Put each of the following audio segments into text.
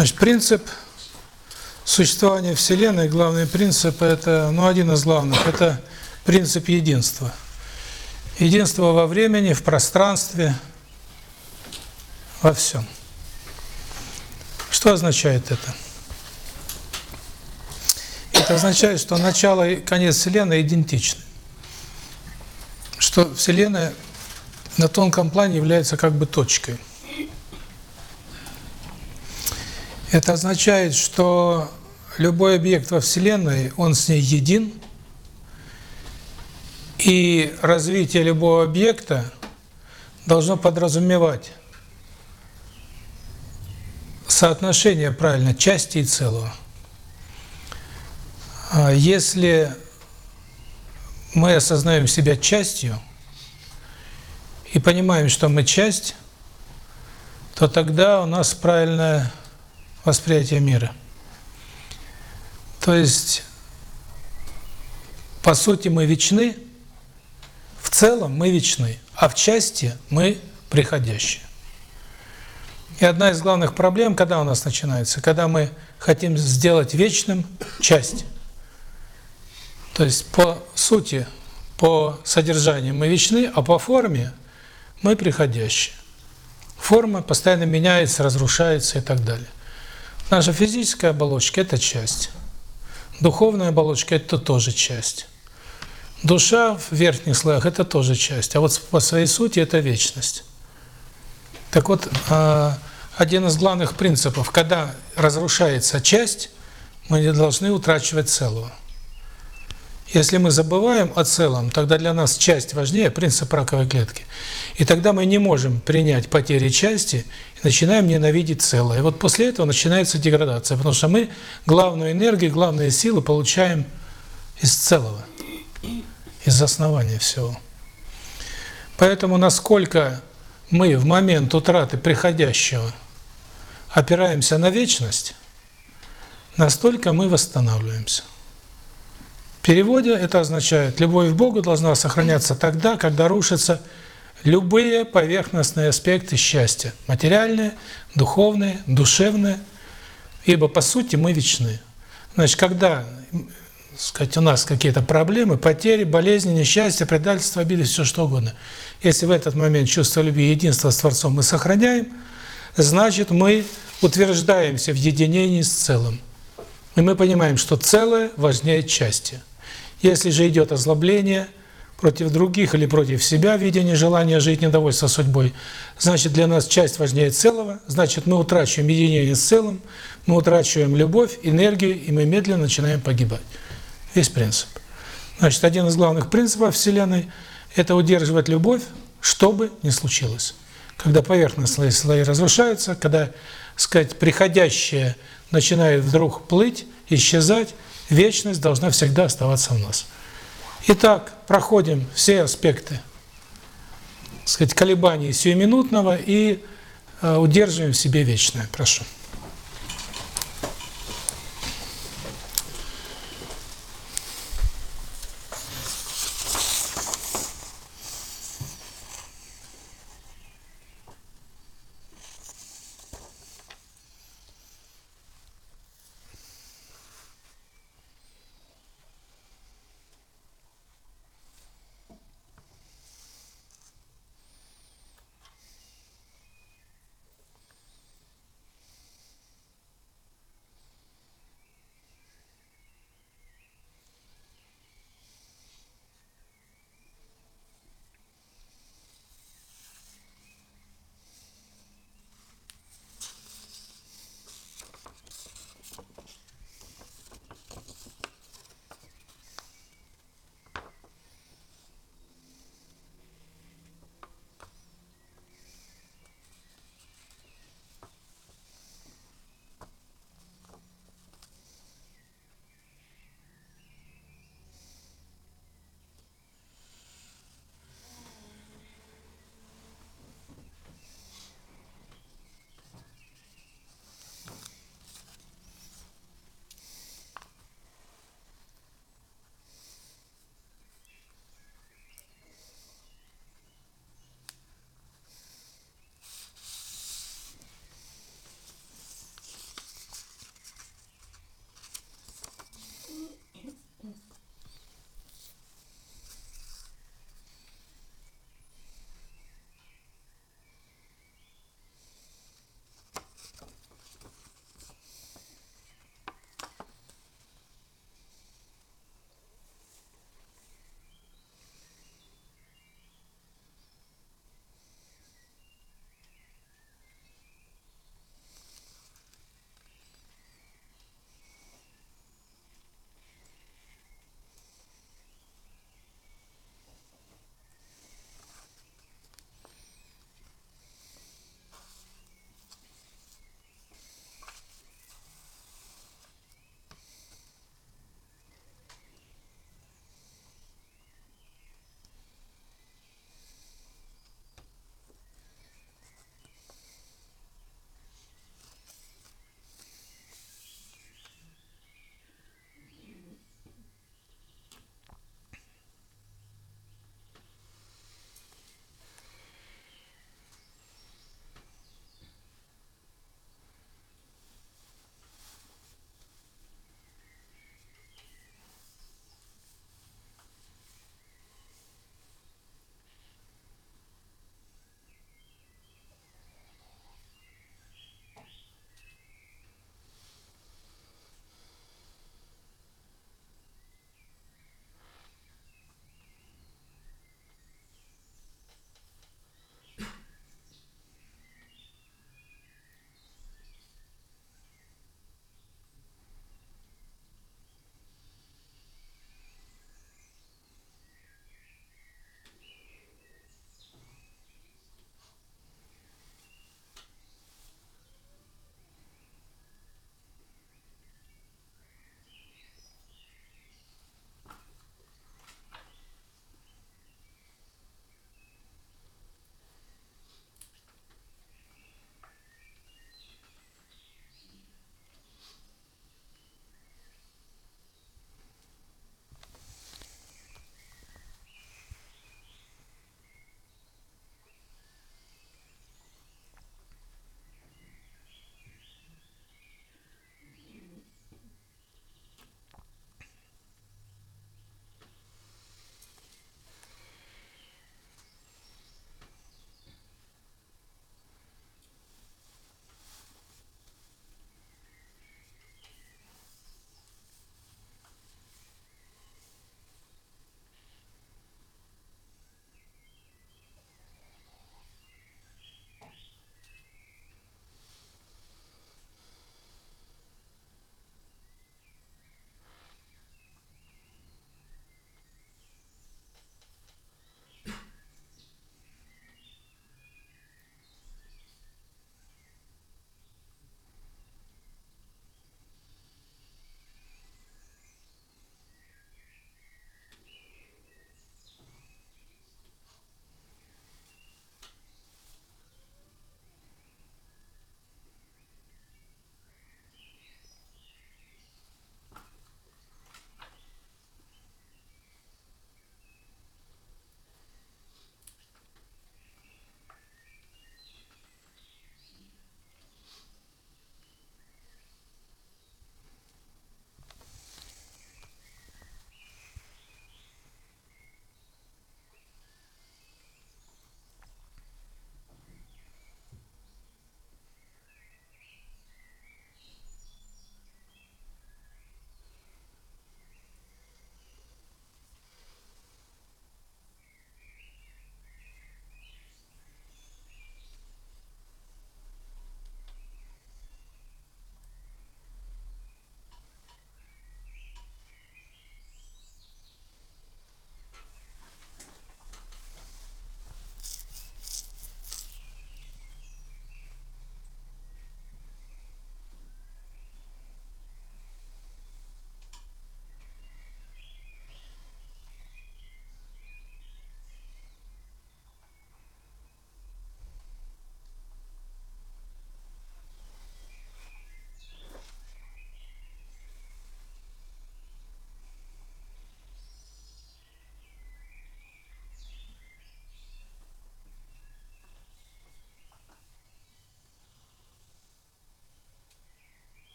Значит, принцип существования Вселенной, главный принцип, это, ну, один из главных, это принцип единства. Единство во времени, в пространстве, во всем. Что означает это? Это означает, что начало и конец Вселенной идентичны. Что Вселенная на тонком плане является как бы точкой. Это означает, что любой объект во Вселенной, он с ней един, и развитие любого объекта должно подразумевать соотношение, правильно, части и целого. А если мы осознаем себя частью и понимаем, что мы часть, то тогда у нас правильное восприятие мира. То есть, по сути, мы вечны, в целом мы вечны, а в части мы приходящие. И одна из главных проблем, когда у нас начинается, когда мы хотим сделать вечным часть. То есть по сути, по содержанию мы вечны, а по форме мы приходящие. Форма постоянно меняется, разрушается и так далее. Наша физическая оболочка – это часть. Духовная оболочка – это тоже часть. Душа в верхних слоях – это тоже часть. А вот по своей сути – это вечность. Так вот, а, один из главных принципов, когда разрушается часть, мы не должны утрачивать целую. Если мы забываем о целом, тогда для нас часть важнее, принцип раковой клетки. И тогда мы не можем принять потери части и начинаем ненавидеть целое. И вот после этого начинается деградация, потому что мы главную энергию, главные силы получаем из целого, из основания всего. Поэтому насколько мы в момент утраты приходящего опираемся на вечность, настолько мы восстанавливаемся. В переводе это означает, любовь к Богу должна сохраняться тогда, когда рушатся любые поверхностные аспекты счастья. Материальные, духовные, душевные. Ибо, по сути, мы вечны. Значит, когда сказать, у нас какие-то проблемы, потери, болезни, несчастья, предательство, обиды, все что угодно. Если в этот момент чувство любви и единства с Творцом мы сохраняем, значит, мы утверждаемся в единении с целым. И мы понимаем, что целое важнее части. Если же идет озлобление против других или против себя в виде нежелания жить, недовольства судьбой, значит для нас часть важнее целого, значит мы утрачиваем единение с целым, мы утрачиваем любовь, энергию, и мы медленно начинаем погибать. Весь принцип. Значит, один из главных принципов Вселенной – это удерживать любовь, что бы ни случилось. Когда поверхностные слои разрушаются, когда, сказать, приходящее начинает вдруг плыть, исчезать, вечность должна всегда оставаться в нас. Итак, проходим все аспекты сказать, колебаний сиюминутного и э, удерживаем в себе вечное. Прошу.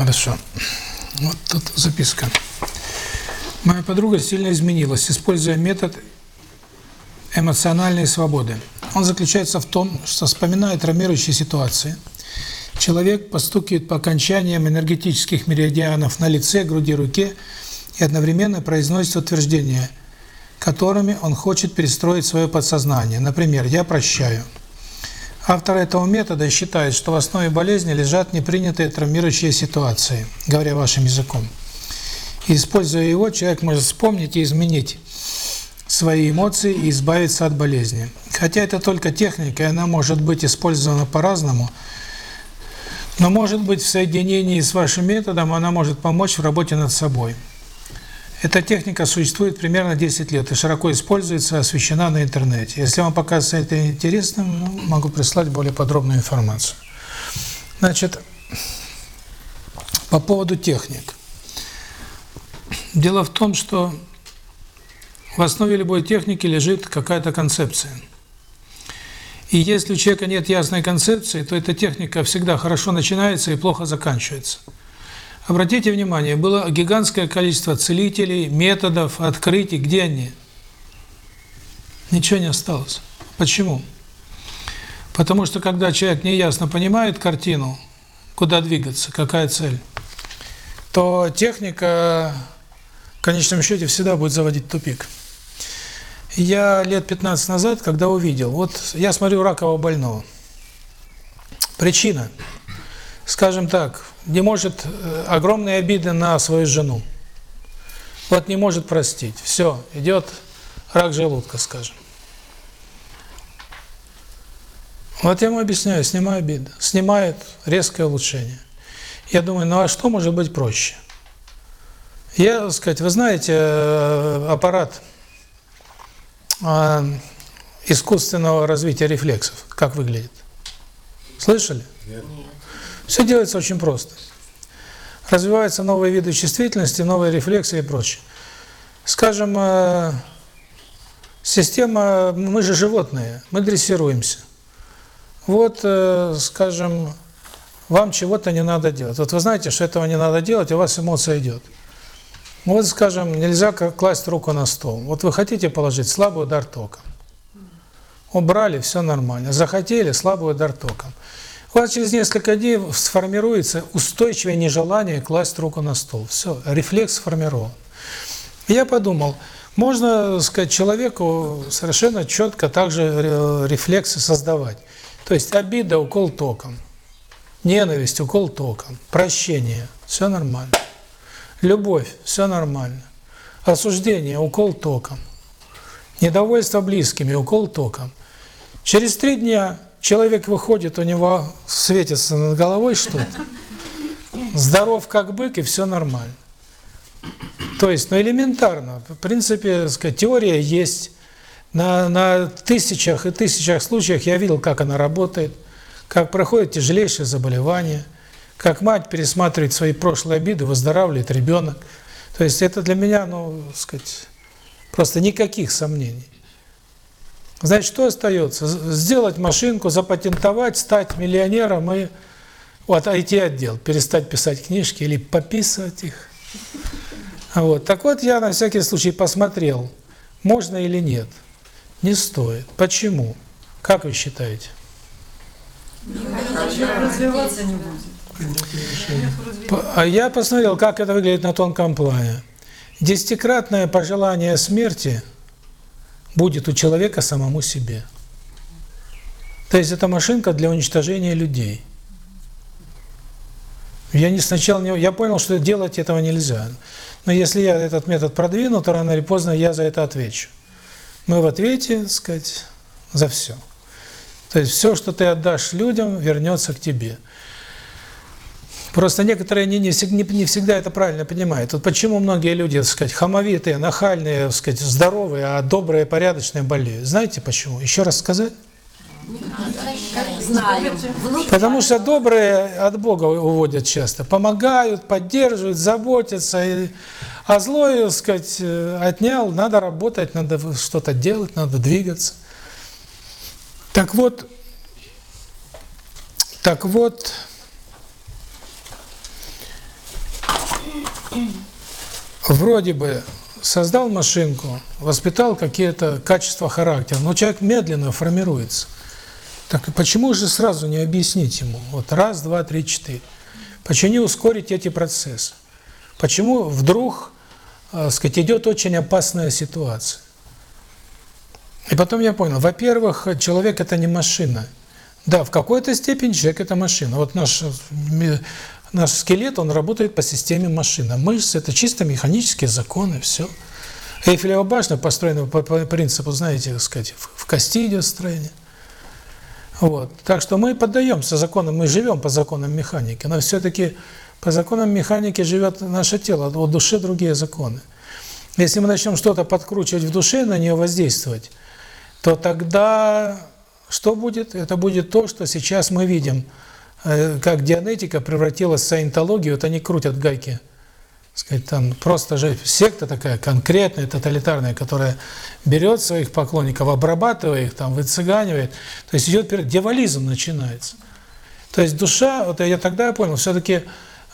Хорошо. Вот тут записка. Моя подруга сильно изменилась, используя метод эмоциональной свободы. Он заключается в том, что вспоминая травмирующие ситуации, человек постукивает по окончаниям энергетических меридианов на лице, груди, руке и одновременно произносит утверждения, которыми он хочет перестроить свое подсознание. Например, «я прощаю». Автор этого метода считает, что в основе болезни лежат непринятые травмирующие ситуации, говоря вашим языком. И используя его, человек может вспомнить и изменить свои эмоции и избавиться от болезни. Хотя это только техника, и она может быть использована по-разному, но может быть в соединении с вашим методом она может помочь в работе над собой. Эта техника существует примерно 10 лет и широко используется, освещена на интернете. Если вам покажется это интересным, ну, могу прислать более подробную информацию. Значит, по поводу техник. Дело в том, что в основе любой техники лежит какая-то концепция. И если у человека нет ясной концепции, то эта техника всегда хорошо начинается и плохо заканчивается. Обратите внимание, было гигантское количество целителей, методов, открытий. Где они? Ничего не осталось. Почему? Потому что когда человек неясно понимает картину, куда двигаться, какая цель, то техника в конечном счете всегда будет заводить тупик. Я лет 15 назад, когда увидел, вот я смотрю ракового больного. Причина, скажем так, не может э, огромные обиды на свою жену. Вот не может простить. Все, идет рак желудка, скажем. Вот я ему объясняю, снимай обиды. Снимает резкое улучшение. Я думаю, ну а что может быть проще? Я, так сказать, вы знаете, э, аппарат э, искусственного развития рефлексов, как выглядит? Слышали? Нет. Все делается очень просто. Развиваются новые виды чувствительности, новые рефлексы и прочее. Скажем, э, система, мы же животные, мы дрессируемся. Вот, э, скажем, вам чего-то не надо делать. Вот вы знаете, что этого не надо делать, у вас эмоция идет. Вот, скажем, нельзя класть руку на стол. Вот вы хотите положить слабый удар током. Убрали, все нормально. Захотели, слабый удар током. У вас через несколько дней сформируется устойчивое нежелание класть руку на стол. Все, рефлекс сформирован. Я подумал, можно, сказать, человеку совершенно четко также э, рефлексы создавать. То есть обида, укол током, ненависть, укол током, прощение, все нормально. Любовь, все нормально. Осуждение, укол током. Недовольство близкими, укол током. Через три дня Человек выходит, у него светится над головой что-то. Здоров как бык, и все нормально. То есть, ну элементарно. В принципе, сказать, теория есть. На, на тысячах и тысячах случаев я видел, как она работает, как проходит тяжелейшее заболевание, как мать пересматривает свои прошлые обиды, выздоравливает ребенок. То есть это для меня, ну, сказать, просто никаких сомнений. Значит, что остается? Сделать машинку, запатентовать, стать миллионером и вот IT-отдел, перестать писать книжки или пописывать их. Вот. Так вот, я на всякий случай посмотрел, можно или нет. Не стоит. Почему? Как вы считаете? А я посмотрел, как это выглядит на тонком плане. Десятикратное пожелание смерти – будет у человека самому себе. То есть это машинка для уничтожения людей. Я не сначала не, я понял, что делать этого нельзя. Но если я этот метод продвину, то рано или поздно я за это отвечу. Мы в ответе, сказать, за все. То есть все, что ты отдашь людям, вернется к тебе. Просто некоторые не, не, не, не всегда это правильно понимают. Вот почему многие люди, так сказать, хамовитые, нахальные, так сказать, здоровые, а добрые, порядочные болеют. Знаете почему? Еще раз сказать? Знаю. Потому что добрые от Бога уводят часто. Помогают, поддерживают, заботятся. А злой, так сказать, э, отнял, надо работать, надо что-то делать, надо двигаться. Так вот, так вот, вроде бы создал машинку, воспитал какие-то качества характера, но человек медленно формируется. Так почему же сразу не объяснить ему? Вот раз, два, три, четыре. Почему не ускорить эти процессы? Почему вдруг, э, сказать, идет очень опасная ситуация? И потом я понял, во-первых, человек – это не машина. Да, в какой-то степени человек – это машина. Вот наш, наш скелет, он работает по системе машины. Мышцы – это чисто механические законы, все. Эйфелева башня построена по, принципу, знаете, так сказать, в, кости идет строение. Вот. Так что мы поддаемся законам, мы живем по законам механики, но все-таки по законам механики живет наше тело, у души другие законы. Если мы начнем что-то подкручивать в душе, на нее воздействовать, то тогда что будет? Это будет то, что сейчас мы видим, как дианетика превратилась в саентологию, вот они крутят гайки сказать, там просто же секта такая конкретная, тоталитарная, которая берет своих поклонников, обрабатывает их, там, выцыганивает. То есть идет дьяволизм начинается. То есть душа, вот я тогда понял, все-таки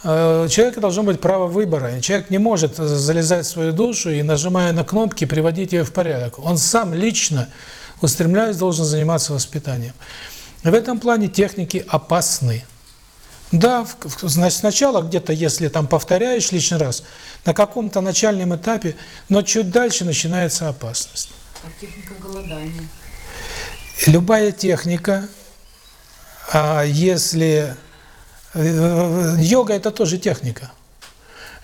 э, человека должно быть право выбора. Человек не может залезать в свою душу и, нажимая на кнопки, приводить ее в порядок. Он сам лично, устремляясь, должен заниматься воспитанием. В этом плане техники опасны. Да, значит, сначала где-то, если там повторяешь лишний раз, на каком-то начальном этапе, но чуть дальше начинается опасность. А техника голодания? Любая техника, а если... Э, йога – это тоже техника.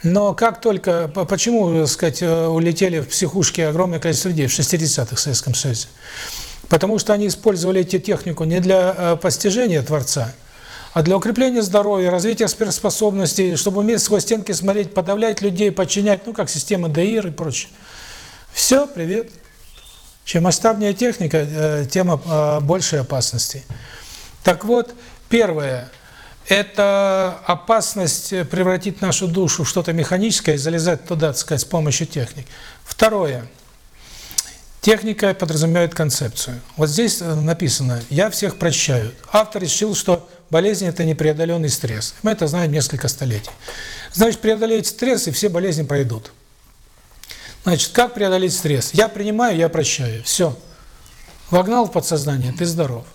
Но как только... Почему, так сказать, улетели в психушки огромное количество людей в 60-х в Советском Союзе? Потому что они использовали эту технику не для э, постижения Творца, а для укрепления здоровья, развития сверхспособностей, чтобы уметь сквозь стенки смотреть, подавлять людей, подчинять, ну, как система ДИР и прочее. Все, привет. Чем масштабнее техника, э, тем э, больше опасностей. Так вот, первое – это опасность превратить нашу душу в что-то механическое и залезать туда, так сказать, с помощью техник. Второе – Техника подразумевает концепцию. Вот здесь э, написано «я всех прощаю». Автор решил, что болезнь – это непреодоленный стресс. Мы это знаем несколько столетий. Значит, преодолеть стресс, и все болезни пройдут. Значит, как преодолеть стресс? Я принимаю, я прощаю. Все. Вогнал в подсознание, ты здоров.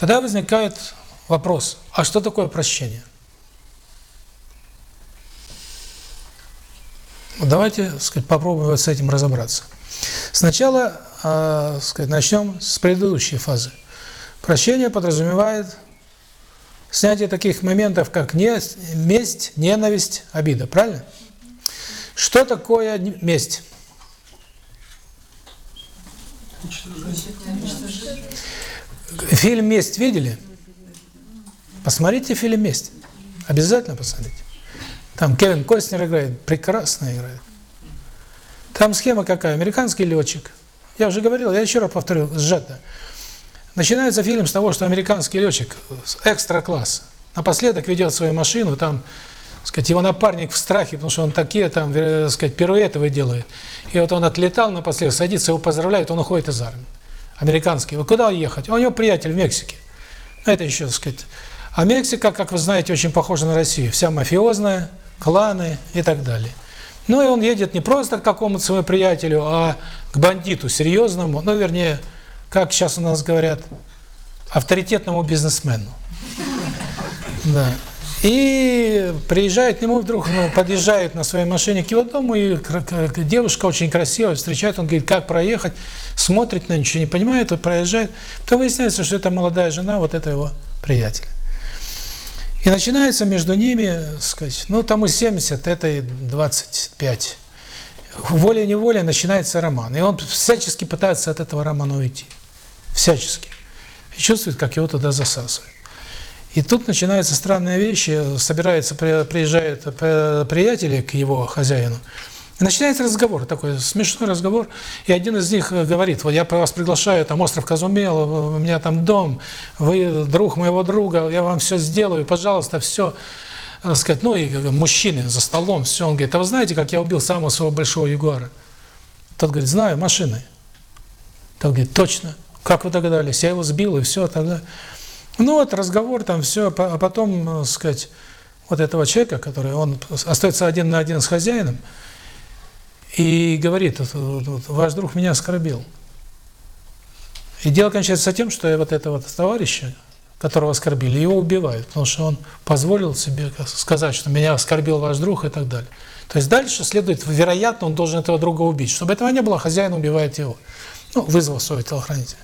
Тогда возникает вопрос, а что такое прощение? Давайте сказать, попробуем с этим разобраться. Сначала, э, сказать, начнем с предыдущей фазы. Прощение подразумевает снятие таких моментов, как не, месть, ненависть, обида. Правильно? Что такое месть? Фильм «Месть» видели? Посмотрите фильм «Месть». Обязательно посмотрите. Там Кевин Костнер играет, прекрасно играет. Там схема какая? Американский летчик. Я уже говорил, я еще раз повторю, сжато. Начинается фильм с того, что американский летчик экстра-класс напоследок ведет свою машину, там, сказать, его напарник в страхе, потому что он такие там, э, сказать, пируэты выделывает. И вот он отлетал напоследок, садится, его поздравляют, он уходит из армии. Американский. Вы куда ехать? А у него приятель в Мексике. Это еще, так сказать. А Мексика, как вы знаете, очень похожа на Россию. Вся мафиозная, кланы и так далее. Ну и он едет не просто к какому-то своему приятелю, а к бандиту серьезному, ну вернее, как сейчас у нас говорят, авторитетному бизнесмену. Да. И приезжает к нему вдруг, ну, подъезжает на своей машине к его дому, и девушка очень красивая, встречает, он говорит, как проехать, смотрит на ничего не понимает, и проезжает. То выясняется, что это молодая жена вот этого его приятеля. И начинается между ними, сказать, ну, тому 70, это 25. Волей-неволей начинается роман. И он всячески пытается от этого романа уйти. Всячески. И чувствует, как его туда засасывает. И тут начинаются странные вещи. Собирается, приезжают приятели к его хозяину. И начинается разговор, такой смешной разговор, и один из них э, говорит, вот я вас приглашаю, там остров Казумел, у меня там дом, вы друг моего друга, я вам все сделаю, пожалуйста, все. Так сказать, ну и мужчины за столом, все. Он говорит, а вы знаете, как я убил самого своего большого ягуара? Тот говорит, знаю, машиной. Тот говорит, точно. Как вы догадались? Я его сбил, и все, тогда... Ну вот, разговор там, все, а потом, сказать, вот этого человека, который, он остается один на один с хозяином, и говорит, ваш друг меня оскорбил. И дело кончается тем, что вот этого товарища, которого оскорбили, его убивают, потому что он позволил себе сказать, что меня оскорбил ваш друг и так далее. То есть дальше следует, вероятно, он должен этого друга убить. Чтобы этого не было, хозяин убивает его. Ну, вызвал своего телохранителя.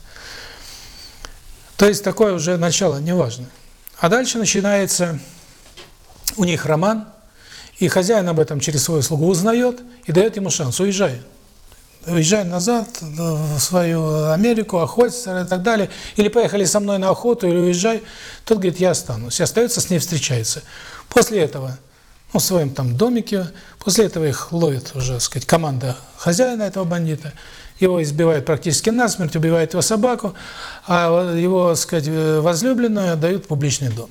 То есть такое уже начало, неважно. А дальше начинается у них роман, и хозяин об этом через свою слугу узнает и дает ему шанс, уезжай. Уезжай назад в свою Америку, охотиться и так далее. Или поехали со мной на охоту, или уезжай. Тот говорит, я останусь. И остается, с ней встречается. После этого ну, в своем там домике. После этого их ловит уже, так сказать, команда хозяина этого бандита. Его избивают практически насмерть, убивает его собаку, а его, так сказать, возлюбленную дают в публичный дом.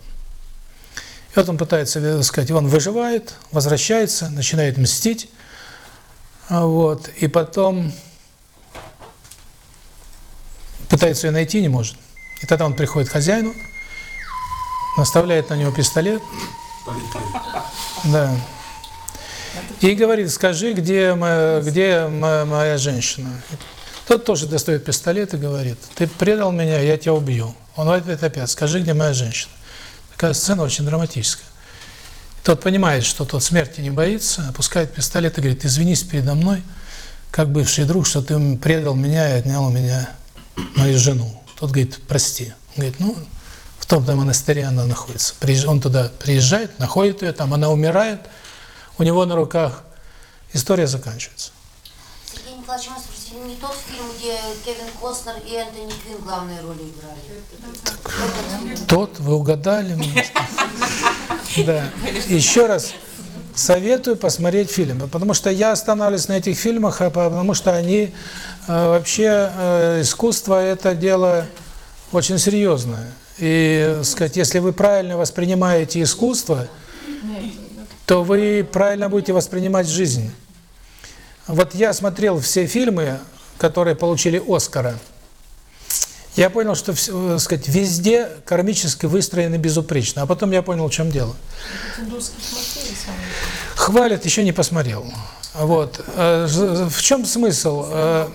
И вот он пытается, так сказать, он выживает, возвращается, начинает мстить. Вот, и потом пытается ее найти, не может. И тогда он приходит к хозяину, наставляет на него пистолет, да. И говорит, скажи, где моя, где моя женщина. Тот тоже достает пистолет и говорит, ты предал меня, я тебя убью. Он говорит опять, скажи, где моя женщина. Такая сцена очень драматическая. Тот понимает, что тот смерти не боится, опускает пистолет и говорит, извинись передо мной, как бывший друг, что ты предал меня и отнял у меня мою жену. Тот говорит, прости. Он говорит, ну, том-то монастыре она находится. Он туда приезжает, находит ее, там она умирает, у него на руках история заканчивается. Сергей Николаевич, не тот фильм, где Кевин Костнер и Энтони Квин главные роли играли? Тот, вы угадали. Да. Еще раз советую посмотреть фильмы, потому что я останавливаюсь на этих фильмах, а потому что они э, вообще э, искусство это дело очень серьезное. И, сказать, если вы правильно воспринимаете искусство, то вы правильно будете воспринимать жизнь. Вот я смотрел все фильмы, которые получили Оскара. Я понял, что, э, сказать, везде кармически выстроены безупречно. А потом я понял, в чем дело. Хвалят, еще не посмотрел. Вот. Э, в чем смысл? Э,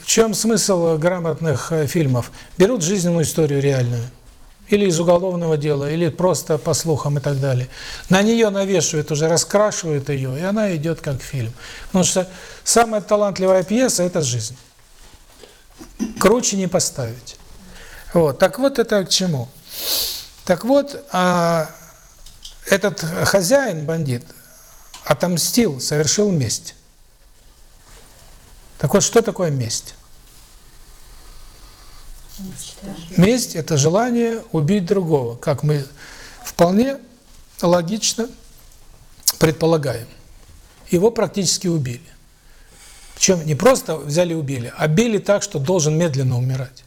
в чем смысл грамотных фильмов? Берут жизненную историю реальную или из уголовного дела, или просто по слухам и так далее. На нее навешивают, уже раскрашивают ее, и она идет как фильм. Потому что самая талантливая пьеса – это жизнь. Круче не поставить. Вот. Так вот это к чему? Так вот, а, этот хозяин, бандит, отомстил, совершил месть. Так вот, что такое месть? Месть – это желание убить другого, как мы вполне логично предполагаем. Его практически убили. Причем не просто взяли и убили, а били так, что должен медленно умирать.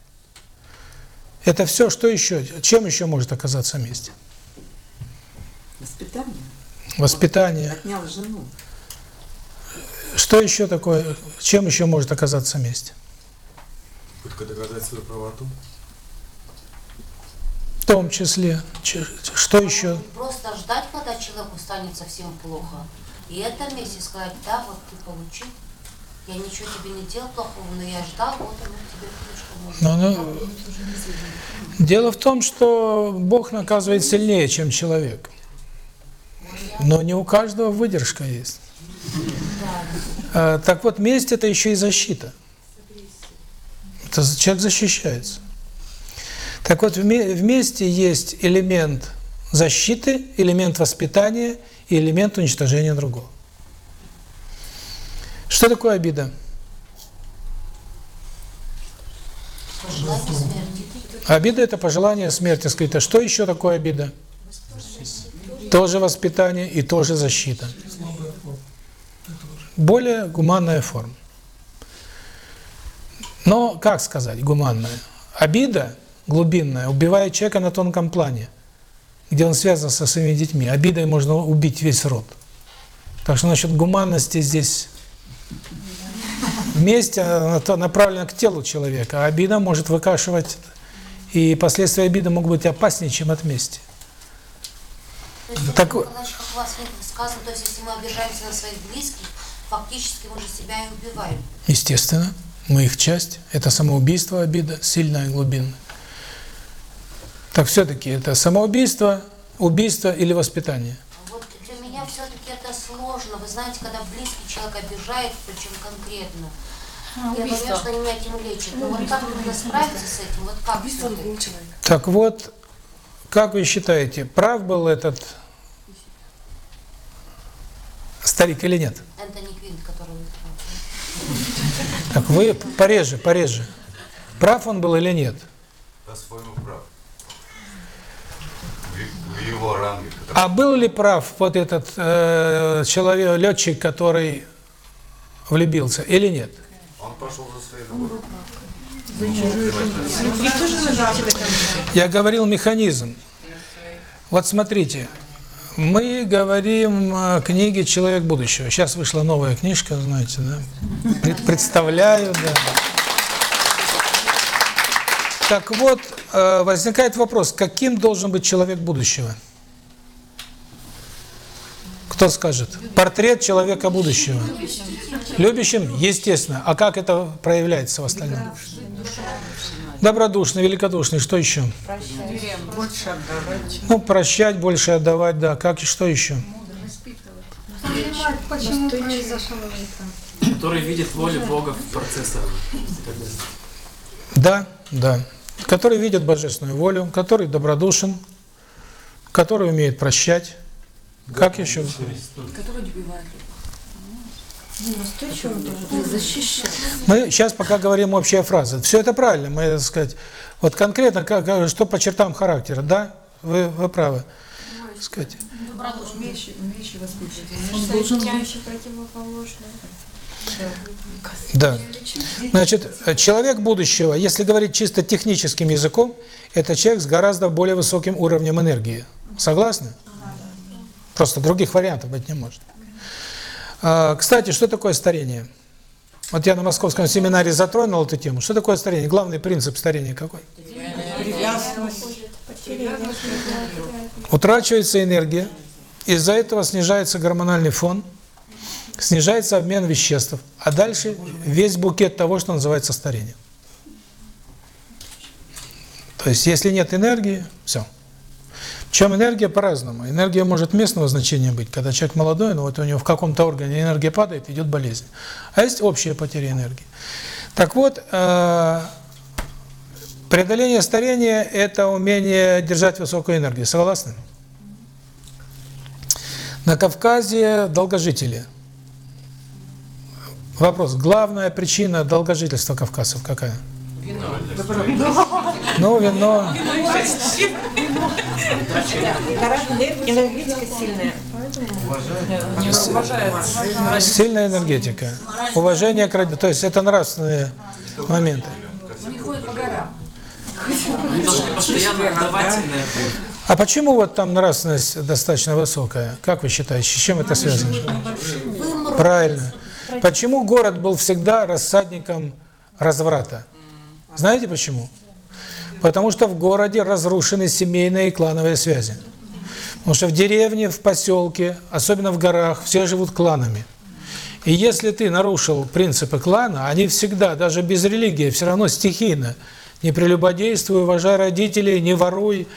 Это все, что еще, чем еще может оказаться месть? Воспитание. Воспитание. Отнял жену. Что еще такое, чем еще может оказаться месть? Попытка доказать свою правоту? В том числе. Что еще? Просто ждать, когда человеку станет совсем плохо. И это вместе сказать, да, вот ты получил. Я ничего тебе не делал плохого, но я ждал, вот оно тебе но, но, Дело в том, что Бог наказывает сильнее, чем человек. Но не у каждого выдержка есть. А, так вот, месть – это еще и защита. Это человек защищается. Так вот, вместе есть элемент защиты, элемент воспитания и элемент уничтожения другого. Что такое обида? Обида – это пожелание смерти. Скажите, а что еще такое обида? Тоже воспитание и тоже защита. Более гуманная форма. Но, как сказать, гуманная? Обида глубинная убивает человека на тонком плане, где он связан со своими детьми. Обидой можно убить весь род. Так что насчет гуманности здесь месть направлена к телу человека, а обида может выкашивать, и последствия обиды могут быть опаснее, чем от мести. Есть, так, как у вас сказано, то есть если мы обижаемся на своих близких, фактически мы же себя и убиваем. Естественно, мы их часть. Это самоубийство, обида, сильная и глубинная. Так все-таки это самоубийство, убийство или воспитание? Вот для меня все-таки это сложно. Вы знаете, когда близкий человек обижает, причем конкретно, А, я убийство. думаю, что меня этим лечит. Но вот как именно справиться с этим? Вот как Убийство всё-таки? другого человека. Так вот, как вы считаете, прав был этот старик или нет? Энтони Квинт, который вы Так вы пореже, пореже. Прав он был или нет? По-своему прав. В, его ранге. который- А был ли прав вот этот э, человек, летчик, который влюбился, или нет? Он пошел за своей дорогой. Я говорил механизм. Вот смотрите, мы говорим о книге «Человек будущего». Сейчас вышла новая книжка, знаете, да? Пред- Представляю, да. Так вот, э, возникает вопрос, каким должен быть человек будущего? Кто скажет? Портрет человека будущего. Любящим? Естественно. А как это проявляется в остальном? Добродушный, великодушный, что еще? Больше отдавать. Ну, прощать, больше отдавать, да. Как и что еще? Почему произошел это? который видит волю Бога в процессах. Да, да. Который видит божественную волю, который добродушен, который умеет прощать. Как еще? Который добивает. Защищать. Мы сейчас пока говорим общая фраза. Все это правильно, мы, так сказать, вот конкретно, как, что по чертам характера, да, вы, вы правы. Так сказать. Умеющий, умеющий. Он должен быть противоположный. Да. Значит, человек будущего, если говорить чисто техническим языком, это человек с гораздо более высоким уровнем энергии. Согласны? Просто других вариантов быть не может. А, Кстати, что такое старение? Вот я на московском семинаре затронул эту тему. Что такое старение? Главный принцип старения какой? Утрачивается энергия, из-за этого снижается гормональный фон, снижается обмен веществ, а дальше весь букет того, что называется старением. То есть, если нет энергии, все. Причем энергия по-разному. Энергия может местного значения быть, когда человек молодой, но вот у него в каком-то органе энергия падает, идет болезнь. А есть общая потеря энергии. Так вот, э, преодоление старения – это умение держать высокую энергию. Согласны? На Кавказе долгожители. Вопрос. Главная причина долгожительства кавказцев какая? Ну, вино. Энергетика сильная. Сильная энергетика. Уважение к. То есть это нравственные моменты. А почему вот там нравственность достаточно высокая? Как вы считаете, с чем это связано? Правильно. Почему город был всегда рассадником разврата? Знаете почему? Потому что в городе разрушены семейные и клановые связи. Потому что в деревне, в поселке, особенно в горах, все живут кланами. И если ты нарушил принципы клана, они всегда, даже без религии, все равно стихийно, не прелюбодействуй, уважай родителей, не воруй,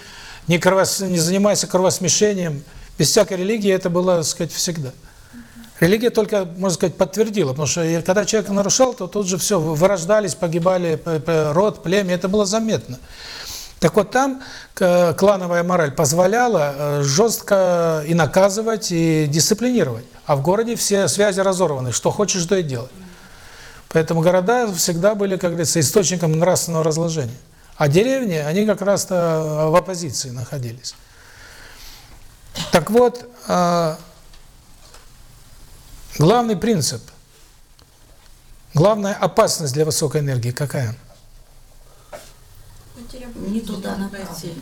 не, кровос... не занимайся кровосмешением. Без всякой религии это было, так сказать, всегда. Религия только, можно сказать, подтвердила, потому что когда человек нарушал, то тут же все, вырождались, погибали род, племя, это было заметно. Так вот там клановая мораль позволяла э, жестко и наказывать, и дисциплинировать. А в городе все связи разорваны, что хочешь, то и делай. Поэтому города всегда были, как говорится, источником нравственного разложения. А деревни, они как раз-то в оппозиции находились. Так вот, э, главный принцип, главная опасность для высокой энергии какая? Не туда пойти.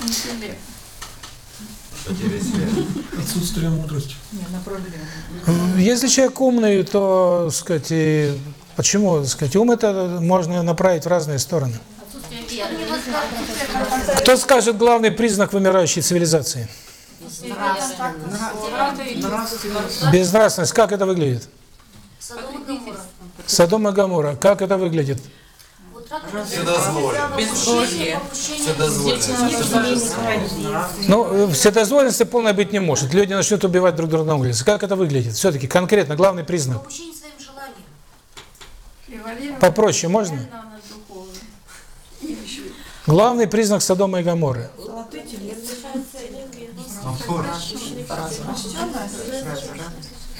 Связи. Отсутствие мудрости. Если человек умный, то, так сказать, почему, так сказать, ум это можно направить в разные стороны. Кто скажет главный признак вымирающей цивилизации? Безнравственность, как это выглядит? Содом и Гоморра, как это выглядит? Ну, э, вседозволенности полной быть не может. Люди начнут убивать друг друга на улице. Как это выглядит? Все-таки конкретно, главный признак. Попроще можно? Главный признак Содома и Гоморры.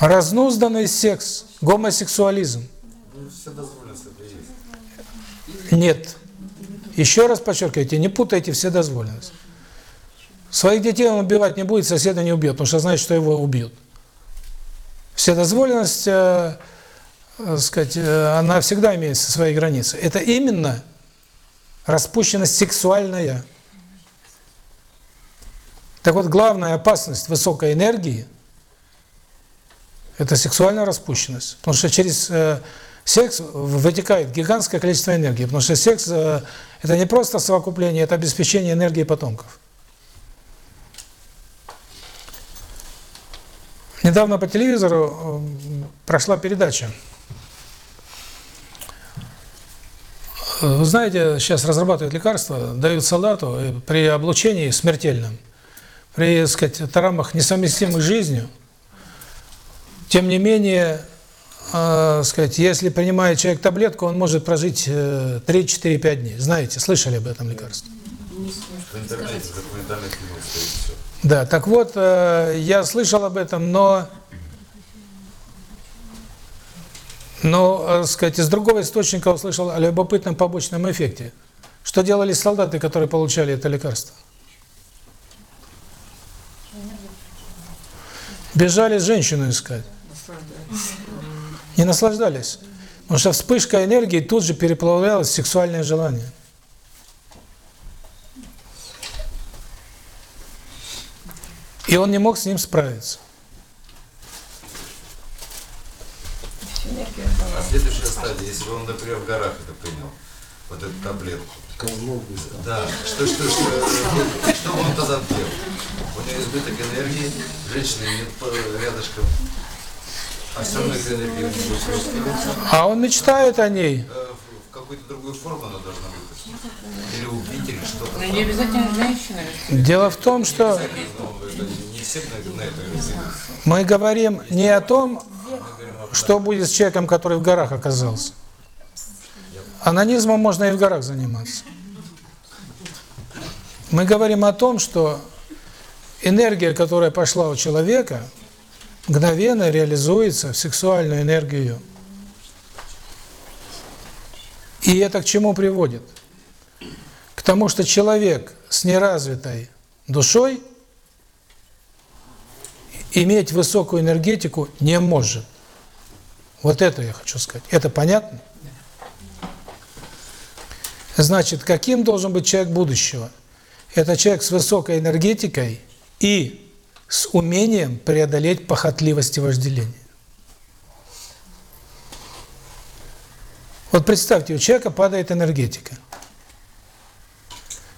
Разнузданный секс, гомосексуализм. Нет. Еще раз подчеркивайте, не путайте вседозволенность. Своих детей он убивать не будет, соседа не убьет, потому что знает, что его убьют. Вседозволенность, э, э, сказать, э, она всегда имеет свои границы. Это именно распущенность сексуальная. Так вот, главная опасность высокой энергии – это сексуальная распущенность. Потому что через э, секс вытекает гигантское количество энергии. Потому что секс э, – это не просто совокупление, это обеспечение энергии потомков. Недавно по телевизору э, прошла передача. Вы знаете, сейчас разрабатывают лекарства, дают солдату при облучении смертельном, при, сказать, травмах, несовместимых с жизнью. Тем не менее, э, сказать, если принимает человек таблетку, он может прожить э, 3-4-5 дней. Знаете, слышали об этом лекарстве? В интернете стоит все. Да, так вот, э, я слышал об этом, но, но, э, сказать, из другого источника услышал о любопытном побочном эффекте. Что делали солдаты, которые получали это лекарство? Бежали женщину искать. Не наслаждались. Потому что вспышка энергии тут же переплавлялась в сексуальное желание. И он не мог с ним справиться. А следующая стадия, если он, например, в горах это принял, вот эту таблетку. Да, что, что, что, э, что бы он тогда делал? У него избыток энергии, женщины нет рядышком, а будет просто. А он мечтает о ней. Э, В какую-то другую форму она должна выпустить. Или убить, или что-то. Ну, не обязательно женщина. Дело в том, что мы говорим не о том, что будет с человеком, который в горах оказался. Анонизмом можно и в горах заниматься. Мы говорим о том, что энергия, которая пошла у человека, мгновенно реализуется в сексуальную энергию. И это к чему приводит? К тому, что человек с неразвитой душой иметь высокую энергетику не может. Вот это я хочу сказать. Это понятно? Значит, каким должен быть человек будущего? Это человек с высокой энергетикой и с умением преодолеть похотливость и вожделение. Вот представьте, у человека падает энергетика.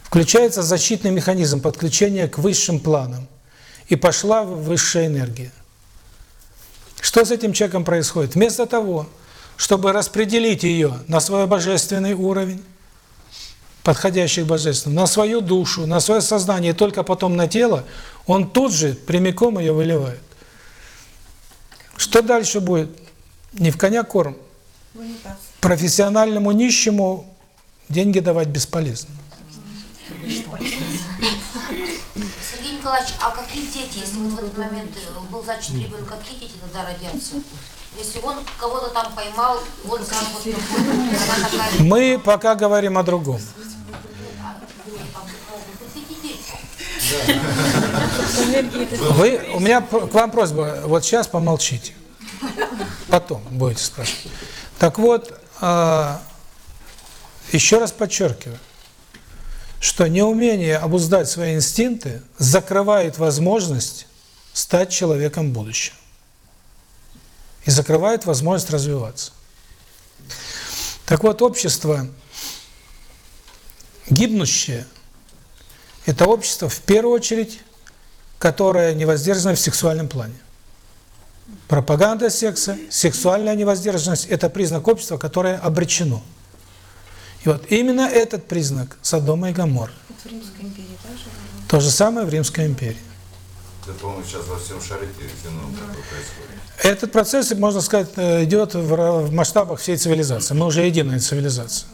Включается защитный механизм подключения к высшим планам. И пошла высшая энергия. Что с этим человеком происходит? Вместо того, чтобы распределить ее на свой божественный уровень, подходящий к божественному, на свою душу, на свое сознание, и только потом на тело, он тут же прямиком ее выливает. Что дальше будет? Не в коня корм. Профессиональному нищему деньги давать бесполезно. Сергей Николаевич, а какие дети, если вот в этот момент э, был зачат ребенок, какие дети тогда родятся? Если он кого-то там поймал, он сам вот такой, Мы пока говорим о другом. Вы, у меня к вам просьба, вот сейчас помолчите. Потом будете спрашивать. Так вот, а, еще раз подчеркиваю, что неумение обуздать свои инстинкты закрывает возможность стать человеком будущего. И закрывает возможность развиваться. Так вот, общество гибнущее – это общество в первую очередь которая невоздержана в сексуальном плане. Пропаганда секса, сексуальная невоздержанность – это признак общества, которое обречено. И вот именно этот признак Содома и Гоморры. В Римской империи также было. То же самое в Римской империи. Это, по-моему, сейчас во всем шаре феномен такой происходит. Этот процесс, можно сказать, э, идет в масштабах всей цивилизации. Мы уже единая цивилизация.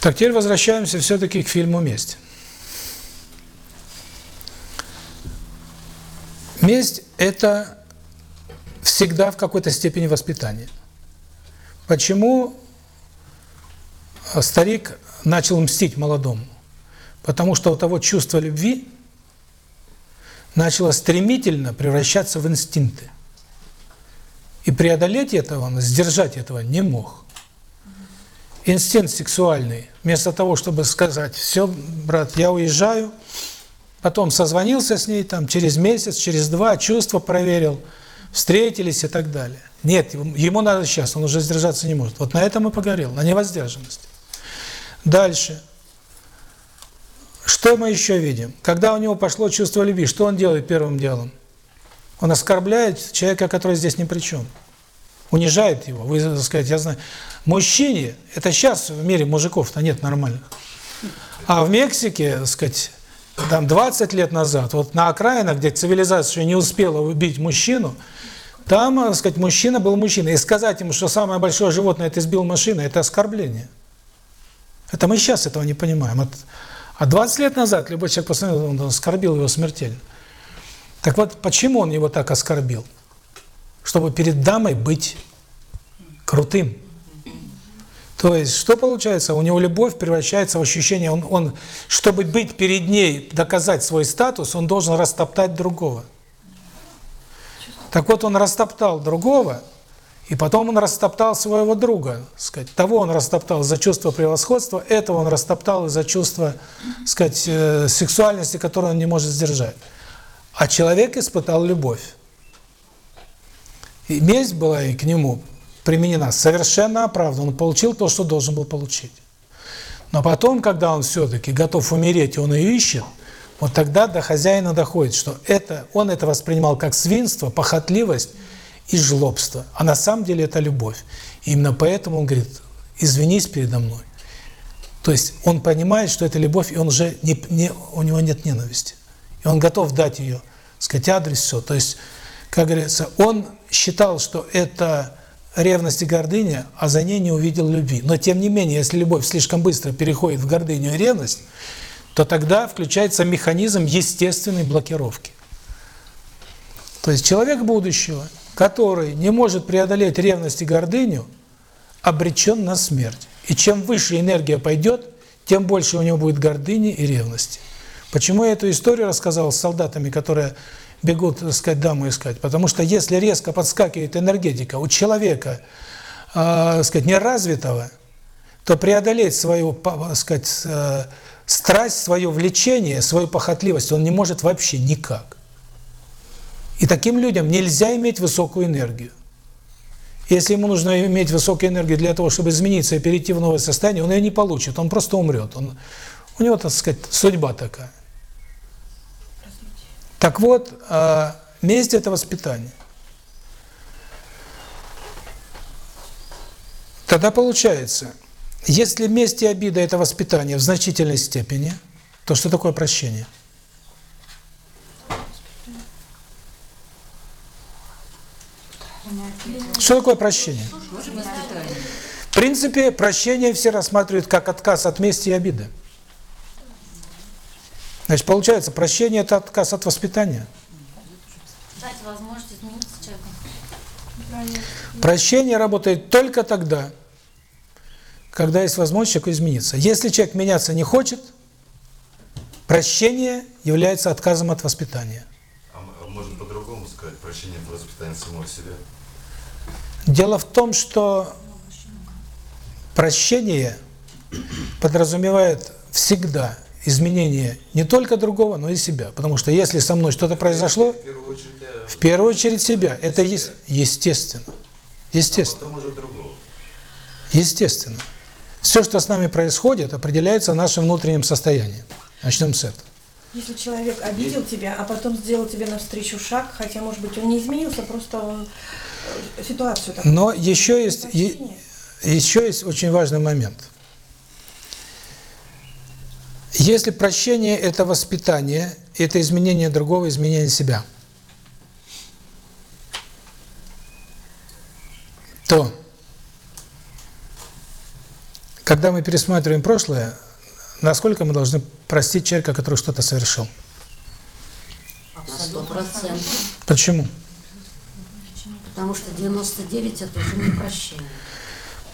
Так, теперь возвращаемся все-таки к фильму «Месть». Месть – это всегда в какой-то степени воспитание. Почему старик начал мстить молодому? Потому что у того чувство любви начало стремительно превращаться в инстинкты. И преодолеть этого, он, сдержать этого не мог. Инстинкт сексуальный, вместо того, чтобы сказать, все, брат, я уезжаю, потом созвонился с ней там через месяц, через два, чувства проверил, встретились и так далее. Нет, ему- надо сейчас, он уже сдержаться не может. Вот на этом и поговорил, на невоздержанности. Дальше. Что мы еще видим? Когда у него пошло чувство любви, что он делает первым делом? Он оскорбляет человека, который здесь ни при чем. Унижает его. Вы, сказать, я знаю. Мужчине, это сейчас в мире мужиков-то нет нормальных. А в Мексике, сказать, там 20 лет назад, вот на окраинах, где цивилизация еще не успела убить мужчину, там, сказать, мужчина был мужчиной. И сказать ему, что самое большое животное это избил машина, это оскорбление. Это мы сейчас этого не понимаем. От- А 20 лет назад любой человек посмотрел, он оскорбил его смертельно. Так вот, почему он его так оскорбил? Чтобы перед дамой быть крутым. То есть, что получается? У него любовь превращается в ощущение, он, он, чтобы быть перед ней, доказать свой статус, он должен растоптать другого. Так вот, он растоптал другого, и потом он растоптал своего друга, сказать. Того он растоптал за чувство превосходства, этого он растоптал из-за чувства, сказать, э, сексуальности, которую он не может сдержать. А человек испытал любовь. И месть была и к нему применена совершенно оправданно. Он получил то, что должен был получить. Но потом, когда он все-таки готов умереть, и он ее ищет, вот тогда до хозяина доходит, что это он это воспринимал как свинство, похотливость и жлобство. А на самом деле это любовь. И именно поэтому он говорит, извинись передо мной. То есть он понимает, что это любовь, и он уже не, не, у него нет ненависти. И он готов дать ее, сказать, адрес, все. То есть, как говорится, он считал, что это ревность и гордыня, а за ней не увидел любви. Но тем не менее, если любовь слишком быстро переходит в гордыню и ревность, то тогда включается механизм естественной блокировки. То есть человек будущего, который не может преодолеть ревность и гордыню, обречен на смерть. И чем выше энергия пойдет, тем больше у него будет гордыни и ревности. Почему я эту историю рассказал с солдатами, которые бегут, так сказать, даму искать? Потому что если резко подскакивает энергетика у человека, э, так сказать, неразвитого, то преодолеть свою, так сказать, э, страсть, свое влечение, свою похотливость он не может вообще никак. И таким людям нельзя иметь высокую энергию. Если ему нужно иметь высокую энергию для того, чтобы измениться и перейти в новое состояние, он ее не получит, он просто умрет. Он, у него, так сказать, судьба такая. Так вот, э, месть – это воспитание. Тогда получается, если месть и обида – это воспитание в значительной степени, то что такое прощение? Что такое прощение? В принципе, прощение все рассматривают как отказ от мести и обиды. Значит, получается, прощение – это отказ от воспитания. Дать возможность измениться человеку. Прощение работает только тогда, когда есть возможность человеку измениться. Если человек меняться не хочет, прощение является отказом от воспитания. А а может по-другому сказать, прощение это воспитание самого себя? Дело в том, что прощение подразумевает всегда изменение не только другого, но и себя. Потому что если со мной что-то произошло, В первую очередь, э, в первую очередь себя. Это есть естественно. Естественно. другого. Естественно. Все, что с нами происходит, определяется нашим внутренним состоянием. Начнем с этого. Если человек обидел тебя, а потом сделал тебе навстречу шаг, хотя, может быть, он не изменился, просто он ситуацию такую. Но еще есть, е- еще есть очень важный момент. Если прощение – это воспитание, это изменение другого, изменение себя, то когда мы пересматриваем прошлое, насколько мы должны простить человека, который что-то совершил? На сто процентов. Почему? Потому что 99 это уже не прощение.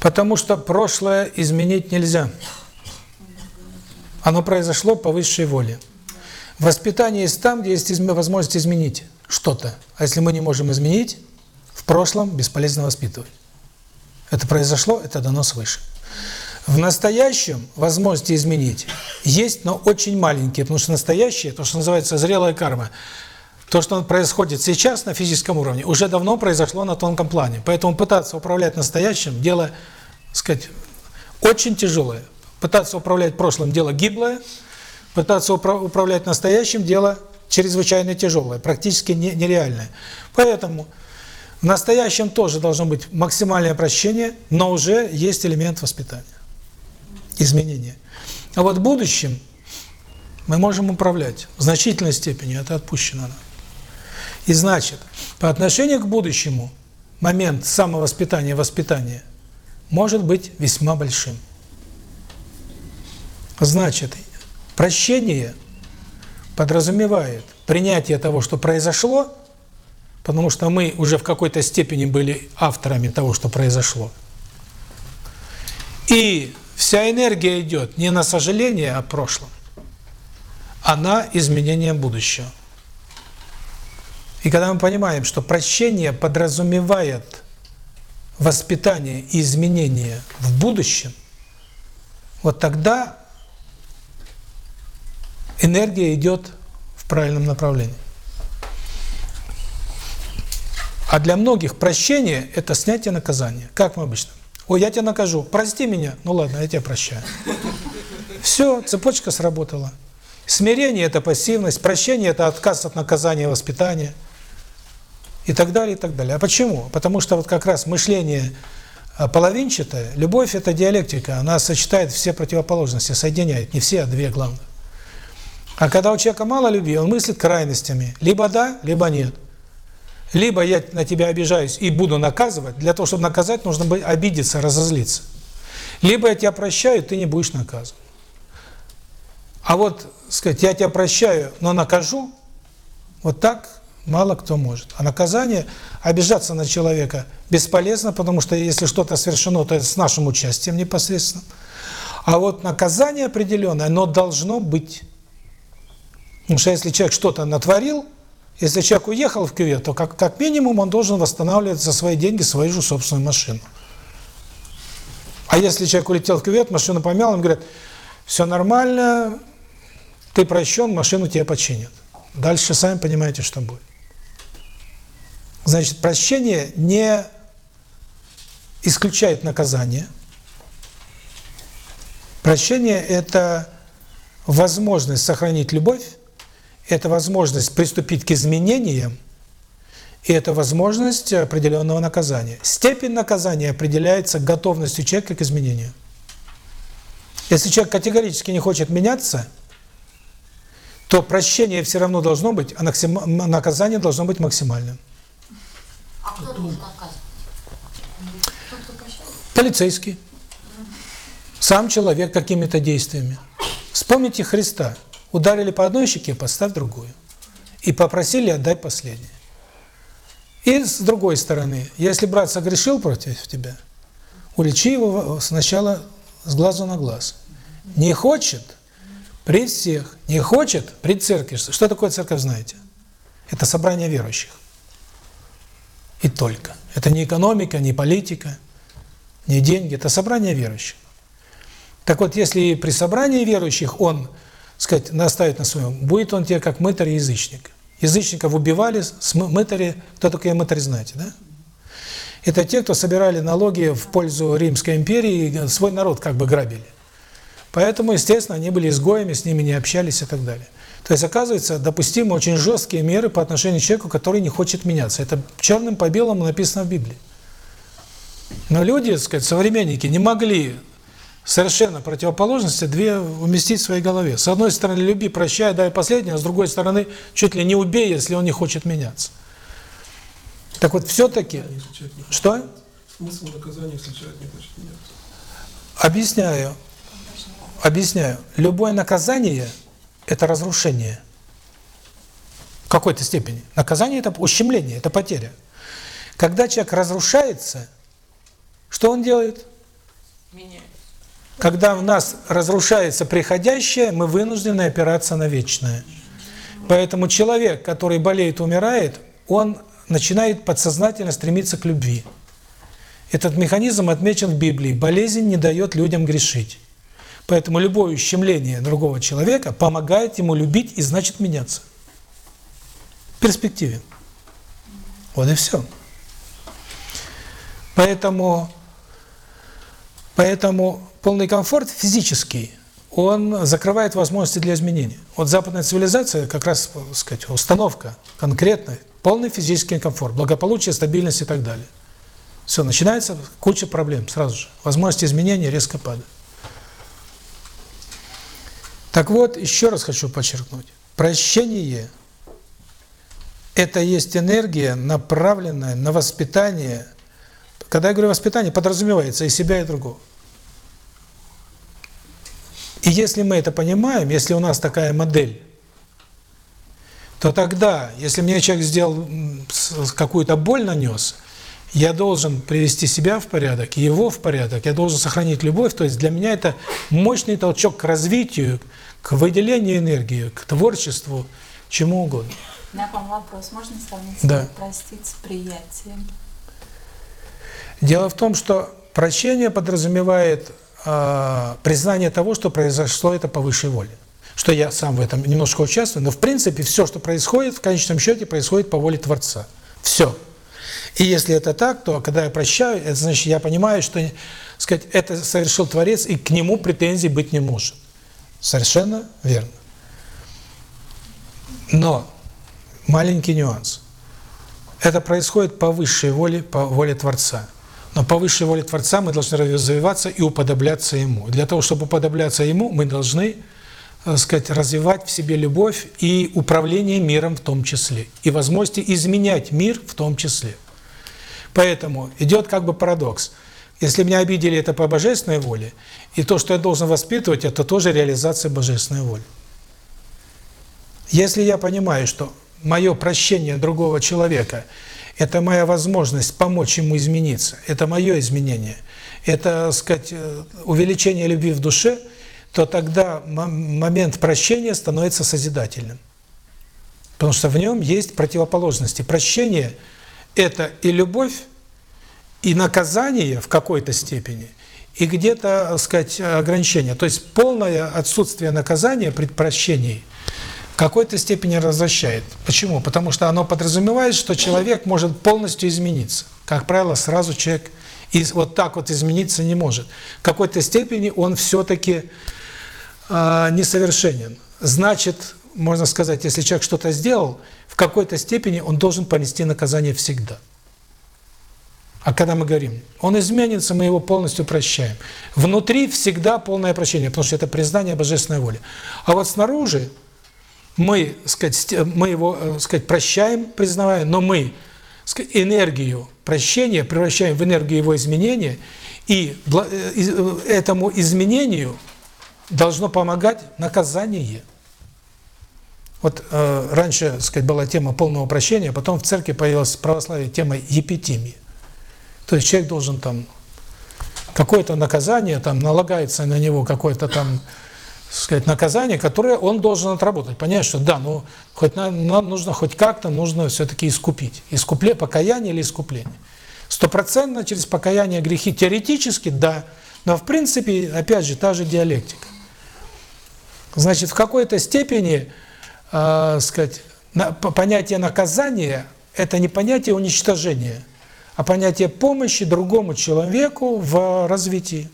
Потому что прошлое изменить нельзя. Оно произошло по высшей воле. Воспитание есть там, где есть возможность изменить что-то. А если мы не можем изменить, в прошлом бесполезно воспитывать. Это произошло, это дано свыше. В настоящем возможности изменить есть, но очень маленькие, потому что настоящее, то, что называется зрелая карма, то, что происходит сейчас на физическом уровне, уже давно произошло на тонком плане. Поэтому пытаться управлять настоящим – дело, сказать, очень тяжелое. Пытаться управлять прошлым – дело гиблое, пытаться упра- управлять настоящим – дело чрезвычайно тяжелое, практически не- нереальное. Поэтому в настоящем тоже должно быть максимальное прощение, но уже есть элемент воспитания, изменения. А вот в будущем мы можем управлять в значительной степени, это отпущено нам. И значит, по отношению к будущему момент самовоспитания воспитания может быть весьма большим. Значит, прощение подразумевает принятие того, что произошло, потому что мы уже в какой-то степени были авторами того, что произошло. И вся энергия идет не на сожаление о прошлом, а на изменение будущего. И когда мы понимаем, что прощение подразумевает воспитание и изменение в будущем, вот тогда энергия идет в правильном направлении. А для многих прощение – это снятие наказания. Как мы обычно? Ой, я тебя накажу, прости меня. Ну ладно, я тебя прощаю. Все, цепочка сработала. Смирение – это пассивность, прощение – это отказ от наказания и воспитания. И так далее, и так далее. А почему? Потому что вот как раз мышление а, половинчатое, любовь – это диалектика, она сочетает все противоположности, соединяет, не все, а две главных. А когда у человека мало любви, он мыслит крайностями. Либо да, либо нет. Либо я на тебя обижаюсь и буду наказывать. Для того, чтобы наказать, нужно быть обидеться, разозлиться. Либо я тебя прощаю, ты не будешь наказан. А вот, сказать, я тебя прощаю, но накажу, вот так мало кто может. А наказание, обижаться на человека бесполезно, потому что если что-то совершено, то это с нашим участием непосредственно. А вот наказание определенное, оно должно быть. Потому что если человек что-то натворил, если человек уехал в кювет, то как, как минимум он должен восстанавливать за свои деньги свою же собственную машину. А если человек улетел в кювет, машину помял, он говорит, все нормально, ты прощен, машину тебе починят. Дальше сами понимаете, что будет. Значит, прощение не исключает наказание. Прощение – это возможность сохранить любовь, это возможность приступить к изменениям, и это возможность определенного наказания. Степень наказания определяется готовностью человека к изменению. Если человек категорически не хочет меняться, то прощение все равно должно быть, а наказание должно быть максимальным. А кто должен наказывать? Полицейский. Сам человек какими-то действиями. Вспомните Христа. Ударили по одной щеке, поставь другую. И попросили отдать последнее. И с другой стороны, если брат согрешил против тебя, уличи его сначала с глазу на глаз. Не хочет при всех, не хочет при церкви. Что такое церковь, знаете? Это собрание верующих. И только. Это не экономика, не политика, не деньги, это собрание верующих. Так вот, если при собрании верующих он, сказать, наставит на своем, будет он тебе как мытарь и язычник. Язычников убивали, с мытари, кто такие мытари, знаете, да? Это те, кто собирали налоги в пользу Римской империи и свой народ как бы грабили. Поэтому, естественно, они были изгоями, с ними не общались и так далее. То есть, оказывается, допустимы очень жесткие меры по отношению к человеку, который не хочет меняться. Это черным по белому написано в Библии. Но люди, так сказать, современники, не могли совершенно противоположности две уместить в своей голове. С одной стороны, люби, прощай, дай последнее, а с другой стороны, чуть ли не убей, если он не хочет меняться. Так вот, все-таки... Что? Смысл наказания, если человек не хочет меняться. Объясняю. Объясняю. Любое наказание – это разрушение. В какой-то степени. Наказание – это ущемление, это потеря. Когда человек разрушается, что он делает? Когда в нас разрушается приходящее, мы вынуждены опираться на вечное. Поэтому человек, который болеет, умирает, он начинает подсознательно стремиться к любви. Этот механизм отмечен в Библии. Болезнь не дает людям грешить. Поэтому любое ущемление другого человека помогает ему любить и значит меняться. В перспективе. Вот и все. Поэтому, поэтому полный комфорт физический, он закрывает возможности для изменений. Вот западная цивилизация, как раз, так сказать, установка конкретная, полный физический комфорт, благополучие, стабильность и так далее. Все, начинается куча проблем сразу же. Возможности изменения резко падают. Так вот, еще раз хочу подчеркнуть. Прощение – это есть энергия, направленная на воспитание. Когда я говорю воспитание, подразумевается и себя, и другого. И если мы это понимаем, если у нас такая модель, то тогда, если мне человек сделал какую-то боль нанес, я должен привести себя в порядок, его в порядок, я должен сохранить любовь. То есть для меня это мощный толчок к развитию, к выделению энергии, к творчеству, чему угодно. У меня к вам вопрос. Можно сравнить Да. простить с приятием? Дело в том, что прощение подразумевает э, признание того, что произошло это по высшей воле. Что я сам в этом немножко участвую, но в принципе все, что происходит, в конечном счете происходит по воле Творца. Все. И если это так, то когда я прощаю, это значит, я понимаю, что сказать, это совершил Творец, и к нему претензий быть не может. Совершенно верно. Но маленький нюанс. Это происходит по высшей воле, по воле Творца. Но по высшей воле Творца мы должны развиваться и уподобляться Ему. Для того, чтобы уподобляться Ему, мы должны, так сказать, развивать в себе любовь и управление миром в том числе. И возможности изменять мир в том числе. Поэтому идет как бы парадокс. Если меня обидели, это по божественной воле, и то, что я должен воспитывать, это тоже реализация божественной воли. Если я понимаю, что мое прощение другого человека – это моя возможность помочь ему измениться, это мое изменение, это, сказать, увеличение любви в душе, то тогда момент прощения становится созидательным. Потому что в нем есть противоположности. Прощение – это и любовь, и наказание в какой-то степени, и где-то, так сказать, ограничение. То есть полное отсутствие наказания при прощении в какой-то степени развращает. Почему? Потому что оно подразумевает, что человек может полностью измениться. Как правило, сразу человек из, вот так вот измениться не может. В какой-то степени он все-таки э, несовершенен. Значит, можно сказать, если человек что-то сделал, в какой-то степени он должен понести наказание всегда. А когда мы говорим, он изменится, мы его полностью прощаем. Внутри всегда полное прощение, потому что это признание божественной воли. А вот снаружи мы, сказать, мы его, сказать, прощаем, признавая, но мы сказать, энергию прощения превращаем в энергию его изменения, и этому изменению должно помогать наказание. Вот э, раньше, сказать, была тема полного прощения, потом в церкви появилась в православии тема епитимии. То есть человек должен там какое-то наказание, там налагается на него какое-то там, сказать, наказание, которое он должен отработать. Понять, что да, ну хоть нам, нам нужно хоть как-то нужно все-таки искупить. Искупле, покаяние или искупление. Стопроцентно через покаяние грехи теоретически, да, но в принципе, опять же, та же диалектика. Значит, в какой-то степени, э, сказать, на, понятие наказания – это не понятие уничтожения – а понятие помощи другому человеку в развитии.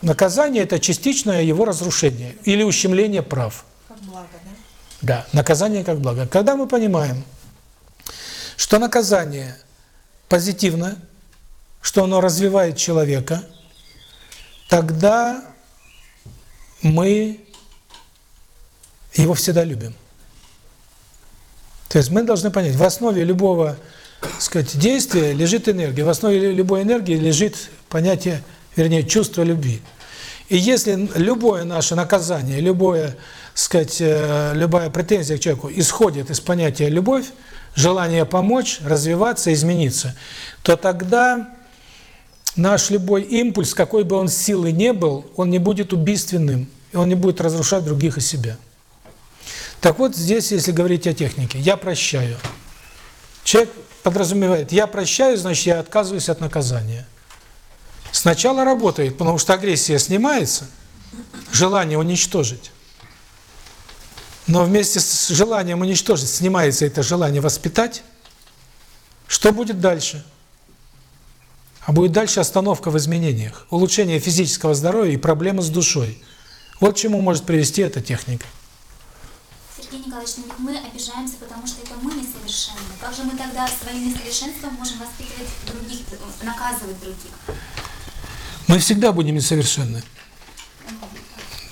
Наказание – это частичное его разрушение или ущемление прав. Как благо, да? Да, наказание как благо. Когда мы понимаем, что наказание позитивно, что оно развивает человека, тогда мы его всегда любим. То есть мы должны понять, в основе любого, так сказать, действия лежит энергия, в основе любой энергии лежит понятие, вернее, чувство любви. И если любое наше наказание, любое, сказать, э, любая претензия к человеку исходит из понятия любовь, желание помочь, развиваться, измениться, то тогда наш любой импульс, какой бы он силы не был, он не будет убийственным, и он не будет разрушать других и себя. Так вот, здесь, если говорить о технике, я прощаю. Человек подразумевает, я прощаю, значит, я отказываюсь от наказания. Сначала работает, потому что агрессия снимается, желание уничтожить. Но вместе с желанием уничтожить снимается это желание воспитать. Что будет дальше? А будет дальше остановка в изменениях, улучшение физического здоровья и проблемы с душой. Вот чему может привести эта техника. Сергей Николаевич, ну ведь мы обижаемся, потому что это мы несовершенны. Как же мы тогда своим несовершенством можем воспитывать других, наказывать других? Мы всегда будем несовершенны.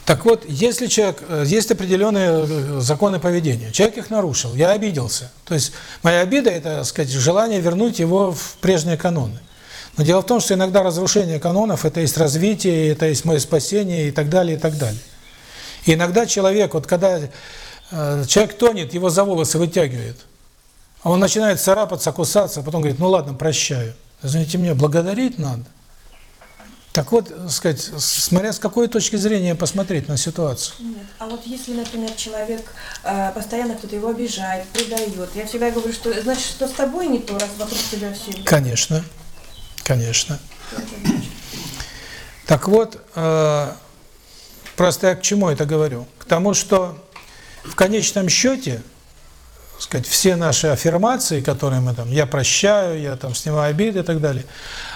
Так вот, если человек, э, есть определенные э, законы поведения, человек их нарушил, я обиделся. То есть моя обида – это, так сказать, желание вернуть его в прежние каноны. Но дело в том, что иногда разрушение канонов – это есть развитие, это есть мое спасение и так далее, и так далее. И иногда человек, вот когда человек тонет, его за волосы вытягивает, а он начинает царапаться, кусаться, а потом говорит, ну ладно, прощаю. Знаете, меня благодарить надо. Так вот, сказать, смотря с какой точки зрения посмотреть на ситуацию. Нет. А вот если, например, человек э, постоянно кто-то его обижает, предает, я всегда говорю, что значит, что с тобой не то, раз вокруг тебя все. Конечно, конечно. Так вот, э, просто я к чему это говорю? К тому, что в конечном счете, сказать, все наши аффирмации, которые мы там, я прощаю, я там снимаю обиды и так далее,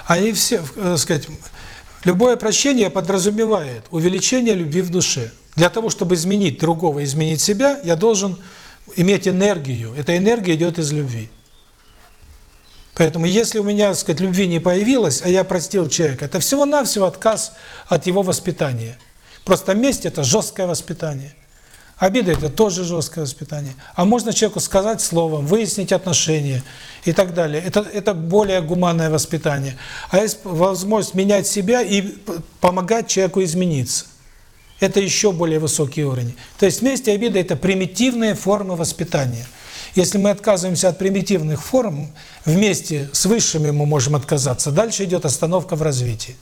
они все, э, сказать, Любое прощение подразумевает увеличение любви в душе. Для того, чтобы изменить другого, изменить себя, я должен иметь энергию. Эта энергия идет из любви. Поэтому если у меня, сказать, любви не появилось, а я простил человека, это всего-навсего отказ от его воспитания. Просто месть – это жесткое воспитание. Обида – это тоже жесткое воспитание. А можно человеку сказать словом, выяснить отношения и так далее. Это, это более гуманное воспитание. А есть возможность менять себя и помогать человеку измениться. Это еще более высокий уровень. То есть месть и обида – это примитивные формы воспитания. Если мы отказываемся от примитивных форм, вместе с высшими мы можем отказаться. Дальше идет остановка в развитии.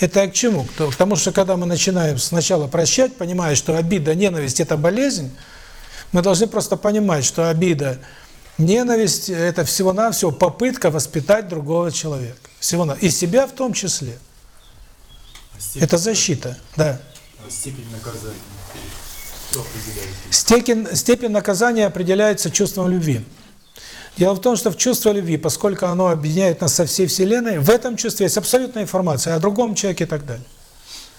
Это к чему? К тому, что когда мы начинаем сначала прощать, понимая, что обида, ненависть – это болезнь, мы должны просто понимать, что обида, ненависть – это всего-навсего попытка воспитать другого человека. всего -навсего. И себя в том числе. Степень, это защита, да. Степень наказания. Степень, степень наказания определяется чувством любви. Дело в том, что в чувство любви, поскольку оно объединяет нас со всей Вселенной, в этом чувстве есть абсолютная информация о другом человеке и так далее.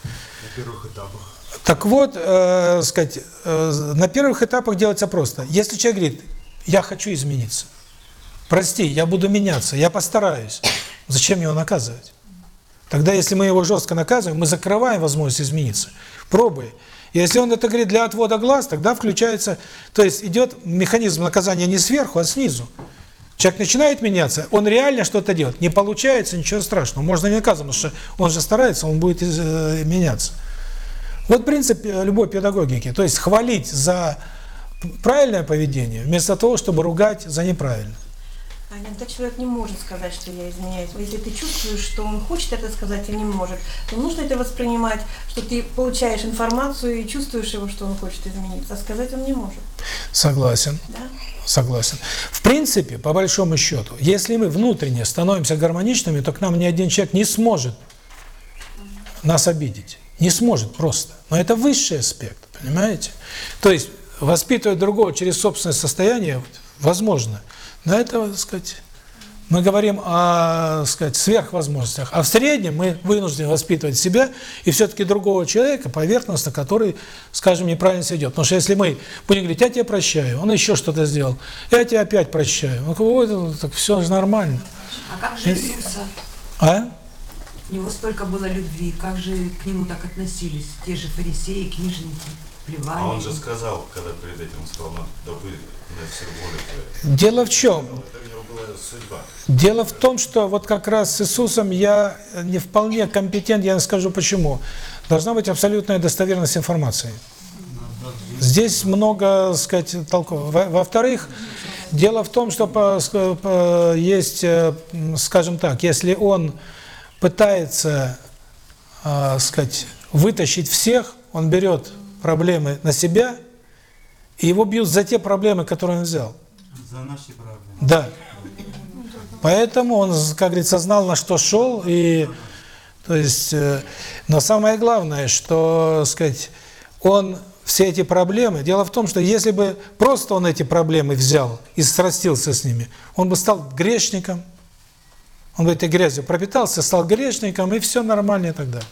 На первых этапах. Так вот, э, сказать, э, на первых этапах делается просто. Если человек говорит, я хочу измениться, прости, я буду меняться, я постараюсь, зачем его наказывать? Тогда, если мы его жестко наказываем, мы закрываем возможность измениться. Пробуй. Если он это говорит для отвода глаз, тогда включается, то есть идет механизм наказания не сверху, а снизу. Человек начинает меняться, он реально что-то делает. Не получается, ничего страшного. Можно не наказывать, потому что он же старается, он будет э, меняться. Вот принцип э, любой педагогики. То есть хвалить за правильное поведение, вместо того, чтобы ругать за неправильное. А иногда человек не может сказать, что я изменяюсь. Если ты чувствуешь, что он хочет это сказать и не может, то нужно это воспринимать, что ты получаешь информацию и чувствуешь его, что он хочет измениться, а сказать он не может. Согласен. Да? Согласен. В принципе, по большому счету, если мы внутренне становимся гармоничными, то к нам ни один человек не сможет нас обидеть. Не сможет просто. Но это высший аспект, понимаете? То есть воспитывать другого через собственное состояние возможно – но это, так сказать, мы говорим о, так сказать, сверхвозможностях, а в среднем мы вынуждены воспитывать себя и все-таки другого человека, поверхностно, который, скажем, неправильно себя. Потому что если мы будем говорить, я тебя прощаю, он еще что-то сделал, я тебя опять прощаю, ну, вот, так все же нормально. А как же Иисуса? А? У него столько было любви, как же к нему так относились те же фарисеи, книжники, плевали? А он же сказал, когда перед этим он сказал, «На- да вы на все воля твоя». Дело в чем? Дело в том, что вот как раз с Иисусом я не вполне компетент, я скажу почему. Должна быть абсолютная достоверность информации. Здесь много, сказать, толков. Во- Во-вторых, дело в том, что по- по- есть, э, скажем так, если он пытается, э, сказать, вытащить всех, он берет проблемы на себя, и его бьют за те проблемы, которые он взял. За наши проблемы. Да. Поэтому он, как говорится, знал, на что шел, и, то есть, э, но самое главное, что, сказать, он все эти проблемы, дело в том, что если бы просто он эти проблемы взял и срастился с ними, он бы стал грешником, он бы этой грязью пропитался, стал грешником, и все нормально и так далее.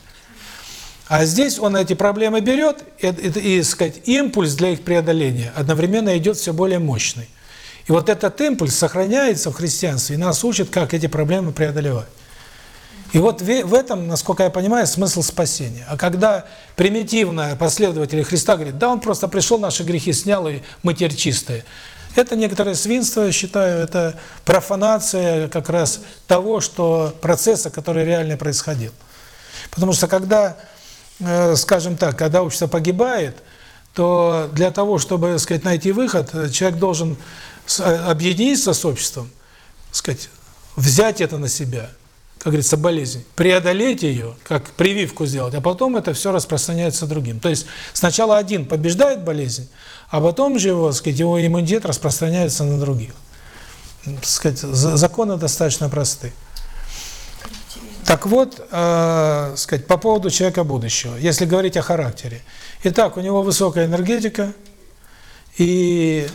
А здесь он эти проблемы берет, и, и, и, сказать, импульс для их преодоления одновременно идет все более мощный. И вот этот импульс сохраняется в христианстве и нас учит, как эти проблемы преодолевать. И вот в этом, насколько я понимаю, смысл спасения. А когда примитивные последователи Христа говорят, да он просто пришел, наши грехи снял, и мы теперь чистые. Это некоторое свинство, я считаю, это профанация как раз того, что процесса, который реально происходил. Потому что когда, скажем так, когда общество погибает, то для того, чтобы, так сказать, найти выход, э, человек должен э, объединиться с обществом, сказать, взять это на себя, как говорится, болезнь, преодолеть ее, как прививку сделать, а потом это все распространяется другим. То есть сначала один побеждает болезнь, а потом же его, сказать, его иммунитет распространяется на других. Так сказать, за- законы достаточно просты. Так вот, э, сказать, по поводу человека будущего, если говорить о характере. Итак, у него высокая энергетика, и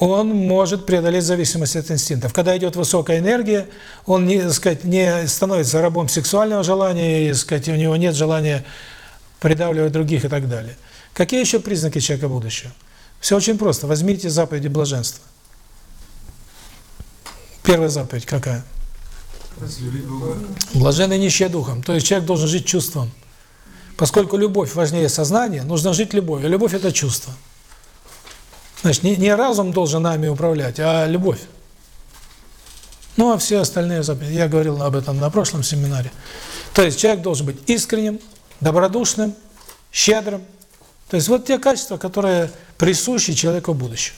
он может преодолеть зависимость от инстинктов. Когда идет высокая энергия, он не, сказать, не становится рабом сексуального желания, и, сказать, у него нет желания придавливать других и так далее. Какие еще признаки человека будущего? Все очень просто. Возьмите заповеди блаженства. Первая заповедь какая? Блаженный нищие духом. То есть человек должен жить чувством. Поскольку любовь важнее сознания, нужно жить любовью. Любовь – это чувство. Значит, не, не разум должен нами управлять, а любовь. Ну, а все остальные заповеди. Я говорил об этом на прошлом семинаре. То есть человек должен быть искренним, добродушным, щедрым. То есть вот те качества, которые присущи человеку будущего.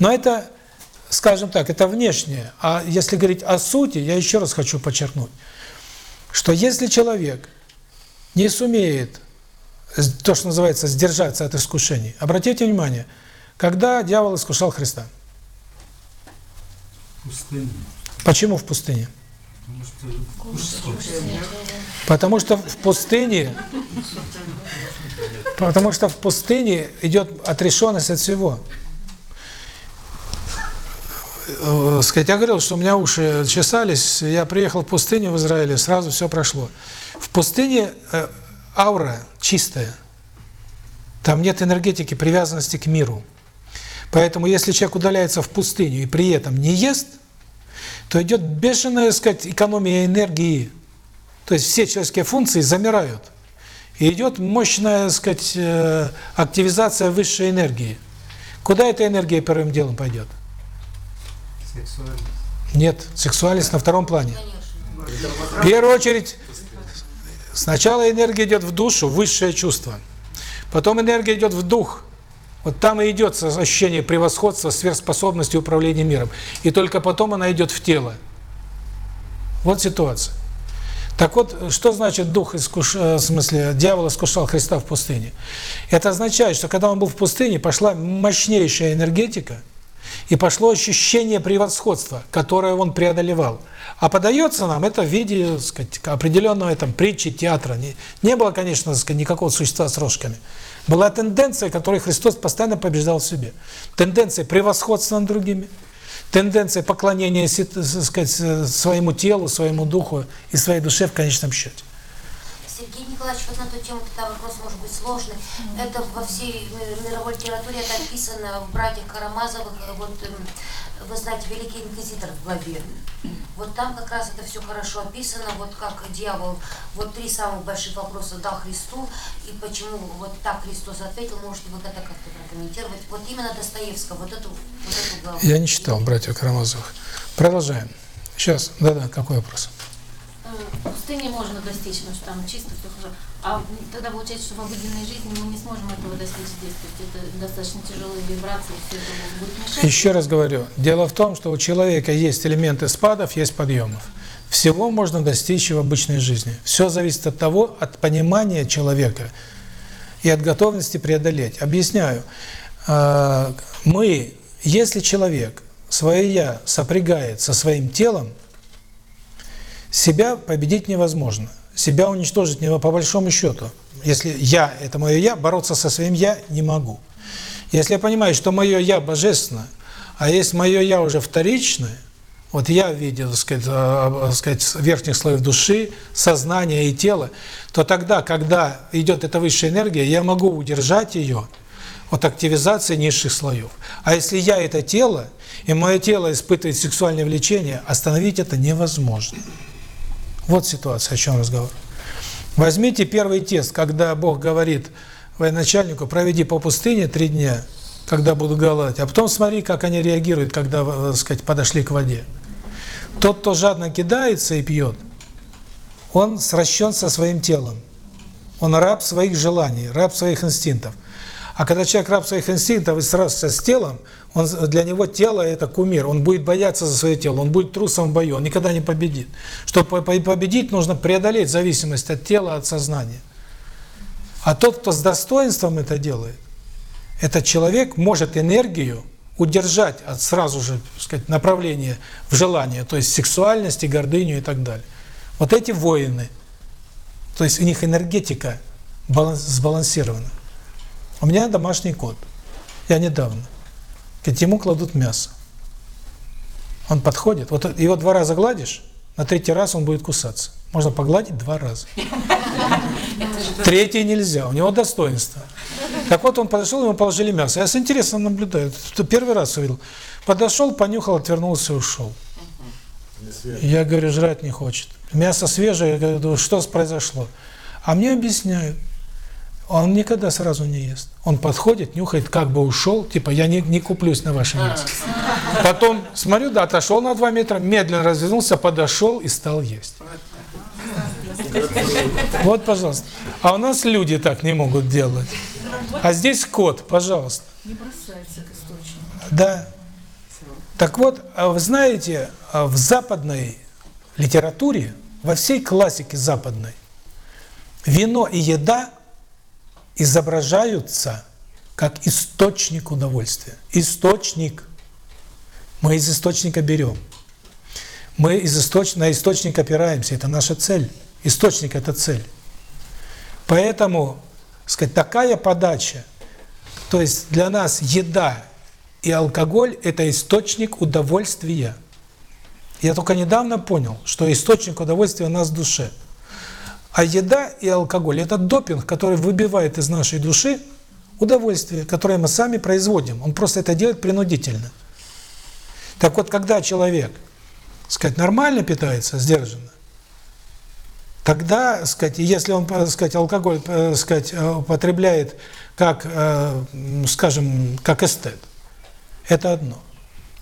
Но это, скажем так, это внешнее. А если говорить о сути, я еще раз хочу подчеркнуть, что если человек не сумеет, то, что называется, сдержаться от искушений, обратите внимание, когда дьявол искушал Христа? Почему в пустыне? Потому что вкусно. Потому что в пустыне, потому что в пустыне идет отрешенность от всего. Э, Сказать, я говорил, что у меня уши чесались, я приехал в пустыню в Израиле, сразу все прошло. В пустыне э, аура чистая, там нет энергетики привязанности к миру. Поэтому если человек удаляется в пустыню и при этом не ест, то идет бешеная, сказать, экономия энергии. То есть все человеческие функции замирают. И идет мощная, сказать, э, активизация высшей энергии. Куда эта энергия первым делом пойдет? Сексуальность. Нет, сексуальность на втором плане. В первую очередь, сначала энергия идет в душу, высшее чувство. Потом энергия идет в дух. Вот там и идет ощущение превосходства, сверхспособности управления миром. И только потом она идет в тело. Вот ситуация. Так вот, что значит дух искуш... э, в смысле, дьявол искушал Христа в пустыне? Это означает, что когда он был в пустыне, пошла мощнейшая энергетика, и пошло ощущение превосходства, которое он преодолевал. А подается нам это в виде, так сказать, определенного там притчи, театра. Не, не было, конечно, сказать, никакого существа с рожками. Была тенденция, которую Христос постоянно побеждал в себе. Тенденция превосходства над другими, тенденция поклонения сказать, своему телу, своему духу и своей душе в конечном счете. Сергей Николаевич, вот на эту тему тогда вопрос может быть сложный. Это во всей ми- мировой литературе это описано в «Братьях Карамазовых», вот эм, вы знаете, Великий Инквизитор в главе. Вот там как раз это все хорошо описано, вот как дьявол, вот три самых больших вопроса дал Христу, и почему вот так Христос ответил, можете вы это как-то прокомментировать. Вот именно Достоевского, вот эту, вот эту главу. Я не читал «Братьев Карамазовых». Продолжаем. Сейчас, да-да, какой вопрос? В пустыне можно достичь, потому что там чисто все хорошо. А тогда получается, что в обыденной жизни мы не сможем этого достичь здесь. То есть это достаточно тяжелые вибрации, все это будет мешать. Еще раз говорю, дело в том, что у человека есть элементы спадов, есть подъемов. Всего можно достичь в обычной жизни. Все зависит от того, от понимания человека и от готовности преодолеть. Объясняю. А, Мы, если человек свое «я» сопрягает со своим телом, себя победить невозможно. Себя уничтожить не по большому счету. Если «я» – это мое «я», бороться со своим «я» не могу. Если я понимаю, что мое «я» божественно, а есть мое «я» уже вторичное, вот я в виде, так сказать, э, так сказать, верхних слоев души, сознания и тела, то тогда, когда идет эта высшая энергия, я могу удержать ее от активизации низших слоев. А если я это тело, и мое тело испытывает сексуальное влечение, остановить это невозможно. Вот ситуация, о чем разговор. Возьмите первый тест, когда Бог говорит военачальнику, проведи по пустыне три дня, когда будут голодать, а потом смотри, как они реагируют, когда, так сказать, подошли к воде. Тот, кто жадно кидается и пьет, он сращен со своим телом. Он раб своих желаний, раб своих инстинктов. А когда человек раб своих инстинктов и срасся с телом, он, для него тело – это кумир. Он будет бояться за свое тело, он будет трусом в бою, он никогда не победит. Чтобы победить, нужно преодолеть зависимость от тела, от сознания. А тот, кто с достоинством это делает, этот человек может энергию удержать от сразу же, сказать, направления в желание, то есть сексуальности, гордыню и так далее. Вот эти воины, то есть у них энергетика сбалансирована. У меня домашний кот. Я недавно. К ему кладут мясо. Он подходит, вот его два раза гладишь, на третий раз он будет кусаться. Можно погладить два раза. Третий нельзя, у него достоинство. Так вот, он подошел, ему положили мясо. Я с интересом наблюдаю, первый раз увидел. Подошел, понюхал, отвернулся и ушел. Я говорю, жрать не хочет. Мясо свежее, я говорю, что произошло? А мне объясняют. Он никогда сразу не ест. Он подходит, нюхает, как бы ушел, типа, я не, не куплюсь на ваше мясо. Потом, смотрю, да, отошел на 2 метра, медленно развернулся, подошел и стал есть. Вот, пожалуйста. А у нас люди так не могут делать. А здесь кот, пожалуйста. Не бросается к источнику. Да. Так вот, а вы знаете, в западной литературе, во всей классике западной, вино и еда изображаются как источник удовольствия. Источник. Мы из источника берем. Мы из источ... на источник опираемся. Это наша цель. Источник – это цель. Поэтому, сказать, такая подача, то есть для нас еда и алкоголь – это источник удовольствия. Я только недавно понял, что источник удовольствия у нас в душе. А еда и алкоголь – это допинг, который выбивает из нашей души удовольствие, которое мы сами производим. Он просто это делает принудительно. Так вот, когда человек, сказать, нормально питается, сдержанно, тогда, сказать, если он, сказать, алкоголь, сказать, употребляет как, скажем, как эстет, это одно.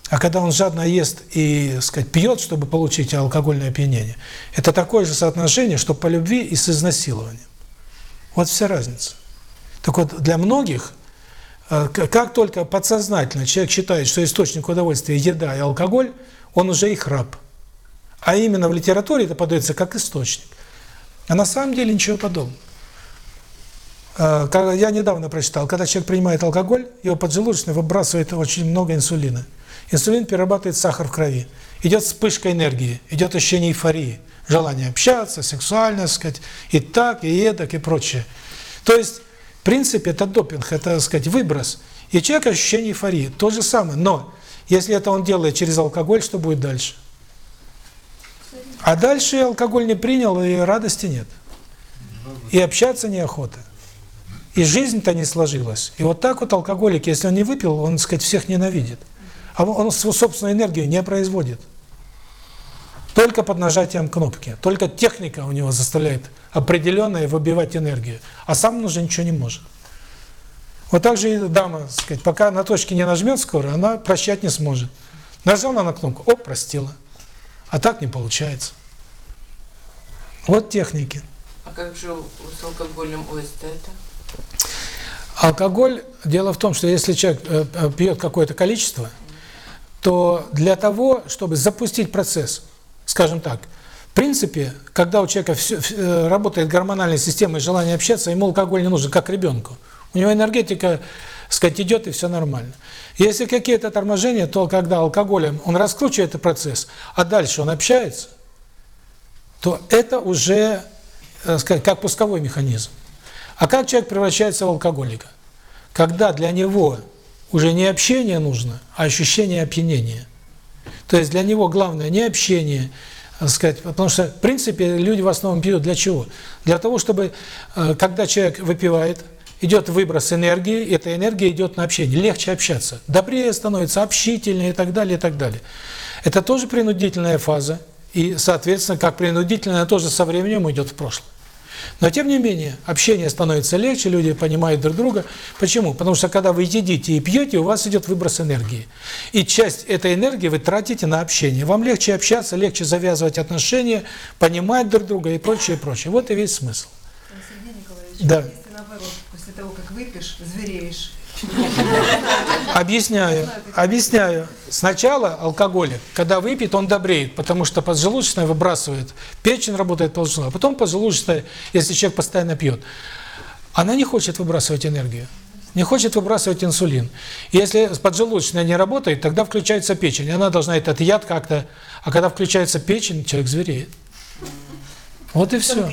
А когда он жадно ест и, сказать, пьет, чтобы получить алкогольное опьянение, это такое же соотношение, что по любви и с изнасилованием. Вот вся разница. Так вот, для многих, как только подсознательно человек считает, что источник удовольствия – еда и алкоголь, он уже их раб. А именно в литературе это подается как источник. А на самом деле ничего подобного. Я недавно прочитал, когда человек принимает алкоголь, его поджелудочный выбрасывает очень много инсулина. Инсулин перерабатывает сахар в крови. Идет вспышка энергии, идет ощущение эйфории, желание общаться, сексуально, сказать, и так, и эдак, и прочее. То есть, в принципе, это допинг, это, сказать, выброс. И человек ощущение эйфории. То же самое. Но Если это он делает через алкоголь, что будет дальше? А дальше алкоголь не принял, и радости нет. И общаться неохота. И жизнь-то не сложилась. И вот так вот алкоголик, если он не выпил, он, сказать, всех ненавидит. А он свою собственную энергию не производит. Только под нажатием кнопки. Только техника у него заставляет определенное выбивать энергию. А сам он уже ничего не может. Вот так же и дама, так сказать, пока на точке не нажмет скоро, она прощать не сможет. Нажала на кнопку, оп, простила. А так не получается. Вот техники. А как же с алкоголем ОСТ это? Алкоголь, дело в том, что если человек э, э, пьет какое-то количество, то для того, чтобы запустить процесс, скажем так, в принципе, когда у человека все, э, работает гормональная система и желание общаться, ему алкоголь не нужен, как ребенку. У него энергетика, сказать, идет и все нормально. Если какие-то торможения, то когда алкоголем он раскручивает этот процесс, а дальше он общается, то это уже, сказать, как пусковой механизм. А как человек превращается в алкоголика? Когда для него уже не общение нужно, а ощущение опьянения. То есть для него главное не общение, сказать, потому что, в принципе, люди в основном пьют для чего? Для того, чтобы, когда человек выпивает, идет выброс энергии, эта энергия идет на общение, легче общаться, добрее становится, общительнее и так далее, и так далее. Это тоже принудительная фаза, и, соответственно, как принудительная, тоже со временем идет в прошлое. Но, тем не менее, общение становится легче, люди понимают друг друга. Почему? Потому что, когда вы едите и пьете, у вас идет выброс энергии. И часть этой энергии вы тратите на общение. Вам легче общаться, легче завязывать отношения, понимать друг друга и прочее, прочее. Вот и весь смысл. Сергей Николаевич, Да. если наоборот, после того, как выпьешь, звереешь. Объясняю, объясняю. Сначала алкоголик, когда выпьет, он добреет, потому что поджелудочная выбрасывает, печень работает поджелудочная, а потом поджелудочная, если человек постоянно пьет, она не хочет выбрасывать энергию, не хочет выбрасывать инсулин. Если поджелудочная не работает, тогда включается печень, и она должна этот яд как-то, а когда включается печень, человек звереет. Вот и все.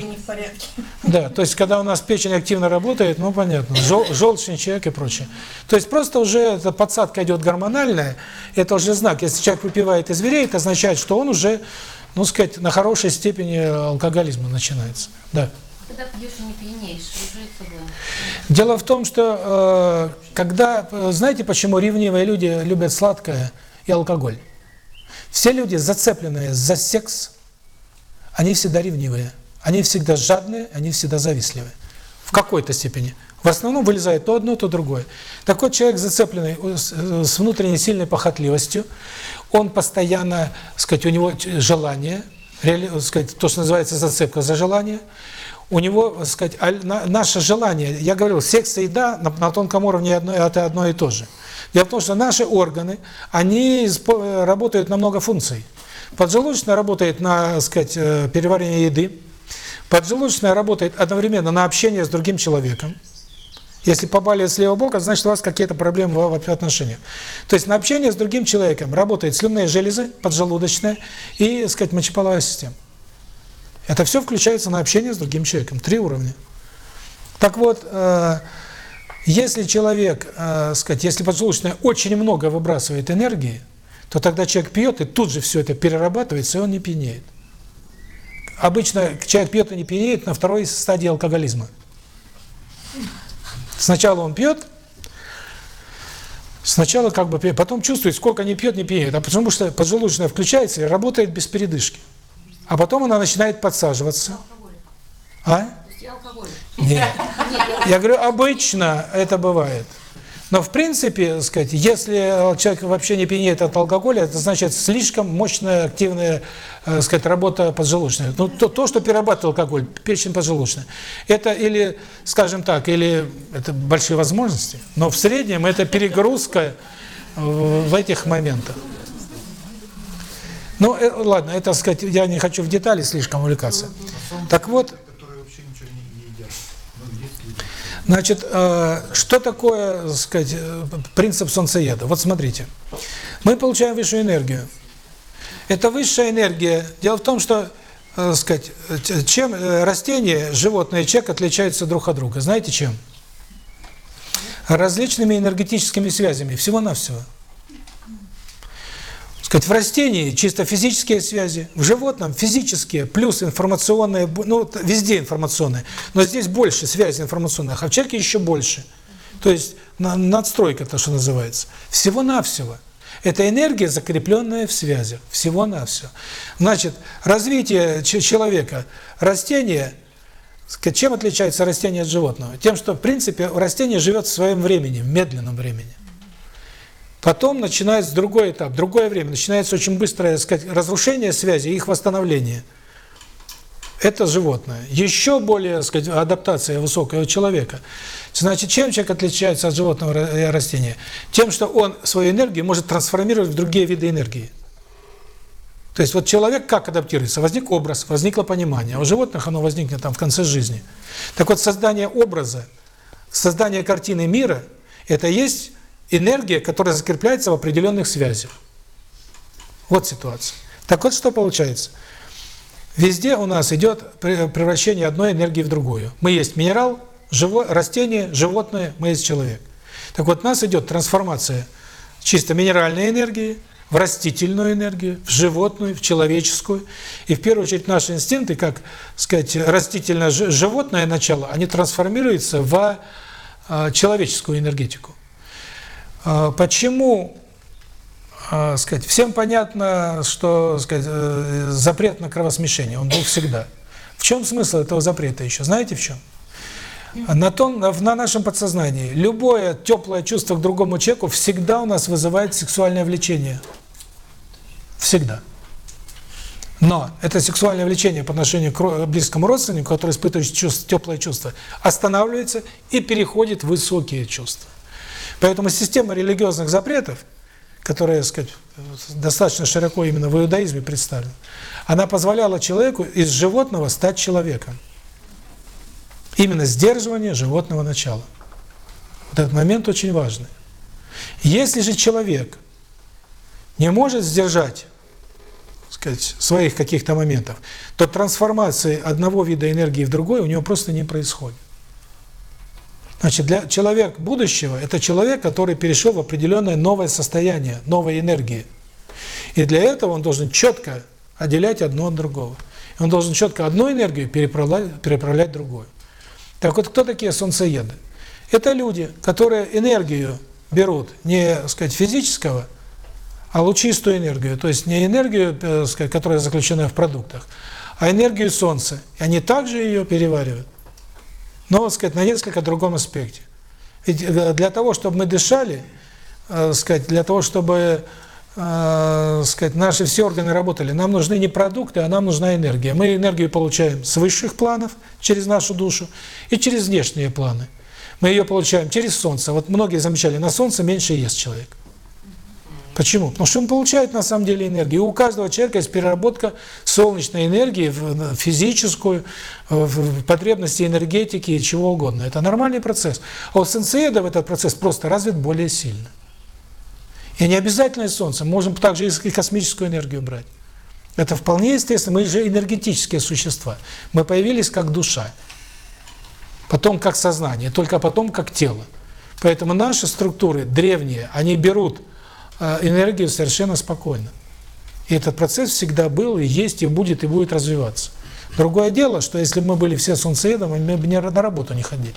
Да, то есть, когда у нас печень активно работает, ну, понятно, жел, желчный человек и прочее. То есть, просто уже эта подсадка идет гормональная, это уже знак. Если человек выпивает и звереет, это означает, что он уже, ну, сказать, на хорошей степени алкоголизма начинается. Да. Когда пьешь и не пьянеешь, уже проблема. Дело в том, что, э, когда, знаете, почему ревнивые люди любят сладкое и алкоголь? Все люди, зацепленные за секс, они всегда ревнивые, они всегда жадные, они всегда завистливые. В какой-то степени. В основном вылезает то одно, то другое. Такой человек, зацепленный с внутренней сильной похотливостью, он постоянно, сказать, у него желание, сказать, то, что называется зацепка за желание, у него, сказать, наше желание, я говорил, секс и еда на, на тонком уровне одно, это одно и то же. Дело в том, что наши органы, они работают на много функций. Поджелудочная работает на, сказать, переваривание еды. Поджелудочная работает одновременно на общение с другим человеком. Если побаливает с левого бока, значит у вас какие-то проблемы в отношениях. То есть на общение с другим человеком работает слюнные железы, поджелудочная и, сказать, мочеполовая система. Это все включается на общение с другим человеком. Три уровня. Так вот, если человек, сказать, если поджелудочная очень много выбрасывает энергии, то тогда человек пьет, и тут же все это перерабатывается, и он не пьянеет. Обычно человек пьет и не пьянеет на второй стадии алкоголизма. Сначала он пьет, сначала как бы пьет, потом чувствует, сколько не пьет, не пьянеет, а потому что поджелудочная включается и работает без передышки. А потом она начинает подсаживаться. А? Нет. Я говорю, обычно это бывает. Но в принципе, сказать, если человек вообще не пьянеет от алкоголя, это значит слишком мощная, активная, сказать, работа поджелудочная. Ну, то, то, что перерабатывает алкоголь, печень поджелудочная, это или, скажем так, или это большие возможности, но в среднем это перегрузка в этих моментах. Ну, э, ладно, это, сказать, я не хочу в детали слишком увлекаться. Так вот, Значит, что такое, так сказать, принцип солнцееда? Вот смотрите. Мы получаем высшую энергию. Это высшая энергия. Дело в том, что, так сказать, чем растения, животные, человек отличаются друг от друга. Знаете чем? Различными энергетическими связями. Всего-навсего. Сказать, в растении чисто физические связи, в животном физические, плюс информационные, ну, вот везде информационные, но здесь больше связей информационных, а в человеке еще больше. То есть на- надстройка, то, что называется. Всего-навсего. Это энергия, закрепленная в связях. Всего-навсего. Значит, развитие человека, сказать, чем отличается растение от животного? Тем, что, в принципе, растение живет в своем времени, в медленном времени. Потом начинается другой этап, другое время. Начинается очень быстрое, сказать, разрушение связи и их восстановление. Это животное. Еще более, сказать, адаптация высокого человека. Значит, чем человек отличается от животного ра- э, растения? Тем, что он свою энергию может трансформировать в другие виды энергии. То есть вот человек как адаптируется? Возник образ, возникло понимание. А у животных оно возникнет там в конце жизни. Так вот, создание образа, создание картины мира – это есть энергия, которая закрепляется в определенных связях. Вот ситуация. Так вот, что получается? Везде у нас идет пре- превращение одной энергии в другую. Мы есть минерал, живо, растение, животное, мы есть человек. Так вот, у нас идет трансформация чисто минеральной энергии в растительную энергию, в животную, в человеческую. И в первую очередь наши инстинкты, как сказать, растительно-животное начало, они трансформируются в а, человеческую энергетику. А, Почему, а, сказать, всем понятно, что сказать, э, запрет на кровосмешение, он был всегда. В чем смысл этого запрета еще? Знаете в чем? На, том, на, на нашем подсознании любое теплое чувство к другому человеку всегда у нас вызывает сексуальное влечение. Всегда. Но это сексуальное влечение по отношению к близкому родственнику, который испытывает чувств, теплое чувство, останавливается и переходит в высокие чувства. Поэтому система религиозных запретов, которая, сказать, достаточно широко именно в иудаизме представлена, она позволяла человеку из животного стать человеком. Именно сдерживание животного начала. Вот этот момент очень важный. Если же человек не может сдержать сказать, своих каких-то моментов, то трансформации одного вида энергии в другой у него просто не происходит. Значит, для человек будущего – это человек, который перешел в определенное новое состояние, новой энергии. И для этого он должен четко отделять одно от другого. Он должен четко одну энергию переправлять, переправлять другую. Так вот, кто такие солнцееды? Это люди, которые энергию берут не, сказать, физического, а лучистую энергию, то есть не энергию, э, сказать, которая заключена в продуктах, а энергию Солнца. И они также ее переваривают, но, так сказать, на несколько другом аспекте. Ведь э, для того, чтобы мы дышали, э, сказать, для того, чтобы э, сказать, наши все органы работали, нам нужны не продукты, а нам нужна энергия. Мы энергию получаем с высших планов, через нашу душу, и через внешние планы. Мы ее получаем через Солнце. Вот многие замечали, на Солнце меньше ест человек. Почему? Потому что он получает на самом деле энергию. И у каждого человека есть переработка солнечной энергии в физическую, в потребности энергетики и чего угодно. Это нормальный процесс. А у сенсеидов этот процесс просто развит более сильно. И не обязательно из Солнца, можем также и космическую энергию брать. Это вполне естественно, мы же энергетические существа. Мы появились как душа, потом как сознание, только потом как тело. Поэтому наши структуры древние, они берут э, энергию совершенно спокойно. И этот процесс всегда был, и есть, и будет, и будет развиваться. Другое дело, что если бы мы были все солнцеедами, мы бы не на работу не ходили.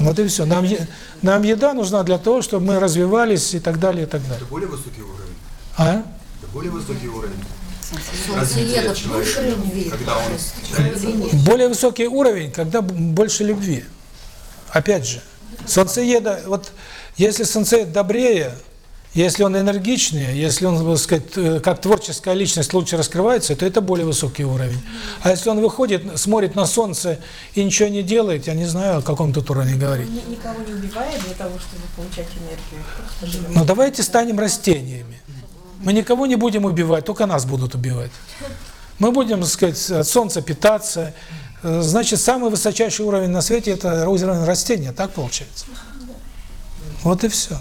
Вот и все. Нам, нам еда нужна для того, чтобы мы развивались и так далее, и так далее. Это более высокий уровень. А? Это более высокий уровень. Человека, любви. Когда он Более высокий уровень, когда больше любви. Опять же, солнцееда, вот если солнцеед добрее, если он энергичнее, если он, так сказать, э, как творческая личность лучше раскрывается, то это более высокий уровень. А если он выходит, смотрит на солнце и ничего не делает, я не знаю, о каком тут уровне говорить. Ни- Никого не убивает для того, чтобы получать энергию. Но давайте станем растениями. Мы никого не будем убивать, только нас будут убивать. Мы будем, так сказать, от солнца питаться. Э, Значит, самый высочайший уровень на свете – это уровень растения, так получается? Вот и все.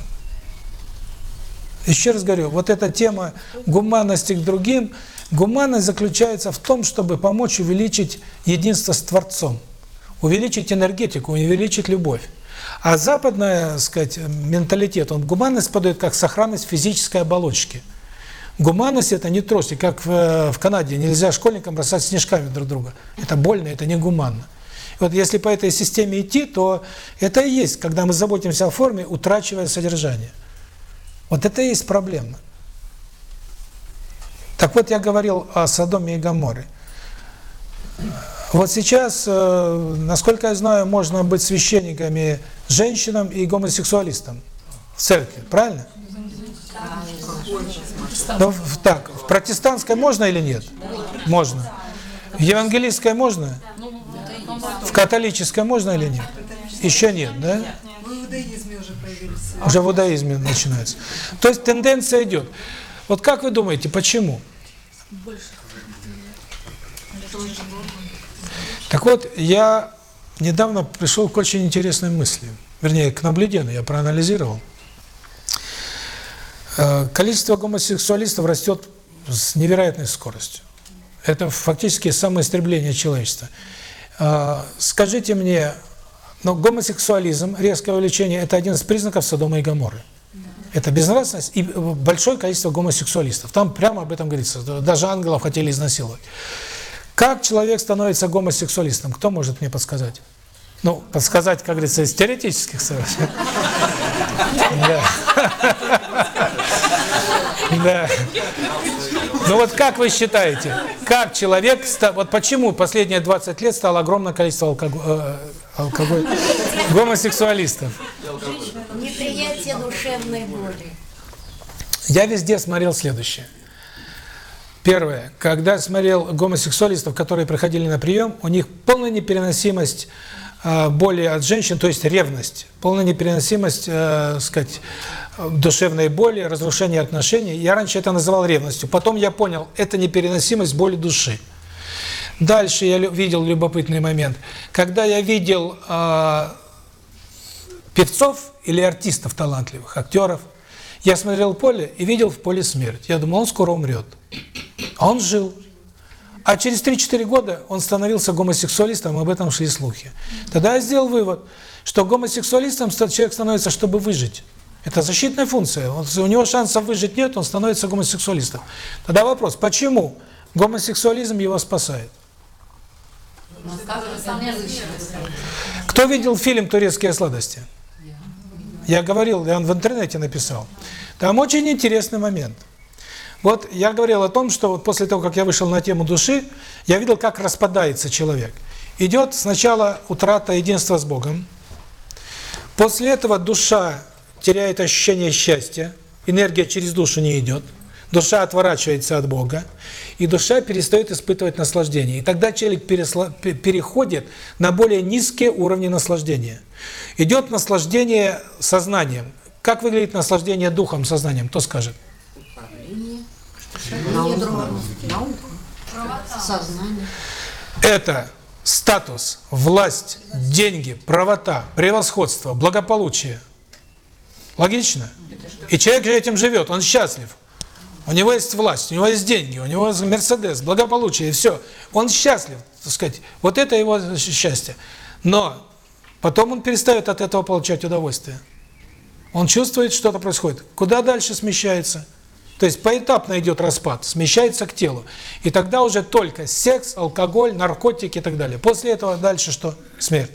Еще раз говорю, вот эта тема гуманности к другим, гуманность заключается в том, чтобы помочь увеличить единство с Творцом, увеличить энергетику, увеличить любовь. А западная, сказать, менталитет, он гуманность подает как сохранность физической оболочки. Гуманность – это не трости, как в, в Канаде нельзя школьникам бросать снежками друг друга. Это больно, это не гуманно. Вот если по этой системе идти, то это и есть, когда мы заботимся о форме, утрачивая содержание. Вот это и есть проблема. Так вот, я говорил о Содоме и Гоморе. Вот сейчас, э, насколько я знаю, можно быть священниками женщинам и гомосексуалистам в церкви, правильно? Ну, так, в протестантской можно или нет? Можно. В евангелистской можно? В католической можно или нет? Еще нет, да? Иудаизме уже появились. Уже в иудаизме начинается. То есть тенденция идет. Вот как вы думаете, почему? Так вот, я недавно пришел к очень интересной мысли. Вернее, к наблюдению, я проанализировал. Э, количество гомосексуалистов растет с невероятной скоростью. Это фактически самоистребление человечества. Э, скажите мне, но гомосексуализм, резкое увлечение – это один из признаков Содома и Гоморры. Это безнравственность и большое количество гомосексуалистов. Там прямо об этом говорится. Даже ангелов хотели изнасиловать. Как человек становится гомосексуалистом? Кто может мне подсказать? Ну, подсказать, как говорится, из теоретических совершенно. Да. Ну вот как вы считаете, как человек, вот почему последние 20 лет стало огромное количество алкоголя, алкоголь, гомосексуалистов? Неприятие душевной боли. Я везде смотрел следующее. Первое. Когда смотрел гомосексуалистов, которые приходили на прием, у них полная непереносимость э, боли от женщин, то есть ревность, полная непереносимость, э, сказать, душевной боли, разрушение отношений. Я раньше это называл ревностью. Потом я понял, это непереносимость боли души. Дальше я видел любопытный момент. Когда я видел э, певцов или артистов талантливых, актеров, я смотрел поле и видел в поле смерть. Я думал, он скоро умрет. А он жил. А через 3-4 года он становился гомосексуалистом, об этом шли слухи. Тогда я сделал вывод, что гомосексуалистом человек становится, чтобы выжить. Это защитная функция. У него шансов выжить нет, он становится гомосексуалистом. Тогда вопрос, почему гомосексуализм его спасает? Кто видел фильм «Турецкие сладости»? Я говорил, я в интернете написал. Там очень интересный момент. Вот я говорил о том, что вот после того, как я вышел на тему души, я видел, как распадается человек. Идет сначала утрата единства с Богом. После этого душа теряет ощущение счастья, энергия через душу не идет. Душа отворачивается от Бога, и душа перестает испытывать наслаждение. И тогда человек переходит на более низкие уровни наслаждения. Идет наслаждение сознанием. Как выглядит наслаждение духом, сознанием? Кто скажет? Сознание. Это статус, власть, деньги, правота, превосходство, благополучие. Логично? И человек же этим живет, он счастлив. У него есть власть, у него есть деньги, у него есть Мерседес, благополучие, и все. Он счастлив, так сказать. Вот это его счастье. Но потом он перестает от этого получать удовольствие. Он чувствует, что-то происходит. Куда дальше смещается? То есть поэтапно идет распад, смещается к телу. И тогда уже только секс, алкоголь, наркотики и так далее. После этого дальше что? Смерть.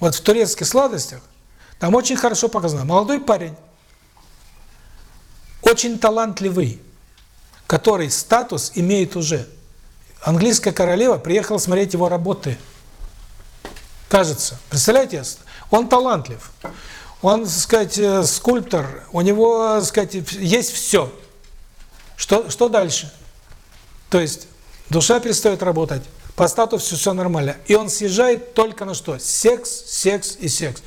Вот в турецких сладостях там очень хорошо показано. Молодой парень, очень талантливый, который статус имеет уже. Английская королева приехала смотреть его работы. Кажется. Представляете? Он талантлив. Он, так сказать, э, скульптор, у него, так сказать, есть все. Что, что дальше? То есть душа перестает работать, по статусу все нормально. И он съезжает только на что? Секс, секс и секс.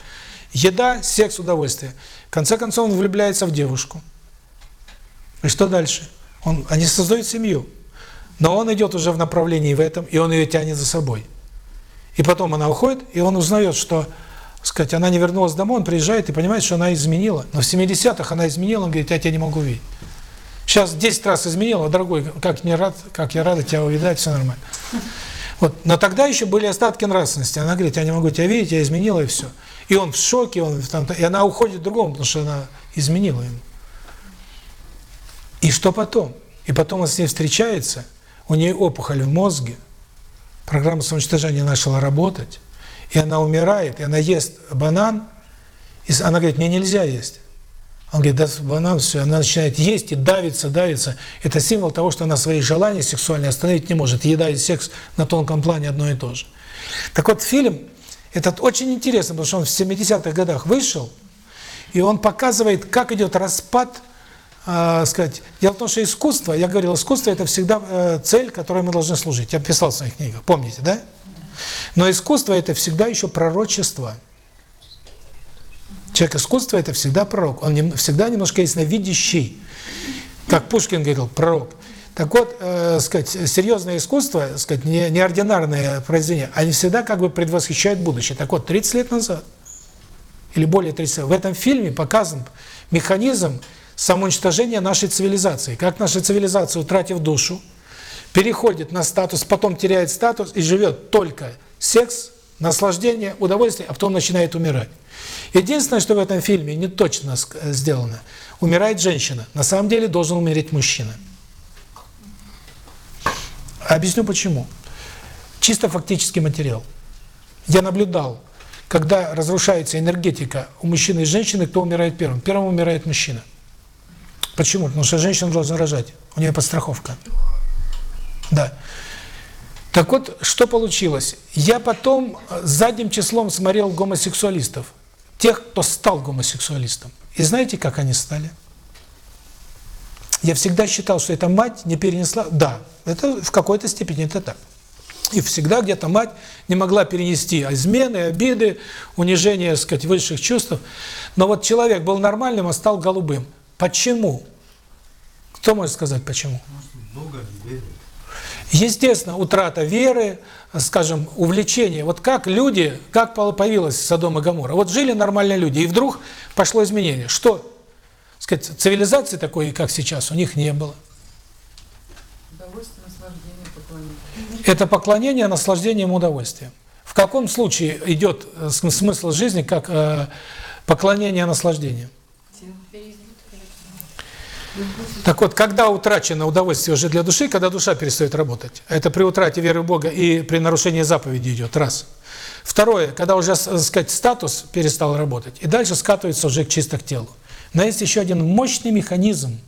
Еда, секс, удовольствие. В конце концов он влюбляется в девушку. И что дальше? Он, они создают семью. Но он идет уже в направлении в этом, и он ее тянет за собой. И потом она уходит, и он узнает, что, сказать, она не вернулась домой, он приезжает и понимает, что она изменила. Но в 70-х она изменила, он говорит, я тебя не могу видеть. Сейчас 10 раз изменила, дорогой, как не рад, как я рада тебя увидать, все нормально. Вот, но тогда еще были остатки нравственности. Она говорит, я не могу тебя видеть, я изменила, и все. И он в шоке, он там, и она уходит к другому, потому что она изменила ему. И что потом? И потом он с ней встречается, у нее опухоль в мозге, программа самоуничтожения начала работать, и она умирает, и она ест банан, и она говорит, мне нельзя есть. Он говорит, да банан, все, она начинает есть и давится, давится. Это символ того, что она свои желания сексуальные остановить не может. Еда и секс на тонком плане одно и то же. Так вот, фильм этот очень интересный, потому что он в 70-х годах вышел, и он показывает, как идет распад, э, сказать. Дело в том, что искусство, я говорил, искусство – это всегда э, цель, которой мы должны служить. Я писал в своих книгах, помните, да? Но искусство – это всегда еще пророчество. Человек искусства – это всегда пророк. Он не, всегда немножко ясновидящий. Как Пушкин говорил, пророк. Так вот, э, сказать, серьезное искусство, сказать, не, неординарные произведения, они всегда как бы предвосхищают будущее. Так вот, 30 лет назад, или более 30 лет, в этом фильме показан механизм самоуничтожения нашей цивилизации. Как наша цивилизация, утратив душу, переходит на статус, потом теряет статус и живет только секс, наслаждение, удовольствие, а потом начинает умирать. Единственное, что в этом фильме не точно сделано, умирает женщина. На самом деле должен умереть мужчина. Объясню почему. Чисто фактический материал. Я наблюдал, когда разрушается энергетика у мужчины и женщины, кто умирает первым? Первым умирает мужчина. Почему? Потому что женщина должна рожать. У нее подстраховка. Да. Так вот, что получилось? Я потом задним числом смотрел гомосексуалистов. Тех, кто стал гомосексуалистом. И знаете, как они стали? Я всегда считал, что эта мать не перенесла... Да, это в какой-то степени это так. И всегда где-то мать не могла перенести измены, обиды, унижение, так сказать, высших чувств. Но вот человек был нормальным, а стал голубым. Почему? Кто может сказать, почему? Естественно, утрата веры, скажем, увлечение. Вот как люди, как появилась Содом и Гоморра? Вот жили нормальные люди, и вдруг пошло изменение. Что? Сказать, цивилизации такой, как сейчас, у них не было. Это поклонение наслаждением удовольствием. В каком случае идет смысл жизни как э, поклонение наслаждению? Так вот, когда утрачено удовольствие уже для души, когда душа перестает работать, это при утрате веры в Бога и при нарушении заповеди идет, раз. Второе, когда уже, так сказать, статус перестал работать, и дальше скатывается уже чисто к телу. Но есть еще один мощный механизм,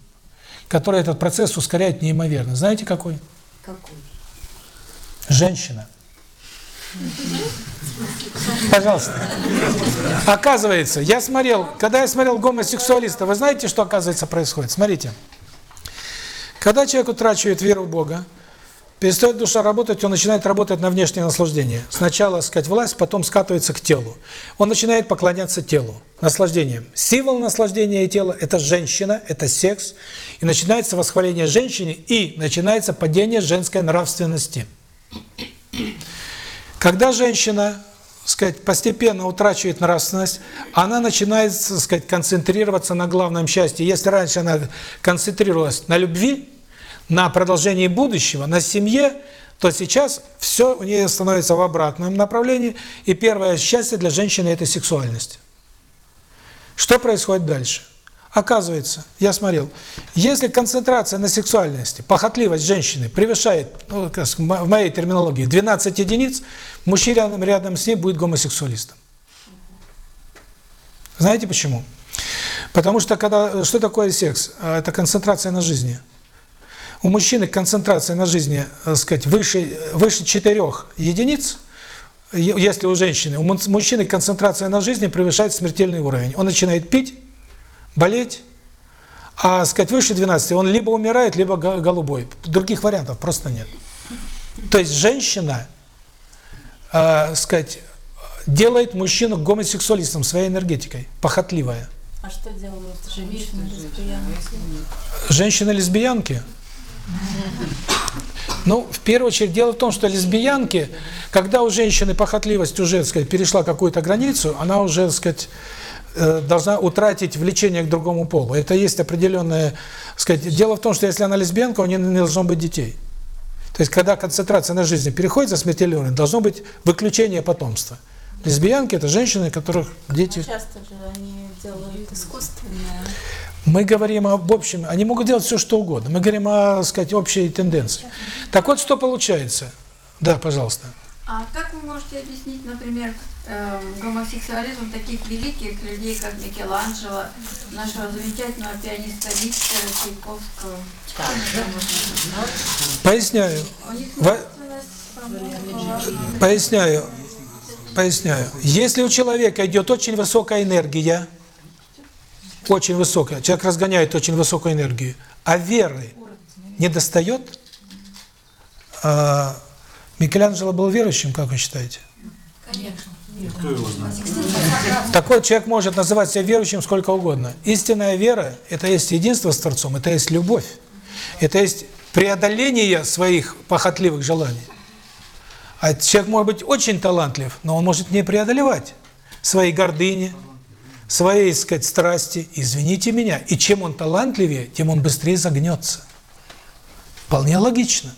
который этот процесс ускоряет неимоверно. Знаете какой? Какой? Женщина. Пожалуйста. Оказывается, я смотрел, когда я смотрел гомосексуалиста, вы знаете, что оказывается происходит? Смотрите. Когда человек утрачивает веру в Бога, перестает душа работать, он начинает работать на внешнее наслаждение. Сначала, сказать, власть, потом скатывается к телу. Он начинает поклоняться телу, наслаждением. Символ наслаждения тела – это женщина, это секс. И начинается восхваление женщине, и начинается падение женской нравственности. Когда женщина, сказать, постепенно утрачивает нравственность, она начинает, сказать, концентрироваться на главном счастье. Если раньше она концентрировалась на любви, на продолжении будущего, на семье, то сейчас все у нее становится в обратном направлении, и первое счастье для женщины – это сексуальность. Что происходит дальше? Оказывается, я смотрел, если концентрация на сексуальности, похотливость женщины превышает, ну, в моей терминологии, 12 единиц, мужчина рядом с ней будет гомосексуалистом. Знаете почему? Потому что когда что такое секс? Это концентрация на жизни. У мужчины концентрация на жизни, так сказать, выше выше 4 единиц, если у женщины, у мужчины концентрация на жизни превышает смертельный уровень. Он начинает пить, болеть, а, сказать, выше 12 он либо умирает, либо голубой. Других вариантов просто нет. То есть женщина, э, сказать, делает мужчину гомосексуалистом своей энергетикой, похотливая. А что делают женщины-лесбиянки? Женщины-лесбиянки? Ну, в первую очередь, дело в том, что лесбиянки, когда у женщины похотливость уже, так сказать, перешла какую-то границу, она уже, так сказать, должна утратить влечение к другому полу. Это есть определенное, сказать, дело в том, что если она лесбиянка, у нее не должно быть детей. То есть, когда концентрация на жизни переходит за смертельный уровень, должно быть выключение потомства. Лесбиянки – это женщины, у которых дети... Часто же они делают искусственное. Мы говорим об общем, они могут делать все, что угодно. Мы говорим о, так сказать, общей тенденции. Так вот, что получается? Да, пожалуйста. А как вы можете объяснить, например, э, гомосексуализм таких великих людей, как Микеланджело, нашего замечательного пианиста Листа, Чайковского? Поясняю. Во-. Поясняю. Поясняю. Если у человека идет очень высокая энергия, очень высокая, человек разгоняет очень высокую энергию, а веры не достает, а, Микеланджело был верующим, как вы считаете? Такой человек может называть себя верующим сколько угодно. Истинная вера – это есть единство с Творцом, это есть любовь, это есть преодоление своих похотливых желаний. А человек может быть очень талантлив, но он может не преодолевать своей гордыни, своей, так сказать, страсти. Извините меня. И чем он талантливее, тем он быстрее загнется. Вполне логично.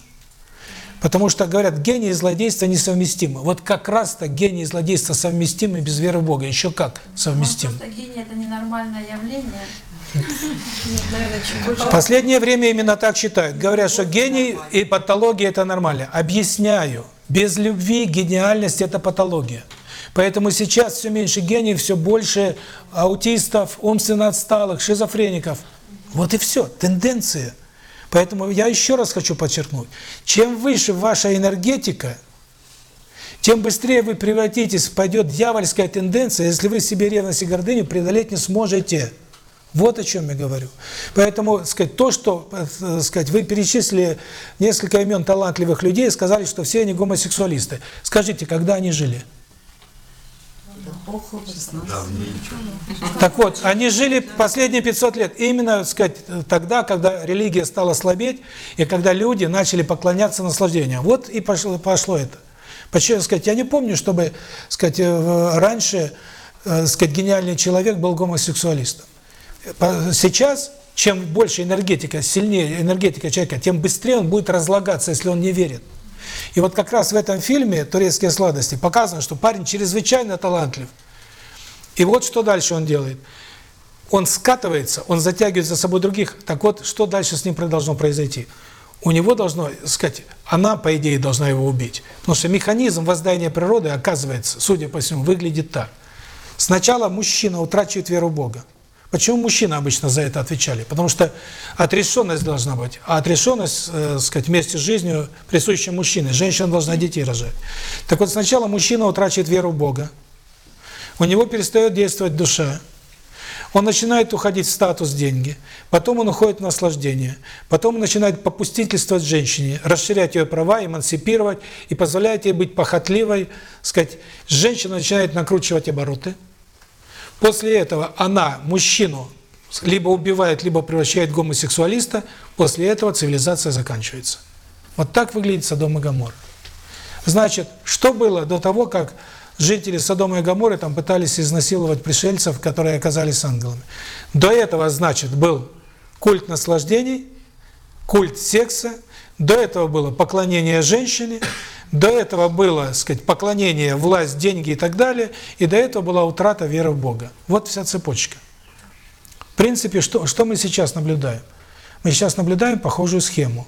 Потому что, говорят, гений и злодейство несовместимы. Вот как раз-то гений и злодейство совместимы без веры в Бога. Еще как совместимы. Просто гений это ненормальное явление. В последнее время именно так считают. Говорят, что гений и патология – это нормально. Объясняю. Без любви гениальность – это патология. Поэтому сейчас все меньше гениев, все больше аутистов, умственно отсталых, шизофреников. Вот и все. Тенденция. Поэтому я еще раз хочу подчеркнуть. Чем выше ваша энергетика, тем быстрее вы превратитесь, пойдет дьявольская тенденция, если вы себе ревность и гордыню преодолеть не сможете. Вот о чем я говорю. Поэтому, сказать, то, что, э, сказать, вы перечислили несколько имен талантливых людей, сказали, что все они гомосексуалисты. Скажите, когда они жили? Так вот, они жили последние 500 лет именно, так сказать, тогда, когда религия стала слабеть, и когда люди начали поклоняться наслаждению. Вот и пошло, пошло это. Почему, сказать, я не помню, чтобы, сказать, э, раньше, э, сказать, гениальный человек был гомосексуалистом. Сейчас, чем больше энергетика, сильнее энергетика человека, тем быстрее он будет разлагаться, если он не верит. И вот как раз в этом фильме «Турецкие сладости» показано, что парень чрезвычайно талантлив. И вот что дальше он делает. Он скатывается, он затягивает за собой других. Так вот, что дальше с ним должно произойти? У него должно, сказать, она, по идее, должна его убить. Потому что механизм воздаяния природы, оказывается, судя по всему, выглядит так. Сначала мужчина утрачивает веру в Бога. Почему мужчины обычно за это отвечали? Потому что отрешенность должна быть. А отрешенность, э, сказать, вместе с жизнью присуща мужчине. Женщина должна детей рожать. Так вот, сначала мужчина утрачивает веру в Бога. У него перестает действовать душа. Он начинает уходить в статус деньги, потом он уходит в наслаждение, потом он начинает попустительствовать женщине, расширять ее права, эмансипировать и позволяет ей быть похотливой, сказать, женщина начинает накручивать обороты. После этого она мужчину либо убивает, либо превращает в гомосексуалиста, после этого цивилизация заканчивается. Вот так выглядит Содом и Гоморра. Значит, что было до того, как жители Содома и Гоморры там пытались изнасиловать пришельцев, которые оказались ангелами? До этого, значит, был культ наслаждений, культ секса, до этого было поклонение женщине, до этого было, так сказать, поклонение, власть, деньги и так далее, и до этого была утрата веры в Бога. Вот вся цепочка. В принципе, что, что мы сейчас наблюдаем? Мы сейчас наблюдаем похожую схему.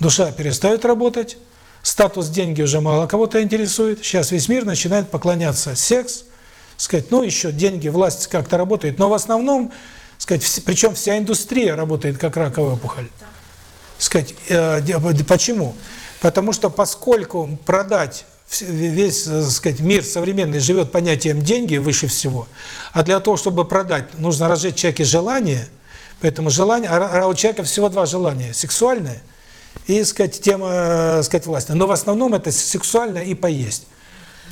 Душа перестает работать, статус деньги уже мало кого-то интересует, сейчас весь мир начинает поклоняться секс, сказать, ну еще деньги, власть как-то работает, но в основном, сказать, причем вся индустрия работает как раковая опухоль. Сказать, э, де- почему? Потому что поскольку продать весь, э, сказать, мир современный живет понятием деньги выше всего, а для того, чтобы продать, нужно разжечь в человеке желание, поэтому желание, а у человека всего два желания, сексуальное и, сказать, тема, э, сказать, власти. Но в основном это сексуальное и поесть.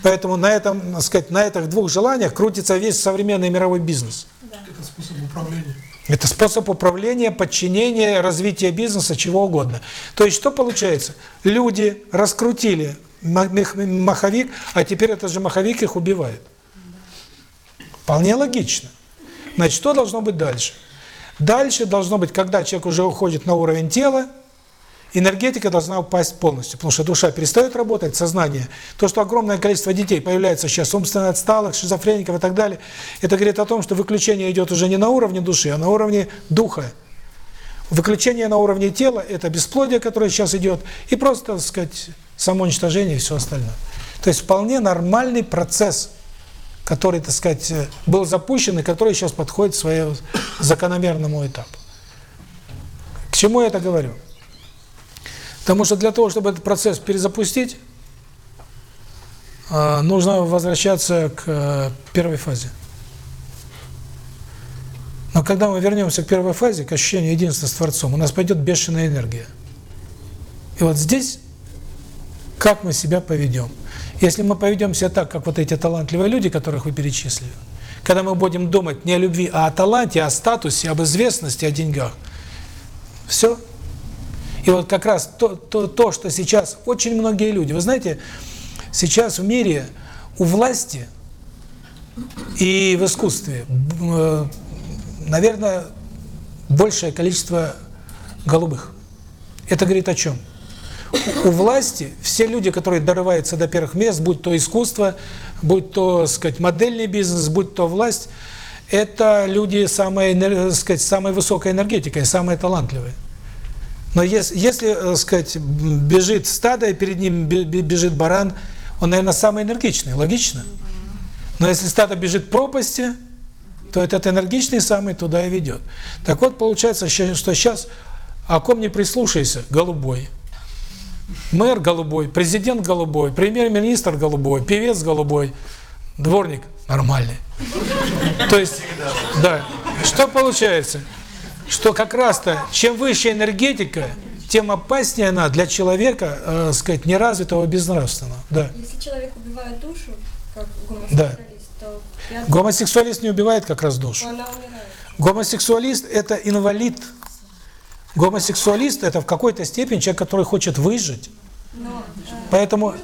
Поэтому на этом, сказать, на этих двух желаниях крутится весь современный мировой бизнес. Это способ управления. Это способ управления, подчинения, развития бизнеса, чего угодно. То есть что получается? Люди раскрутили маховик, а теперь этот же маховик их убивает. Вполне логично. Значит, что должно быть дальше? Дальше должно быть, когда человек уже уходит на уровень тела, энергетика должна упасть полностью, потому что душа перестает работать, сознание. То, что огромное количество детей появляется сейчас, умственно отсталых, шизофреников и так далее, это говорит о том, что выключение идет уже не на уровне души, а на уровне духа. Выключение на уровне тела – это бесплодие, которое сейчас идет, и просто, так сказать, самоуничтожение и все остальное. То есть вполне нормальный процесс, который, так сказать, был запущен и который сейчас подходит к своему закономерному этапу. К чему я это говорю? Потому что для того, чтобы этот процесс перезапустить, э, нужно возвращаться к э, первой фазе. Но когда мы вернемся к первой фазе, к ощущению единства с Творцом, у нас пойдет бешеная энергия. И вот здесь, как мы себя поведем. Если мы поведем себя так, как вот эти талантливые люди, которых вы перечислили, когда мы будем думать не о любви, а о таланте, о статусе, об известности, о деньгах, все. И вот как раз то, то, то, что сейчас очень многие люди, вы знаете, сейчас в мире у власти и в искусстве э, наверное, большее количество голубых. Это говорит о чем? У власти все люди, которые дорываются до первых мест, будь то искусство, будь то, сказать, модельный бизнес, будь то власть, это люди самой, сказать, самой высокой энергетикой, самые талантливые. Но если, если, сказать, бежит стадо, и перед ним бежит баран, он, наверное, самый энергичный, логично? Но если стадо бежит в пропасти, то этот энергичный самый туда и ведет. Так вот, получается, что сейчас о ком не прислушайся, голубой. Мэр голубой, президент голубой, премьер-министр голубой, певец голубой, дворник нормальный. То есть, да, что получается? Что как раз-то, чем выше энергетика, тем опаснее она для человека, э, сказать, неразвитого, безнравственного. Да. Если человек убивает душу, как да. Гомосексуалист не убивает как раз душу. Гомосексуалист – это инвалид. Гомосексуалист – это в какой-то степени человек, который хочет выжить. Поэтому,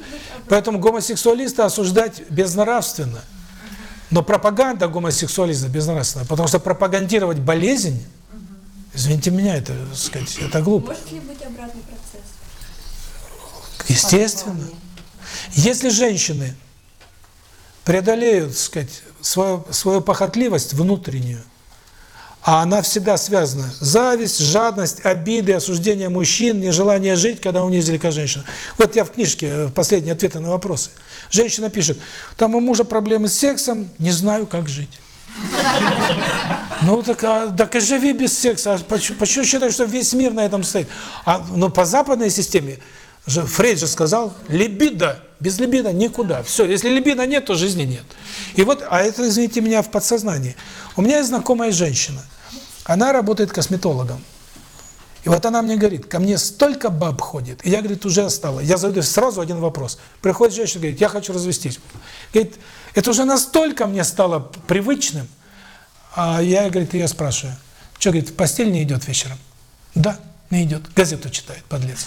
поэтому гомосексуалиста осуждать безнравственно. Но пропаганда гомосексуализма безнравственна, потому что пропагандировать болезнь, извините меня, это, сказать, это глупо. Может ли быть обратный процесс? Естественно. Если женщины преодолеют, сказать, свою, свою похотливость внутреннюю, а она всегда связана. Зависть, жадность, обиды, осуждение мужчин, нежелание жить, когда унизили как женщину. Вот я в книжке, э, последние ответы на вопросы. Женщина пишет, там у мужа проблемы с сексом, не знаю, как жить. Ну, так, а, так и живи без секса. А почему, почему считаешь, что весь мир на этом стоит? А, но по западной системе, же, Фрейд же сказал, либидо без либидо никуда. Все, если либидо нет, то жизни нет. И вот, а это, извините меня, в подсознании. У меня есть знакомая женщина. Она работает косметологом. И вот она мне говорит, ко мне столько баб ходит. И я, говорит, уже стала. Я задаю сразу один вопрос. Приходит женщина, говорит, я хочу развестись. Говорит, это уже настолько мне стало привычным. А я, говорит, ее спрашиваю, что, говорит, в постель не идет вечером? Да не идет. Газету читает, подлец.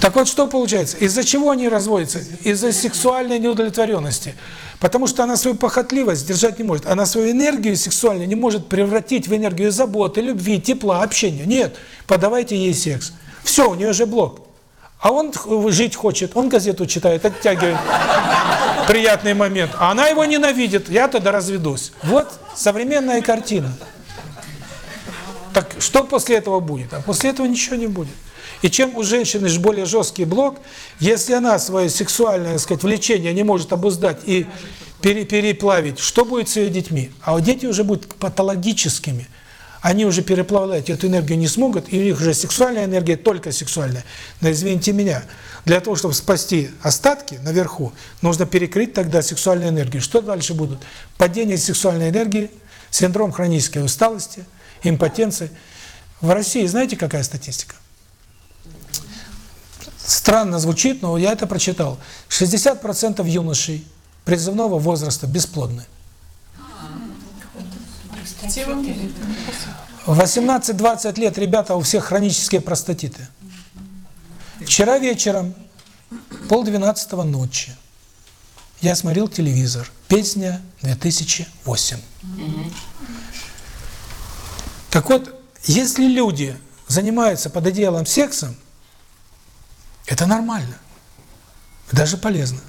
Так вот, что получается? Из-за чего они разводятся? Из-за сексуальной неудовлетворенности. Потому что она свою похотливость держать не может. Она свою энергию сексуальную не может превратить в энергию заботы, любви, тепла, общения. Нет, подавайте ей секс. Все, у нее же блок. А он жить хочет, он газету читает, оттягивает приятный момент. А она его ненавидит, я тогда разведусь. Вот современная картина. Так что после этого будет? А после этого ничего не будет. И чем у женщины более жесткий блок, если она свое сексуальное, так сказать, влечение не может обуздать и пере, переплавить, что будет с ее детьми? А вот дети уже будут патологическими. Они уже переплавлять эту энергию не смогут, и у них уже сексуальная энергия только сексуальная. Но извините меня, для того, чтобы спасти остатки наверху, нужно перекрыть тогда сексуальную энергию. Что дальше будут? Падение сексуальной энергии, синдром хронической усталости – импотенции. В России знаете, какая статистика? Странно звучит, но я это прочитал. 60% юношей призывного возраста бесплодны. 18-20 лет ребята у всех хронические простатиты. Вчера вечером, полдвенадцатого ночи, я смотрел телевизор. Песня 2008. Так вот, если люди занимаются под одеялом сексом, это нормально. Даже полезно.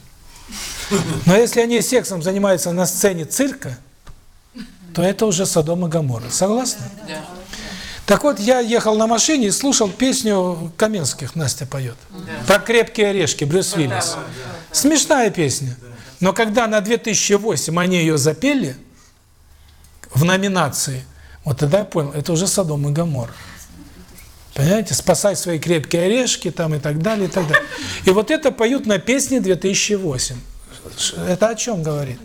Но если они сексом занимаются на сцене цирка, то это уже Содом и Гоморра. Согласны? Да. Так вот, я ехал на машине и слушал песню Каменских, Настя поет. Про крепкие орешки, Брюс Уиллис. Смешная песня. Но когда на 2008 они ее запели в номинации, вот тогда я понял, это уже Содом и Гоморра. Понимаете, спасай свои крепкие орешки там и так далее, и так далее. И вот это поют на песне 2008. Это о чем говорит?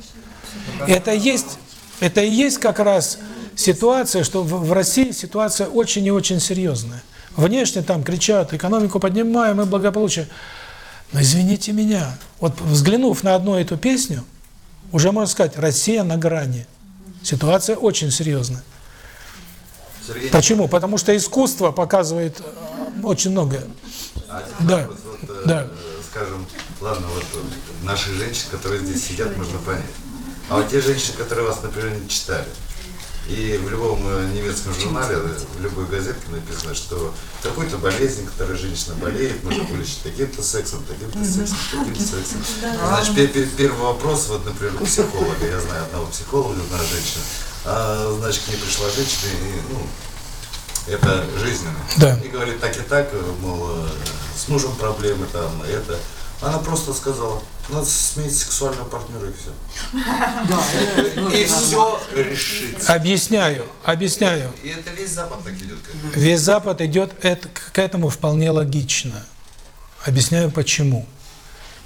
Это есть, это и есть как раз ситуация, что в, России ситуация очень и очень серьезная. Внешне там кричат, экономику поднимаем и благополучие. Но извините меня, вот взглянув на одну эту песню, уже можно сказать, Россия на грани. Ситуация очень серьезная. Сергей Почему? Потому что искусство показывает э, очень многое. А Да. вот, вот, э, Да. скажем, ладно, вот э, наши женщины, которые здесь сидят, можно понять. А вот те женщины, которые вас, например, не читали, и в любом э, немецком журнале, э, в любой газетке написано, что какой-то болезнь, которая женщина болеет, можно вылечить таким-то сексом, таким-то сексом, таким-то сексом. Значит, пе- пе- первый вопрос, вот, например, у психолога, я знаю одного психолога, одна женщина, а, значит, к ней пришла женщина, и, ну, это жизненно. Да. И говорит так и так, э, мол, с мужем проблемы там, это. Она просто сказала, надо сменить сексуального партнера и все. И все решится. Объясняю, объясняю. И это весь Запад так идет. как бы. Весь Запад идет к этому вполне логично. Объясняю почему.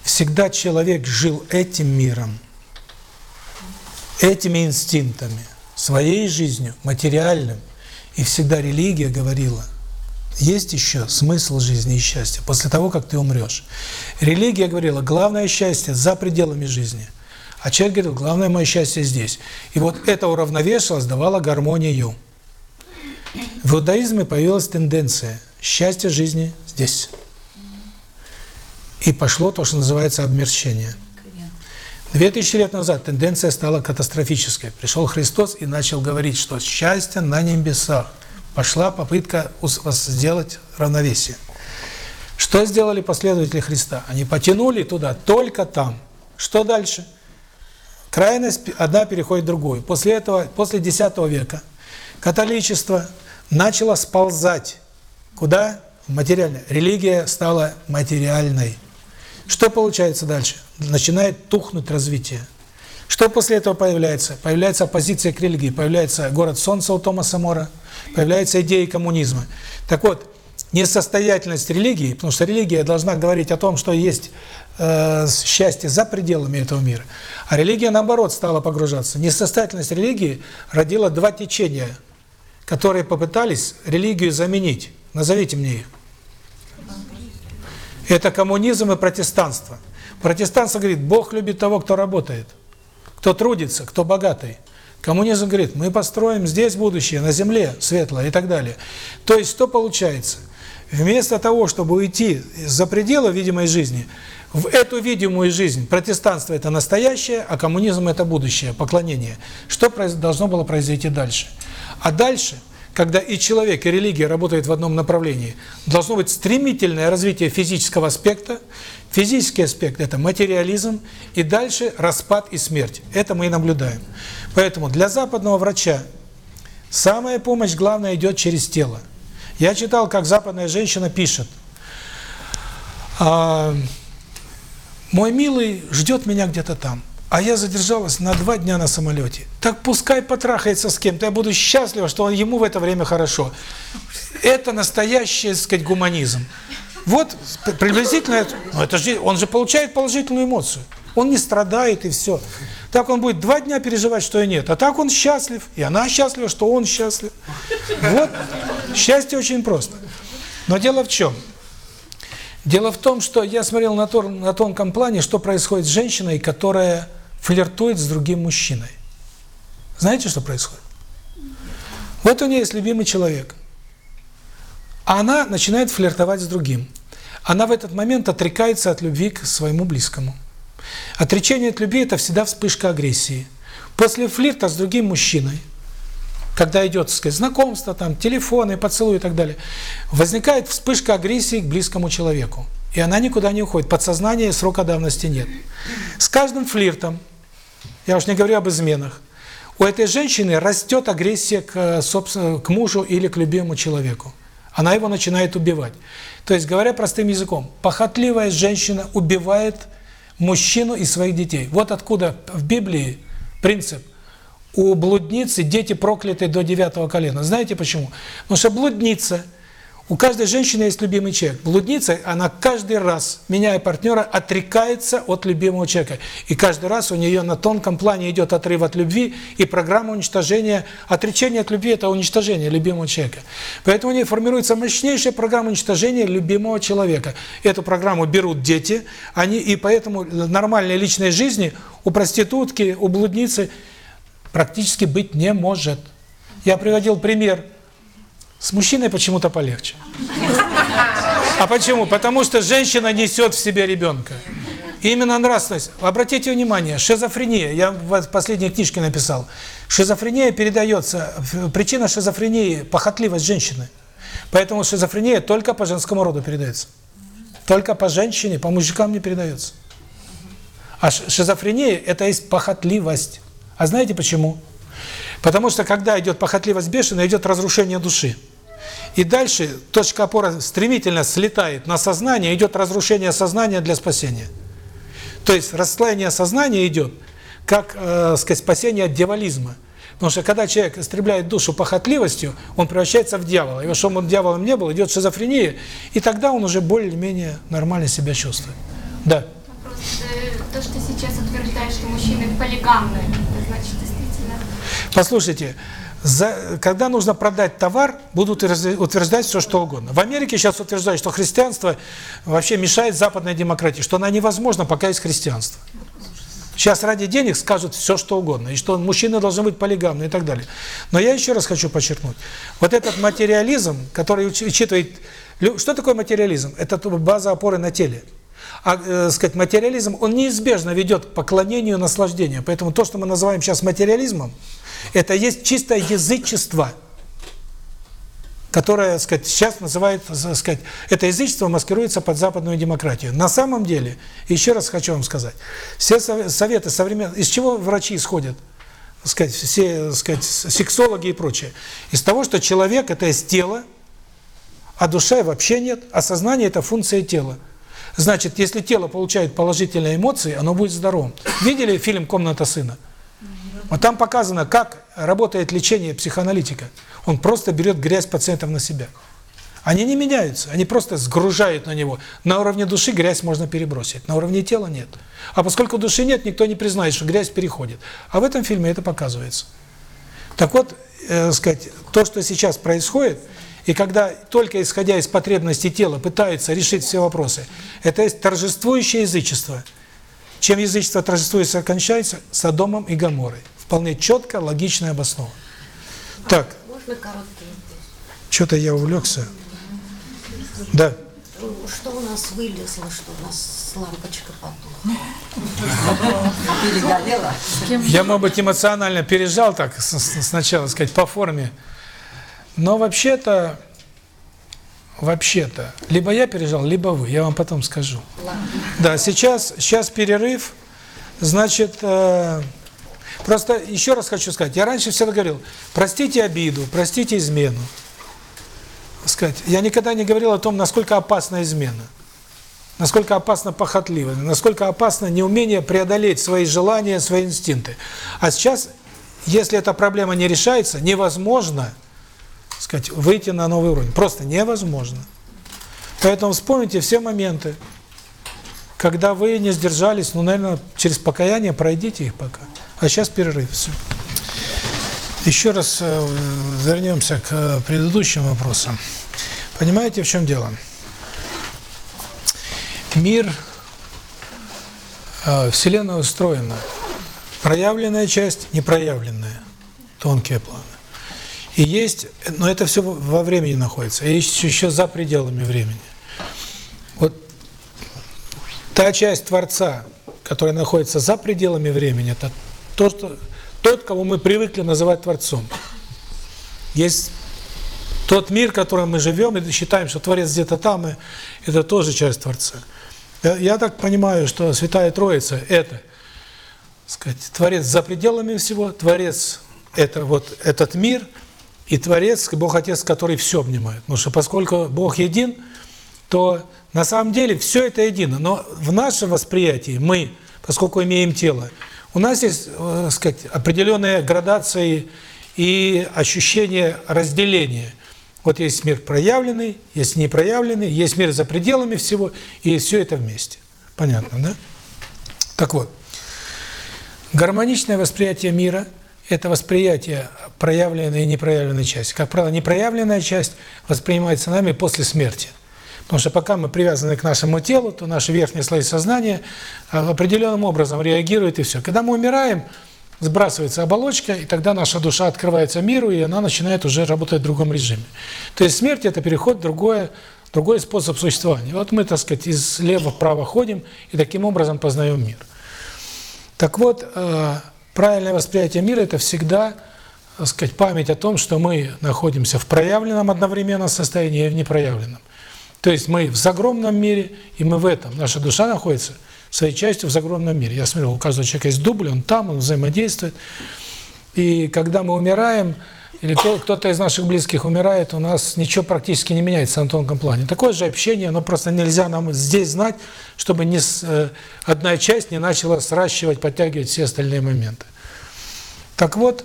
Всегда человек жил этим миром, этими инстинктами, своей жизнью, материальным. И всегда религия говорила, есть еще смысл жизни и счастья после того, как ты умрешь. Религия говорила, главное счастье за пределами жизни. А человек говорил, главное мое счастье здесь. И вот это уравновешивалось, давало гармонию. В иудаизме появилась тенденция счастье жизни здесь. И пошло то, что называется обмерщение. Две тысячи лет назад тенденция стала катастрофической. Пришел Христос и начал говорить, что счастье на небесах. Пошла попытка сделать равновесие. Что сделали последователи Христа? Они потянули туда, только там. Что дальше? Крайность одна переходит в другую. После этого, после X века, католичество начало сползать. Куда? В материальное. Религия стала материальной. Что получается дальше? Начинает тухнуть развитие. Что после этого появляется? Появляется оппозиция к религии, появляется город солнца у Томаса Мора, появляются идеи коммунизма. Так вот, несостоятельность религии, потому что религия должна говорить о том, что есть э, счастье за пределами этого мира, а религия, наоборот, стала погружаться. Несостоятельность религии родила два течения, которые попытались религию заменить. Назовите мне их. Это коммунизм и протестанство. Протестанство говорит, Бог любит того, кто работает, кто трудится, кто богатый. Коммунизм говорит, мы построим здесь будущее, на земле светлое и так далее. То есть что получается? Вместо того, чтобы уйти за пределы видимой жизни, в эту видимую жизнь протестанство – это настоящее, а коммунизм – это будущее, поклонение. Что должно было произойти дальше? А дальше, когда и человек, и религия работают в одном направлении, должно быть стремительное развитие физического аспекта. Физический аспект – это материализм, и дальше распад и смерть. Это мы и наблюдаем. Поэтому для западного врача самая помощь, главное, идет через тело. Я читал, как западная женщина пишет. А, мой милый ждет меня где-то там, а я задержалась на два дня на самолете. Так пускай потрахается с кем-то, я буду счастлива, что ему в это время хорошо. Это настоящий, так сказать, гуманизм. Вот приблизительно, ну это же, он же получает положительную эмоцию. Он не страдает и все. Так он будет два дня переживать, что и нет. А так он счастлив, и она счастлива, что он счастлив. Вот, счастье очень просто. Но дело в чем? Дело в том, что я смотрел на, тор, на тонком плане, что происходит с женщиной, которая флиртует с другим мужчиной. Знаете, что происходит? Вот у нее есть любимый человек. А она начинает флиртовать с другим. Она в этот момент отрекается от любви к своему близкому. Отречение от любви – это всегда вспышка агрессии. После флирта с другим мужчиной когда идет, сказать, знакомство, там, телефоны, поцелуй и так далее, возникает вспышка агрессии к близкому человеку. И она никуда не уходит. Подсознание срока давности нет. С каждым флиртом, я уж не говорю об изменах, у этой женщины растет агрессия к, собственно, к мужу или к любимому человеку. Она его начинает убивать. То есть, говоря простым языком, похотливая женщина убивает мужчину и своих детей. Вот откуда в Библии принцип. У блудницы дети прокляты до девятого колена. Знаете почему? Потому что блудница, у каждой женщины есть любимый человек. Блудница, она каждый раз, меняя партнера, отрекается от любимого человека. И каждый раз у нее на тонком плане идет отрыв от любви, и программа уничтожения, отречение от любви – это уничтожение любимого человека. Поэтому у нее формируется мощнейшая программа уничтожения любимого человека. Эту программу берут дети, они и поэтому нормальной личной жизни у проститутки, у блудницы практически быть не может. Я приводил пример с мужчиной почему-то полегче. А почему? Потому что женщина несет в себе ребенка. Именно нравственность. Обратите внимание, шизофрения, я в последней книжке написал, шизофрения передается, причина шизофрении – похотливость женщины. Поэтому шизофрения только по женскому роду передается. Только по женщине, по мужикам не передается. А шизофрения – это есть похотливость. А знаете почему? Потому что когда идет похотливость бешеная, идет разрушение души. И дальше точка опоры стремительно слетает на сознание, идет разрушение сознания для спасения. То есть расслоение сознания идет как, э, сказать, спасение от дьяволизма. Потому что когда человек истребляет душу похотливостью, он превращается в дьявола. И чтобы он дьяволом не был, идет шизофрения, и тогда он уже более-менее нормально себя чувствует. Да. Вопрос. То, что сейчас утверждает, что мужчины полигамны, это значит действительно... Послушайте, за, когда нужно продать товар, будут утверждать все, что угодно. В Америке сейчас утверждают, что христианство вообще мешает западной демократии, что она невозможна, пока есть христианство. Сейчас ради денег скажут все, что угодно, и что мужчины должны быть полигамны и так далее. Но я еще раз хочу подчеркнуть, вот этот материализм, который учитывает... Что такое материализм? Это база опоры на теле. А, э, сказать, материализм, он неизбежно ведет к поклонению, наслаждению. Поэтому то, что мы называем сейчас материализмом, это есть чистое язычество, которое, сказать, сейчас называют, сказать, это язычество маскируется под западную демократию. На самом деле, еще раз хочу вам сказать, все советы современные, из чего врачи исходят? сказать, все, сказать, сексологи и прочее. Из того, что человек – это есть тело, а душа вообще нет, а сознание – это функция тела. Значит, если тело получает положительные эмоции, оно будет здоровым. Видели фильм «Комната сына»? Вот там показано, как работает лечение психоаналитика. Он просто берет грязь пациентов на себя. Они не меняются, они просто сгружают на него. На уровне души грязь можно перебросить, на уровне тела нет. А поскольку души нет, никто не признает, что грязь переходит. А в этом фильме это показывается. Так вот, э, сказать, то, что сейчас происходит, и когда только исходя из потребностей тела пытаются решить все вопросы, это есть торжествующее язычество. Чем язычество торжествует и окончается? Содомом и Гоморрой. Вполне четко, логично и. Так. Можно короткий? Что-то я увлекся. Да. Что у нас вылезло, что у нас лампочка потухла? Я, может быть, эмоционально пережал так сначала, сказать, по форме. Но вообще-то, вообще-то, либо я пережал, либо вы. Я вам потом скажу. Да, сейчас, сейчас перерыв. Значит, э, просто еще раз хочу сказать. Я раньше всегда говорил, простите обиду, простите измену. Сказать, я никогда не говорил о том, насколько опасна измена. Насколько опасно похотливость, насколько опасно неумение преодолеть свои желания, свои инстинкты. А сейчас, если эта проблема не решается, невозможно сказать, выйти на новый уровень. Просто невозможно. Поэтому вспомните все моменты, когда вы не сдержались, ну, наверное, через покаяние пройдите их пока. А сейчас перерыв. Все. Еще раз э, вернемся к э, предыдущим вопросам. Понимаете, в чем дело? Мир, э, Вселенная устроена. Проявленная часть, непроявленная. Тонкие планы. И есть, но это все во времени находится, и есть еще за пределами времени. Вот та часть Творца, которая находится за пределами времени, это то, тот, кого мы привыкли называть Творцом. Есть тот мир, в котором мы живем, и считаем, что Творец где-то там, и это тоже часть Творца. Я так понимаю, что Святая Троица – это, сказать, Творец за пределами всего, Творец – это вот этот мир, и Творец, Бог Отец, который все обнимает. Потому что поскольку Бог един, то на самом деле все это едино. Но в нашем восприятии мы, поскольку имеем тело, у нас есть, э, сказать, определенные градации и ощущение разделения. Вот есть мир проявленный, есть непроявленный, есть мир за пределами всего, и все это вместе. Понятно, да? Так вот, гармоничное восприятие мира – это восприятие проявленной и непроявленной части. Как правило, непроявленная часть воспринимается нами после смерти. Потому что пока мы привязаны к нашему телу, то наши верхние слои сознания а, определенным образом реагируют и все. Когда мы умираем, сбрасывается оболочка, и тогда наша душа открывается миру, и она начинает уже работать в другом режиме. То есть смерть – это переход в другое, другой способ существования. Вот мы, так сказать, из лева вправо ходим, и таким образом познаем мир. Так вот, э, правильное восприятие мира – это всегда, так сказать, память о том, что мы находимся в проявленном одновременно состоянии и в непроявленном. То есть мы в загромном мире, и мы в этом. Наша душа находится своей частью в загромном мире. Я смотрел, у каждого человека есть дубль, он там, он взаимодействует. И когда мы умираем, или кто-то из наших близких умирает, у нас ничего практически не меняется на тонком плане. Такое же общение, но просто нельзя нам здесь знать, чтобы не с, э, одна часть не начала сращивать, подтягивать все остальные моменты. Так вот,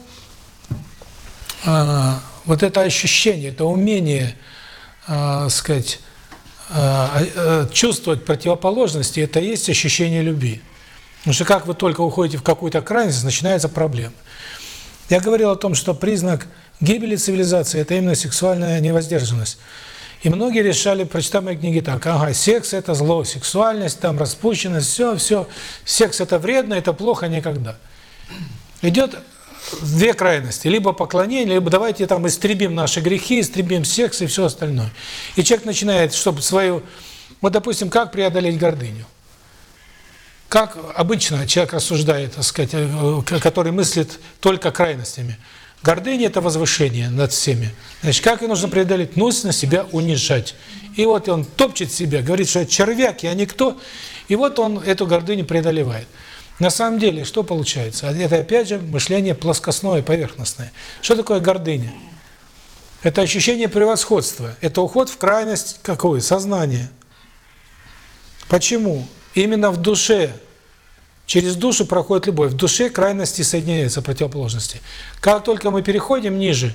э, вот это ощущение, это умение, сказать, а, э, чувствовать противоположности – это и есть ощущение любви. Потому что как вы только уходите в какую-то крайность, начинается проблема. Я говорил о том, что признак гибели цивилизации – это именно сексуальная невоздержанность. И многие решали, прочитав мои книги так, ага, секс – это зло, сексуальность, там, распущенность, все, все, секс – это вредно, это плохо никогда. Идет две крайности. Либо поклонение, либо давайте там истребим наши грехи, истребим секс и все остальное. И человек начинает, чтобы свою... Вот, допустим, как преодолеть гордыню? Как обычно человек рассуждает, так сказать, э, который мыслит только крайностями. Гордыня – это возвышение над всеми. Значит, как ее нужно преодолеть? Нужно себя унижать. И вот он топчет себя, говорит, что я червяк, я никто. И вот он эту гордыню преодолевает. На самом деле, что получается? Это опять же мышление плоскостное, поверхностное. Что такое гордыня? Это ощущение превосходства. Это уход в крайность какой? Сознание. Почему? Именно в душе. Через душу проходит любовь. В душе крайности соединяются противоположности. Как только мы переходим ниже,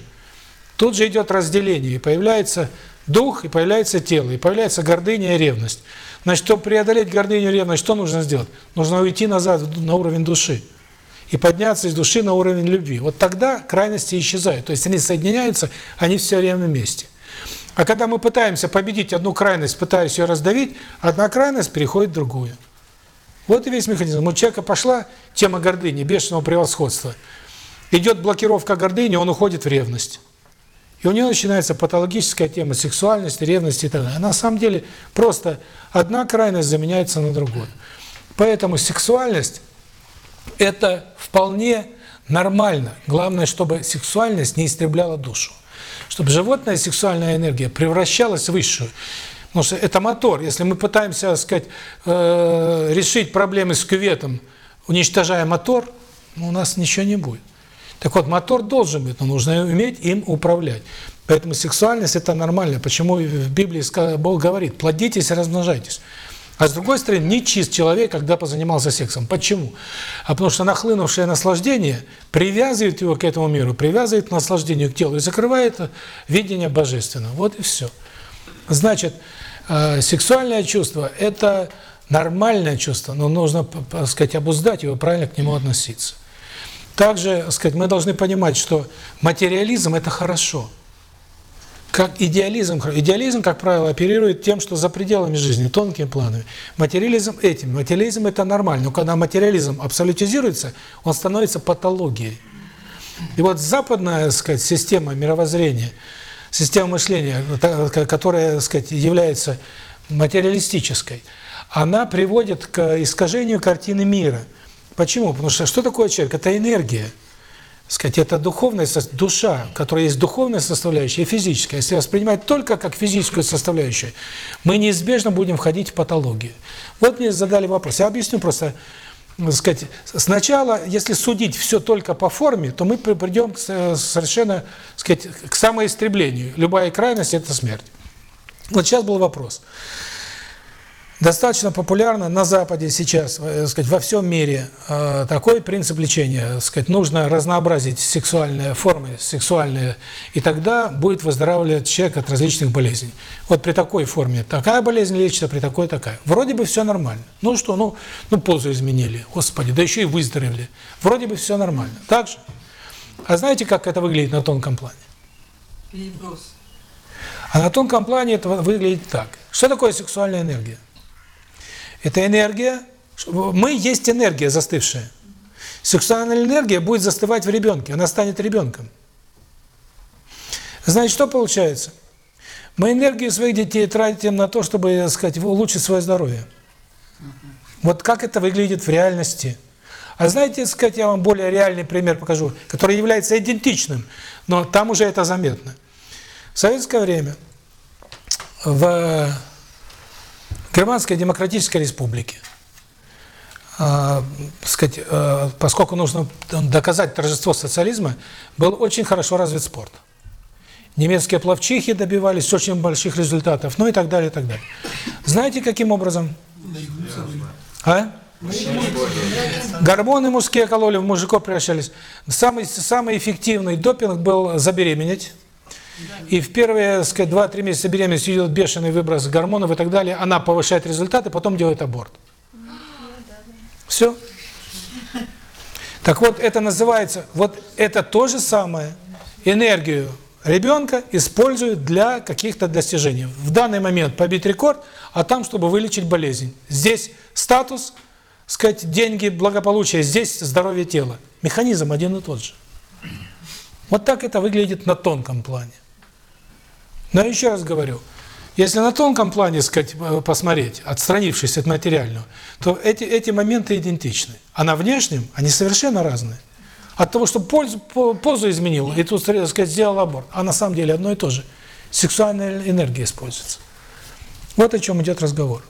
тут же идет разделение. И появляется дух, и появляется тело, и появляется гордыня и ревность. Значит, чтобы преодолеть гордыню и ревность, что нужно сделать? Нужно уйти назад на уровень души и подняться из души на уровень любви. Вот тогда крайности исчезают. То есть они соединяются, они все время вместе. А когда мы пытаемся победить одну крайность, пытаясь ее раздавить, одна крайность переходит в другую. Вот и весь механизм. У человека пошла тема гордыни, бешеного превосходства. Идет блокировка гордыни, он уходит в ревность. И у него начинается патологическая тема сексуальности, ревности и так далее. А на самом деле просто одна крайность заменяется на другую. Поэтому сексуальность – это вполне нормально. Главное, чтобы сексуальность не истребляла душу. Чтобы животная сексуальная энергия превращалась в высшую. Потому что это мотор. Если мы пытаемся, так сказать, э, решить проблемы с кюветом, уничтожая мотор, у нас ничего не будет. Так вот, мотор должен быть, но нужно уметь им управлять. Поэтому сексуальность – это нормально. Почему в Библии Бог говорит «плодитесь и размножайтесь». А с другой стороны, не чист человек, когда позанимался сексом. Почему? А потому что нахлынувшее наслаждение привязывает его к этому миру, привязывает к наслаждению, к телу и закрывает видение божественного. Вот и все. Значит, э, сексуальное чувство – это нормальное чувство, но нужно, так сказать, обуздать его, правильно к нему относиться. Также, сказать, мы должны понимать, что материализм – это хорошо. Как идеализм. Идеализм, как правило, оперирует тем, что за пределами жизни, тонкими планами. Материализм этим. Материализм – это нормально. Но когда материализм абсолютизируется, он становится патологией. И вот западная, сказать, система мировоззрения, система мышления, которая, сказать, является материалистической, она приводит к искажению картины мира – Почему? Потому что что такое человек? Это энергия. сказать, это духовная душа, которая есть духовная составляющая и физическая. Если воспринимать только как физическую составляющую, мы неизбежно будем входить в патологию. Вот мне задали вопрос. Я объясню просто, так сказать, сначала, если судить все только по форме, то мы при- придем к с- совершенно, сказать, к самоистреблению. Любая крайность – это смерть. Вот сейчас был вопрос. Достаточно популярно на Западе сейчас, э, так сказать, во всем мире э, такой принцип лечения, так сказать, нужно разнообразить сексуальные формы, сексуальные, и тогда будет выздоравливать человек от различных болезней. Вот при такой форме такая болезнь лечится, при такой такая. Вроде бы все нормально. Ну что, ну, ну позу изменили, господи, да еще и выздоровели. Вроде бы все нормально. Так же? А знаете, как это выглядит на тонком плане? Переброс. А на тонком плане это выглядит так. Что такое сексуальная энергия? Это энергия, мы есть энергия застывшая. Сексуальная энергия будет застывать в ребенке, она станет ребенком. Значит, что получается? Мы энергию своих детей тратим на то, чтобы, так сказать, улучшить свое здоровье. Вот как это выглядит в реальности. А знаете, так сказать, я вам более реальный пример покажу, который является идентичным, но там уже это заметно. В советское время в Германской Демократической Республике, э, сказать, э, поскольку нужно доказать торжество социализма, был очень хорошо развит спорт. Немецкие пловчихи добивались очень больших результатов, ну и так далее, и так далее. Знаете, каким образом? А? Гормоны мужские кололи, в мужиков превращались. Самый, самый эффективный допинг был забеременеть. И в первые, так сказать, 2-3 месяца беременности идет бешеный выброс гормонов и так далее, она повышает результаты, потом делает аборт. Все. Так вот, это называется, вот это то же самое, энергию ребенка используют для каких-то достижений. В данный момент побить рекорд, а там, чтобы вылечить болезнь. Здесь статус, сказать, деньги, благополучие, здесь здоровье тела. Механизм один и тот же. Вот так это выглядит на тонком плане. Но еще раз говорю, если на тонком плане, сказать, посмотреть, отстранившись от материального, то эти, эти моменты идентичны. А на внешнем они совершенно разные. От того, что пользу, позу изменил, и тут, так сказать, сделал аборт, а на самом деле одно и то же. Сексуальная энергия используется. Вот о чем идет разговор.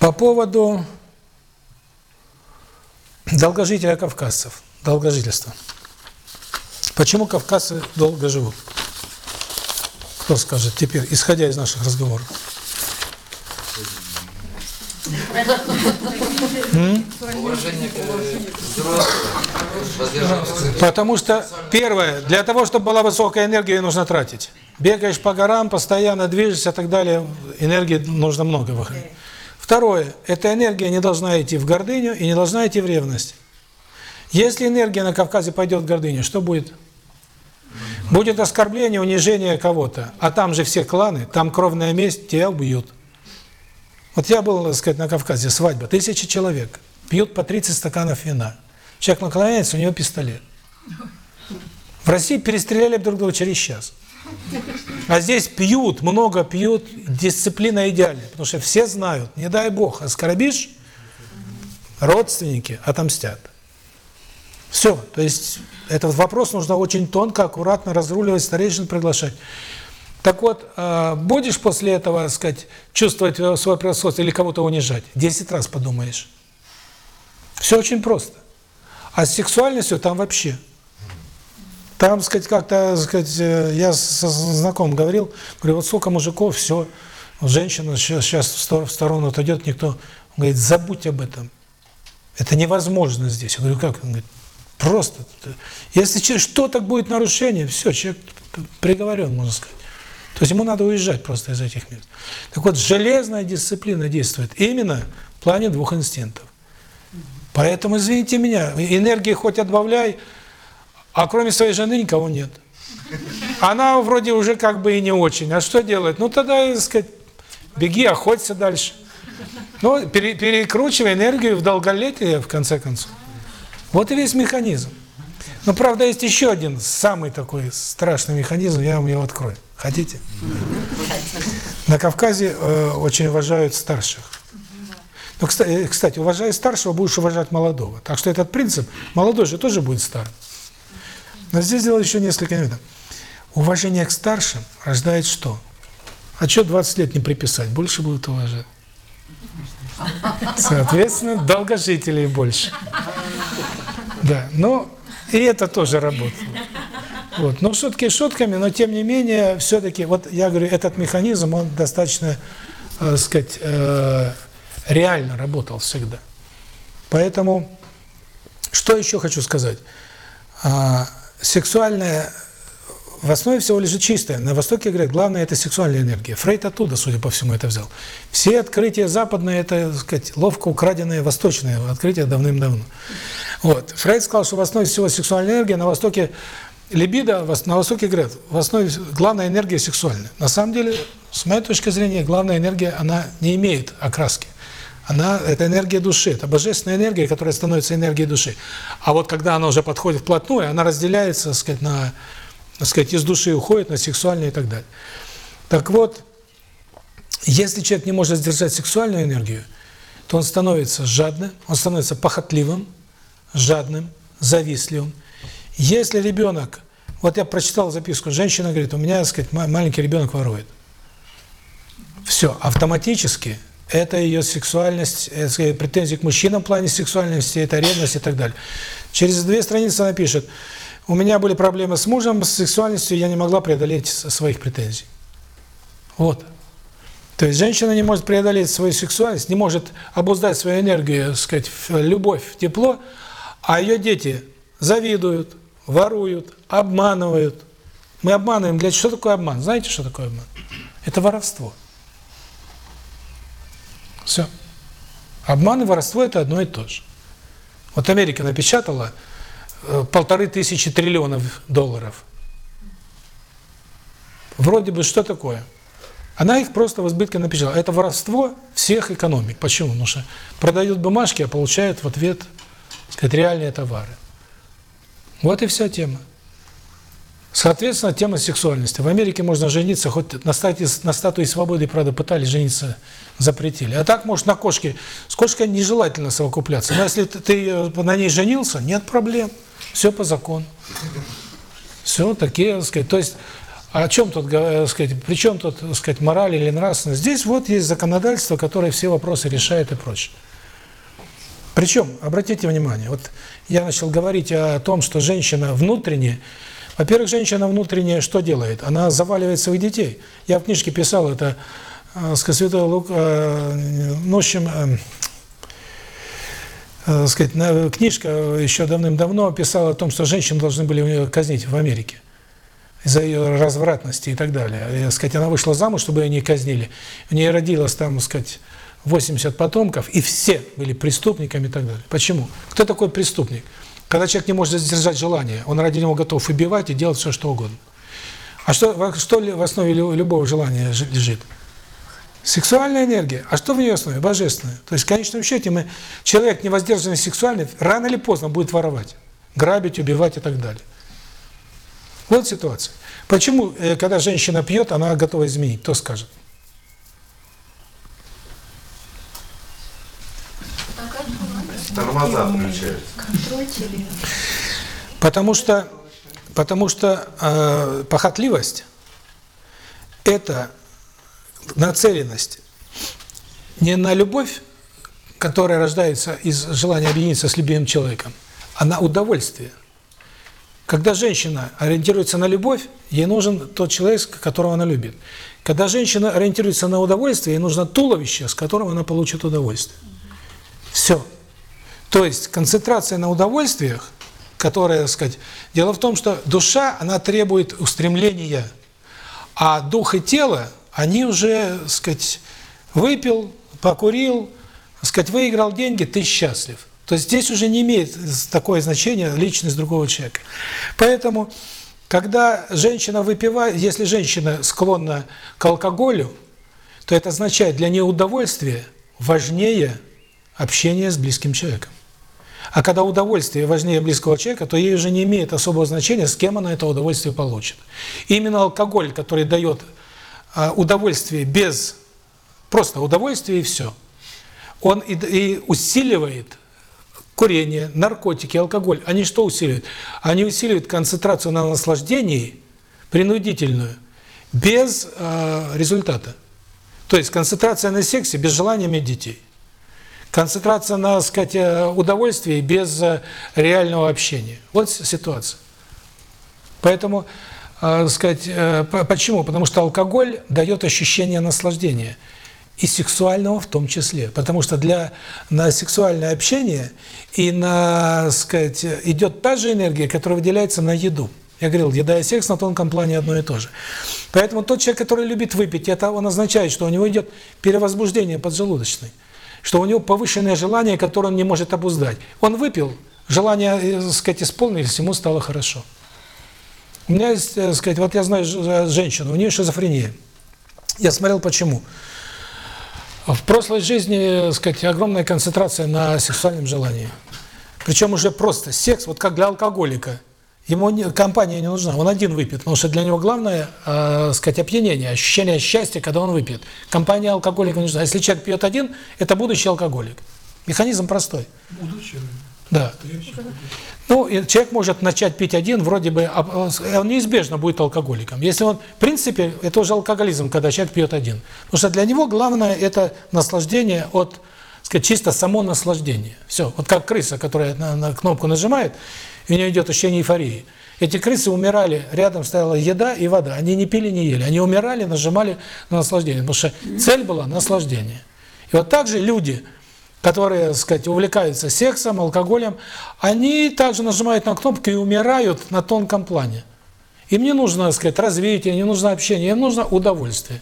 По поводу долгожителя кавказцев, долгожительства. Почему кавказцы долго живут? Кто скажет теперь, исходя из наших разговоров? Потому что, первое, для того, чтобы была высокая энергия, ее нужно тратить. Бегаешь по горам, постоянно движешься и так далее, энергии нужно много выходить. Второе, эта энергия не должна идти в гордыню и не должна идти в ревность. Если энергия на Кавказе пойдет в гордыню, что будет? Будет оскорбление, унижение кого-то. А там же все кланы, там кровная месть, тебя убьют. Вот я был, так сказать, на Кавказе, свадьба, тысячи человек, пьют по 30 стаканов вина. Человек наклоняется, у него пистолет. В России перестреляли друг друга через час. А здесь пьют, много пьют, дисциплина идеальная, потому что все знают, не дай бог, оскорбишь, родственники отомстят. Все, то есть этот вопрос нужно очень тонко, аккуратно разруливать, старейшин приглашать. Так вот, э, будешь после этого, так сказать, чувствовать свое превосходство или кого-то унижать? Десять раз подумаешь. Все очень просто. А с сексуальностью там вообще. Там, сказать, как-то, сказать, я со знакомым говорил, говорю, вот сколько мужиков, все, женщина сейчас, сейчас в сторону отойдет, никто, он говорит, забудь об этом. Это невозможно здесь. Я говорю, как? Он говорит, просто. Если что-то будет нарушение, все, человек приговорен, можно сказать. То есть ему надо уезжать просто из этих мест. Так вот, железная дисциплина действует именно в плане двух инстинктов. Поэтому, извините меня, энергии хоть отбавляй, а кроме своей жены никого нет. Она вроде уже как бы и не очень. А что делать? Ну тогда, так сказать, беги, охоться дальше. Ну, пере, перекручивай энергию в долголетие, в конце концов. Вот и весь механизм. Но, правда, есть еще один самый такой страшный механизм, я вам его открою. Хотите? На Кавказе э, очень уважают старших. Но, кста- э, кстати, уважая старшего, будешь уважать молодого. Так что этот принцип, молодой же тоже будет стар. Но здесь дело еще несколько моментов. Уважение к старшим рождает что? А что 20 лет не приписать? Больше будут уважать. Соответственно, долгожителей больше. Да, но и это тоже работает. Вот. Но шутки шутками, но тем не менее, все-таки, вот я говорю, этот механизм, он достаточно, э, сказать, э, реально работал всегда. Поэтому, что еще хочу сказать? А, сексуальная, в основе всего лежит чистая. На Востоке говорят, главное это сексуальная энергия. Фрейд оттуда, судя по всему, это взял. Все открытия западные, это, так сказать, ловко украденные восточные открытия давным-давно. Вот. Фрейд сказал, что в основе всего сексуальная энергия, на Востоке либидо, на Востоке говорят, в основе главная энергия сексуальная. На самом деле, с моей точки зрения, главная энергия, она не имеет окраски. Она, это энергия души, это божественная энергия, которая становится энергией души. А вот когда она уже подходит вплотную, она разделяется, так сказать, на, так сказать, из души уходит на сексуальную и так далее. Так вот, если человек не может сдержать сексуальную энергию, то он становится жадным, он становится похотливым, жадным, завистливым. Если ребенок, вот я прочитал записку, женщина говорит, у меня, так сказать, маленький ребенок ворует. Все, автоматически это ее сексуальность, это претензии к мужчинам в плане сексуальности, это ревность и так далее. Через две страницы она пишет, у меня были проблемы с мужем, с сексуальностью, я не могла преодолеть своих претензий. Вот. То есть женщина не может преодолеть свою сексуальность, не может обуздать свою энергию, сказать, любовь, тепло, а ее дети завидуют, воруют, обманывают. Мы обманываем. Для что такое обман? Знаете, что такое обман? Это воровство. Все. Обман и воровство – это одно и то же. Вот Америка напечатала полторы тысячи триллионов долларов. Вроде бы что такое? Она их просто в избытке напечатала. Это воровство всех экономик. Почему? Потому что продают бумажки, а получают в ответ сказать, реальные товары. Вот и вся тема. Соответственно, тема сексуальности. В Америке можно жениться, хоть на статуе, на статуе свободы, правда, пытались жениться, запретили. А так, может, на кошке. С кошкой нежелательно совокупляться. Но если ты на ней женился, нет проблем. Все по закону. Все такие, так сказать. То есть, о чем тут, так сказать, при чем тут, так сказать, мораль или нравственность? Здесь вот есть законодательство, которое все вопросы решает и прочее. Причем, обратите внимание, вот я начал говорить о том, что женщина внутренне, во-первых, женщина внутренне что делает? Она заваливает своих детей. Я в книжке писал это, э, Святой Лук, э, ну, в общем, э, э, сказать, книжка еще давным-давно писала о том, что женщин должны были казнить в Америке из-за ее развратности и так далее. И, сказать, она вышла замуж, чтобы ее не казнили. У нее родилось там, сказать, 80 потомков, и все были преступниками и так далее. Почему? Кто такой преступник? Когда человек не может сдержать желание, он ради него готов убивать и делать все, что угодно. А что, что в основе любого желания лежит? Сексуальная энергия. А что в ее основе? Божественная. То есть в конечном счете мы, человек невоздержанный сексуальный, рано или поздно будет воровать, грабить, убивать и так далее. Вот ситуация. Почему, когда женщина пьет, она готова изменить? Кто скажет? Тормоза включаются. Потому что, потому что э, похотливость – это нацеленность не на любовь, которая рождается из желания объединиться с любимым человеком, а на удовольствие. Когда женщина ориентируется на любовь, ей нужен тот человек, которого она любит. Когда женщина ориентируется на удовольствие, ей нужно туловище, с которого она получит удовольствие. Все. То есть концентрация на удовольствиях, которая, так сказать, дело в том, что душа, она требует устремления, а дух и тело, они уже, так сказать, выпил, покурил, так сказать, выиграл деньги, ты счастлив. То есть здесь уже не имеет такое значение личность другого человека. Поэтому, когда женщина выпивает, если женщина склонна к алкоголю, то это означает для нее удовольствие важнее общения с близким человеком. А когда удовольствие важнее близкого человека, то ей уже не имеет особого значения, с кем она это удовольствие получит. И именно алкоголь, который дает удовольствие без просто удовольствия и все, он и, и усиливает курение, наркотики, алкоголь. Они что усиливают? Они усиливают концентрацию на наслаждении, принудительную, без э, результата. То есть концентрация на сексе без желания иметь детей. Концентрация на, сказать, э, удовольствии без э, реального общения. Вот ситуация. Поэтому, э, сказать, э, почему? Потому что алкоголь дает ощущение наслаждения. И сексуального в том числе. Потому что для на сексуальное общение и на, сказать, идет та же энергия, которая выделяется на еду. Я говорил, еда и секс на тонком плане одно и то же. Поэтому тот человек, который любит выпить, это он означает, что у него идет перевозбуждение поджелудочной, что у него повышенное желание, которое он не может обуздать. Он выпил, желание, э, так сказать, исполнилось, ему стало хорошо. У меня есть, так сказать, вот я знаю женщину, у нее шизофрения. Я смотрел, почему. В прошлой жизни, так сказать, огромная концентрация на сексуальном желании. Причем уже просто секс, вот как для алкоголика. Ему не, компания не нужна, он один выпьет, потому что для него главное, э, сказать, опьянение, ощущение счастья, когда он выпьет. Компания алкоголика не нужна. Если человек пьет один, это будущий алкоголик. Механизм простой. Будущий. Да. Ну, человек может начать пить один, вроде бы, а, он неизбежно будет алкоголиком. Если он, в принципе, это уже алкоголизм, когда человек пьет один. Потому что для него главное это наслаждение от, сказать, чисто само наслаждение. Все. Вот как крыса, которая на, на кнопку нажимает, и у нее идет ощущение эйфории. Эти крысы умирали, рядом стояла еда и вода. Они не пили, не ели. Они умирали, нажимали на наслаждение. Потому что цель была наслаждение. И вот так же люди которые, так сказать, увлекаются сексом, алкоголем, они также нажимают на кнопку и умирают на тонком плане. Им не нужно, так сказать, развитие, не нужно общение, им нужно удовольствие.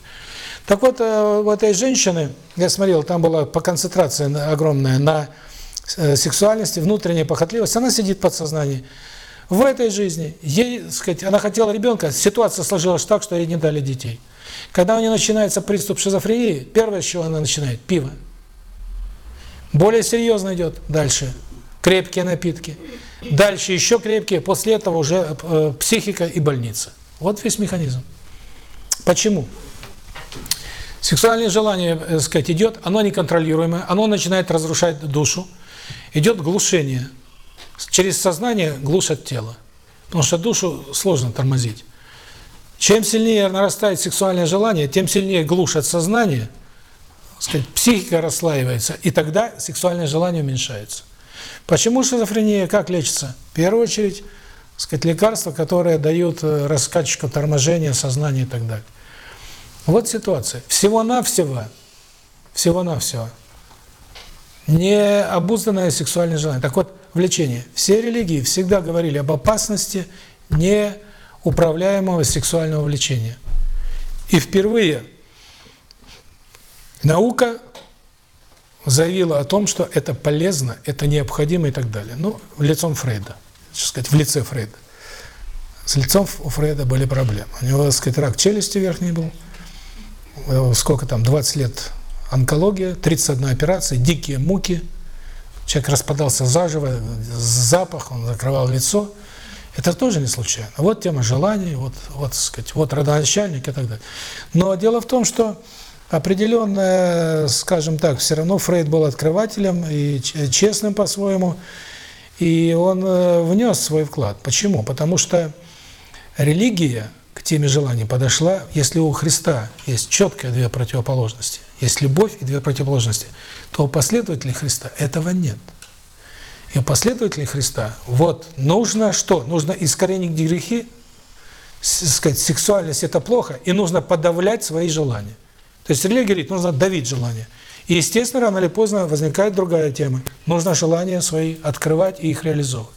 Так вот, э, у этой женщины, я смотрел, там была по концентрации огромная на сексуальности, внутренней похотливости, она сидит в подсознании. В этой жизни, ей, так сказать, она хотела ребенка, ситуация сложилась так, что ей не дали детей. Когда у нее начинается приступ шизофрении, первое, с чего она начинает – пиво. Более серьезно идет дальше. Крепкие напитки. Дальше еще крепкие. После этого уже э, психика и больница. Вот весь механизм. Почему? Сексуальное желание, так э, сказать, идет, оно неконтролируемое, оно начинает разрушать душу. Идет глушение. Через сознание глушат тело. Потому что душу сложно тормозить. Чем сильнее нарастает сексуальное желание, тем сильнее глушат сознание – сказать, психика расслаивается, и тогда сексуальное желание уменьшается. Почему шизофрения, как лечится? В первую очередь, сказать, лекарства, которые дают э, раскачку торможения сознания и так далее. Вот ситуация. Всего-навсего, всего-навсего, необузданное сексуальное желание. Так вот, влечение. Все религии всегда говорили об опасности неуправляемого сексуального влечения. И впервые Наука заявила о том, что это полезно, это необходимо и так далее. Ну, лицом Фрейда, так сказать, в лице Фрейда. С лицом у Фрейда были проблемы. У него, так сказать, рак челюсти верхний был, сколько там, 20 лет онкология, 31 операция, дикие муки, человек распадался заживо, запах, он закрывал лицо. Это тоже не случайно. Вот тема желаний, вот, вот, сказать, вот родоначальник и так далее. Но дело в том, что определенное, скажем так, все равно Фрейд был открывателем и честным по-своему, и он э, внес свой вклад. Почему? Потому что религия к теме желаний подошла, если у Христа есть четкие две противоположности, есть любовь и две противоположности, то у последователей Христа этого нет. И у последователей Христа вот нужно что? Нужно искоренить грехи, сказать, сексуальность это плохо, и нужно подавлять свои желания. То есть религия говорит, нужно давить желание. И, естественно, рано или поздно возникает другая тема. Нужно желания свои открывать и их реализовывать.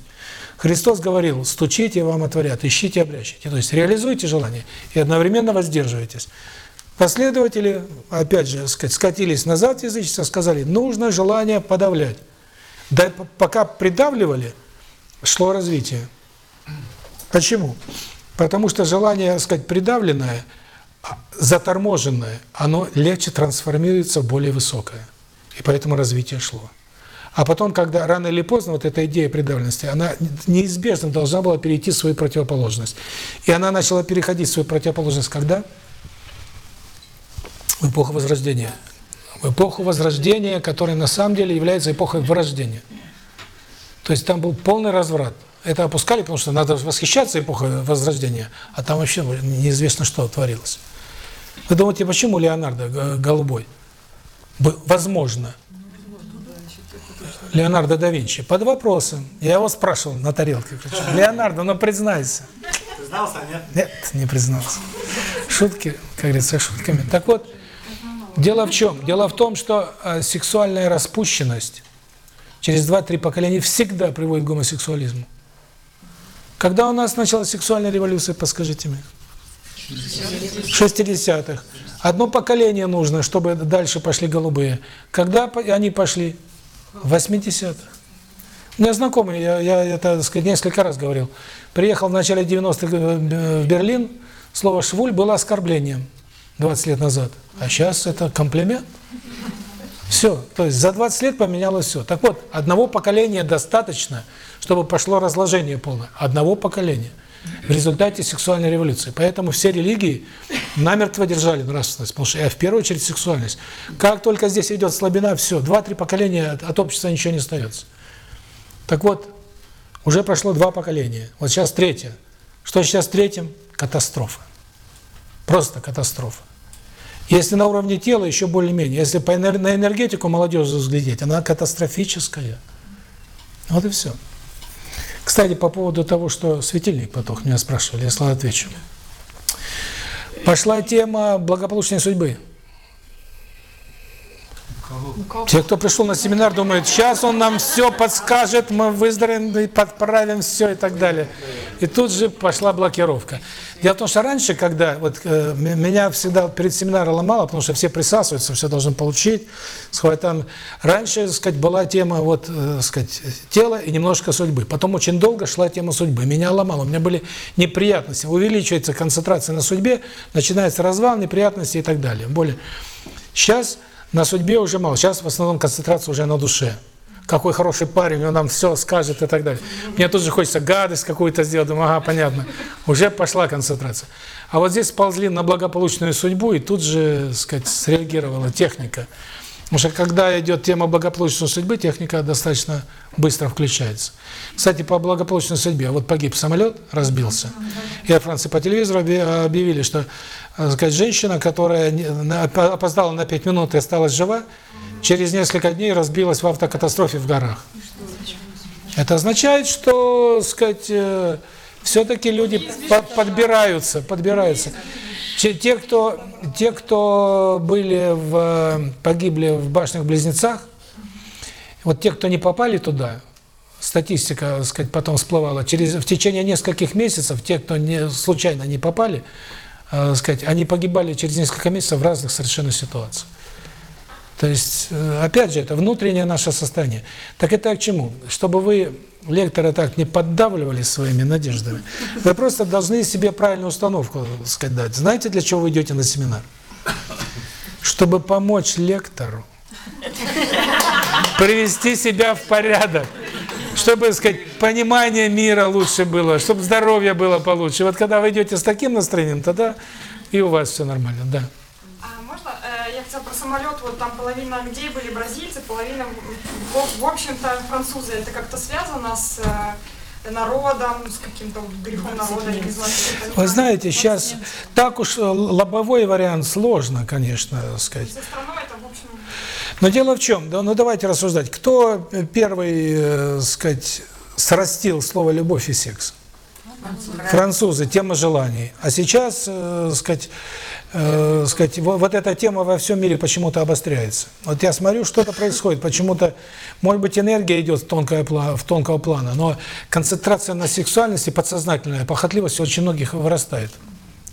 Христос говорил, стучите, вам отворят, ищите, обрящите. То есть реализуйте желание и одновременно воздерживайтесь. Последователи, опять же, сказать, скатились назад язычество, сказали, нужно желание подавлять. Да, пока придавливали, шло развитие. Почему? Потому что желание, сказать, придавленное – заторможенное, оно легче трансформируется в более высокое. И поэтому развитие шло. А потом, когда рано или поздно вот эта идея придавленности, она неизбежно должна была перейти в свою противоположность. И она начала переходить в свою противоположность когда? В эпоху Возрождения. в эпоху Возрождения, которая на самом деле является эпохой вырождения. То есть там был полный разврат. Это опускали, потому что надо восхищаться эпохой Возрождения, а там вообще неизвестно, что творилось. Вы думаете, почему Леонардо голубой? Возможно. Леонардо да Винчи. Под вопросом. Я его спрашивал на тарелке. Леонардо, ну признайся. Признался, нет? Нет, не признался. Шутки, как говорится, шутками. Так вот, дело в чем? Дело в том, что э, сексуальная распущенность через 2-3 поколения всегда приводит к гомосексуализму. Когда у нас началась сексуальная революция, подскажите мне? В 60-х. Одно поколение нужно, чтобы дальше пошли голубые. Когда они пошли? В 80-х. У меня знакомый, я, я это сказать, несколько раз говорил, приехал в начале 90-х в Берлин, слово «швуль» было оскорблением 20 лет назад, а сейчас это комплимент. Все, то есть за 20 лет поменялось все. Так вот, одного поколения достаточно, чтобы пошло разложение полное. Одного поколения. В результате сексуальной революции. Поэтому все религии намертво держали нравственность, потому что я в первую очередь сексуальность. Как только здесь идет слабина, все, два-три поколения от общества ничего не остается. Так вот, уже прошло два поколения. Вот сейчас третье. Что сейчас третьим? Катастрофа. Просто катастрофа. Если на уровне тела, еще более-менее. Если по энер на энергетику молодежь взглядеть, она катастрофическая. Вот и все. Кстати, по поводу того, что светильник потух, меня спрашивали, я сразу отвечу. Пошла тема благополучной судьбы. Те, кто пришел на семинар, думают, сейчас он нам все подскажет, мы выздоровеем, подправим все и так далее. И тут же пошла блокировка. Дело в том, что раньше, когда вот э, меня всегда перед семинаром ломало, потому что все присасываются, все должны получить, там раньше, сказать, была тема вот, э, сказать, тела и немножко судьбы. Потом очень долго шла тема судьбы. Меня ломало, у меня были неприятности. Увеличивается концентрация на судьбе, начинается развал, неприятности и так далее. Более. Сейчас на судьбе уже мало. Сейчас в основном концентрация уже на душе. Какой хороший парень, он нам все скажет и так далее. Мне тут же хочется гадость какую-то сделать. Думаю, ага, понятно. Уже пошла концентрация. А вот здесь ползли на благополучную судьбу, и тут же, сказать, среагировала техника. Потому что когда идет тема благополучной судьбы, техника достаточно быстро включается. Кстати, по благополучной судьбе, вот погиб самолет, разбился, и Франции по телевизору объявили, что сказать, женщина, которая опоздала на 5 минут и осталась жива, через несколько дней разбилась в автокатастрофе в горах. Это означает, что, сказать, э, все-таки люди подбираются, подбираются. Те, кто, те, кто были в, погибли в башнях-близнецах, вот те, кто не попали туда, статистика, сказать, потом всплывала, через, в течение нескольких месяцев, те, кто не, случайно не попали, э, сказать, они погибали через несколько месяцев в разных совершенно ситуациях. То есть, э, опять же, это внутреннее наше состояние. Так это к чему? Чтобы вы лектора так не поддавливали своими надеждами, вы просто должны себе правильную установку сказать, дать. Знаете, для чего вы идете на семинар? Чтобы помочь лектору привести себя в порядок, чтобы, сказать, понимание мира лучше было, чтобы здоровье было получше. Вот когда вы идете с таким настроением, тогда и у вас все нормально, да. А можно, э, я хотела про самолет, вот там половина людей были бразильцы, половина, в, общем-то, французы. Это как-то связано с э, народом, с каким-то грехом народа, я не знаю, Вы знаете, сейчас так уж э, лобовой вариант сложно, конечно, сказать. Со страной. Но дело в чем? Да, ну давайте рассуждать. Кто первый, э, сказать, срастил слово любовь и секс? Французы, тема желаний. А сейчас, э, сказать, э, сказать, вот, вот эта тема во всем мире почему-то обостряется. Вот я смотрю, что-то происходит, почему-то, может быть, энергия идет в, тонкое, в тонкого плана, но концентрация на сексуальности, подсознательная похотливость очень многих вырастает.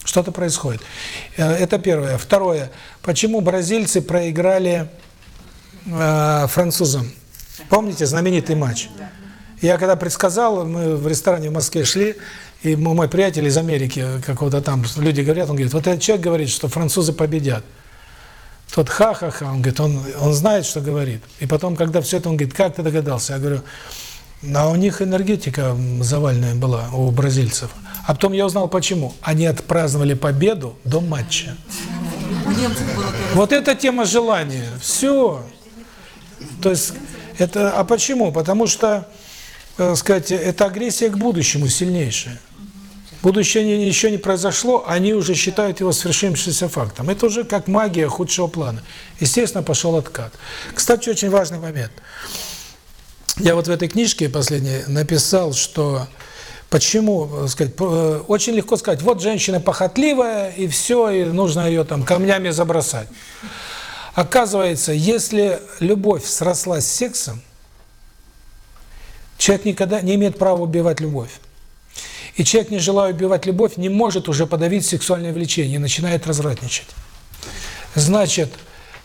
Что-то происходит. Э, это первое. Второе. Почему бразильцы проиграли э, французам? Помните знаменитый матч? Я когда предсказал, мы в ресторане в Москве шли, и мой приятель из Америки, какого-то там, люди говорят, он говорит, вот этот человек говорит, что французы победят. Тот ха-ха-ха, он говорит, он, он знает, что говорит. И потом, когда все это, он говорит, как ты догадался? Я говорю, а у них энергетика завальная была, у бразильцев. А потом я узнал, почему. Они отпраздновали победу до матча. Вот эта тема желания. Все. То есть это, а почему? Потому что, э, сказать, это агрессия к будущему сильнейшая. Будущее еще не произошло, они уже считают его свершившимся фактом. Это уже как магия худшего плана. Естественно, пошел откат. Кстати, очень важный момент. Я вот в этой книжке последней написал, что почему, э, сказать, э, очень легко сказать, вот женщина похотливая, и все, и нужно ее там камнями забросать. Оказывается, если любовь срослась с сексом, человек никогда не имеет права убивать любовь. И человек, не желая убивать любовь, не может уже подавить сексуальное влечение начинает развратничать. Значит,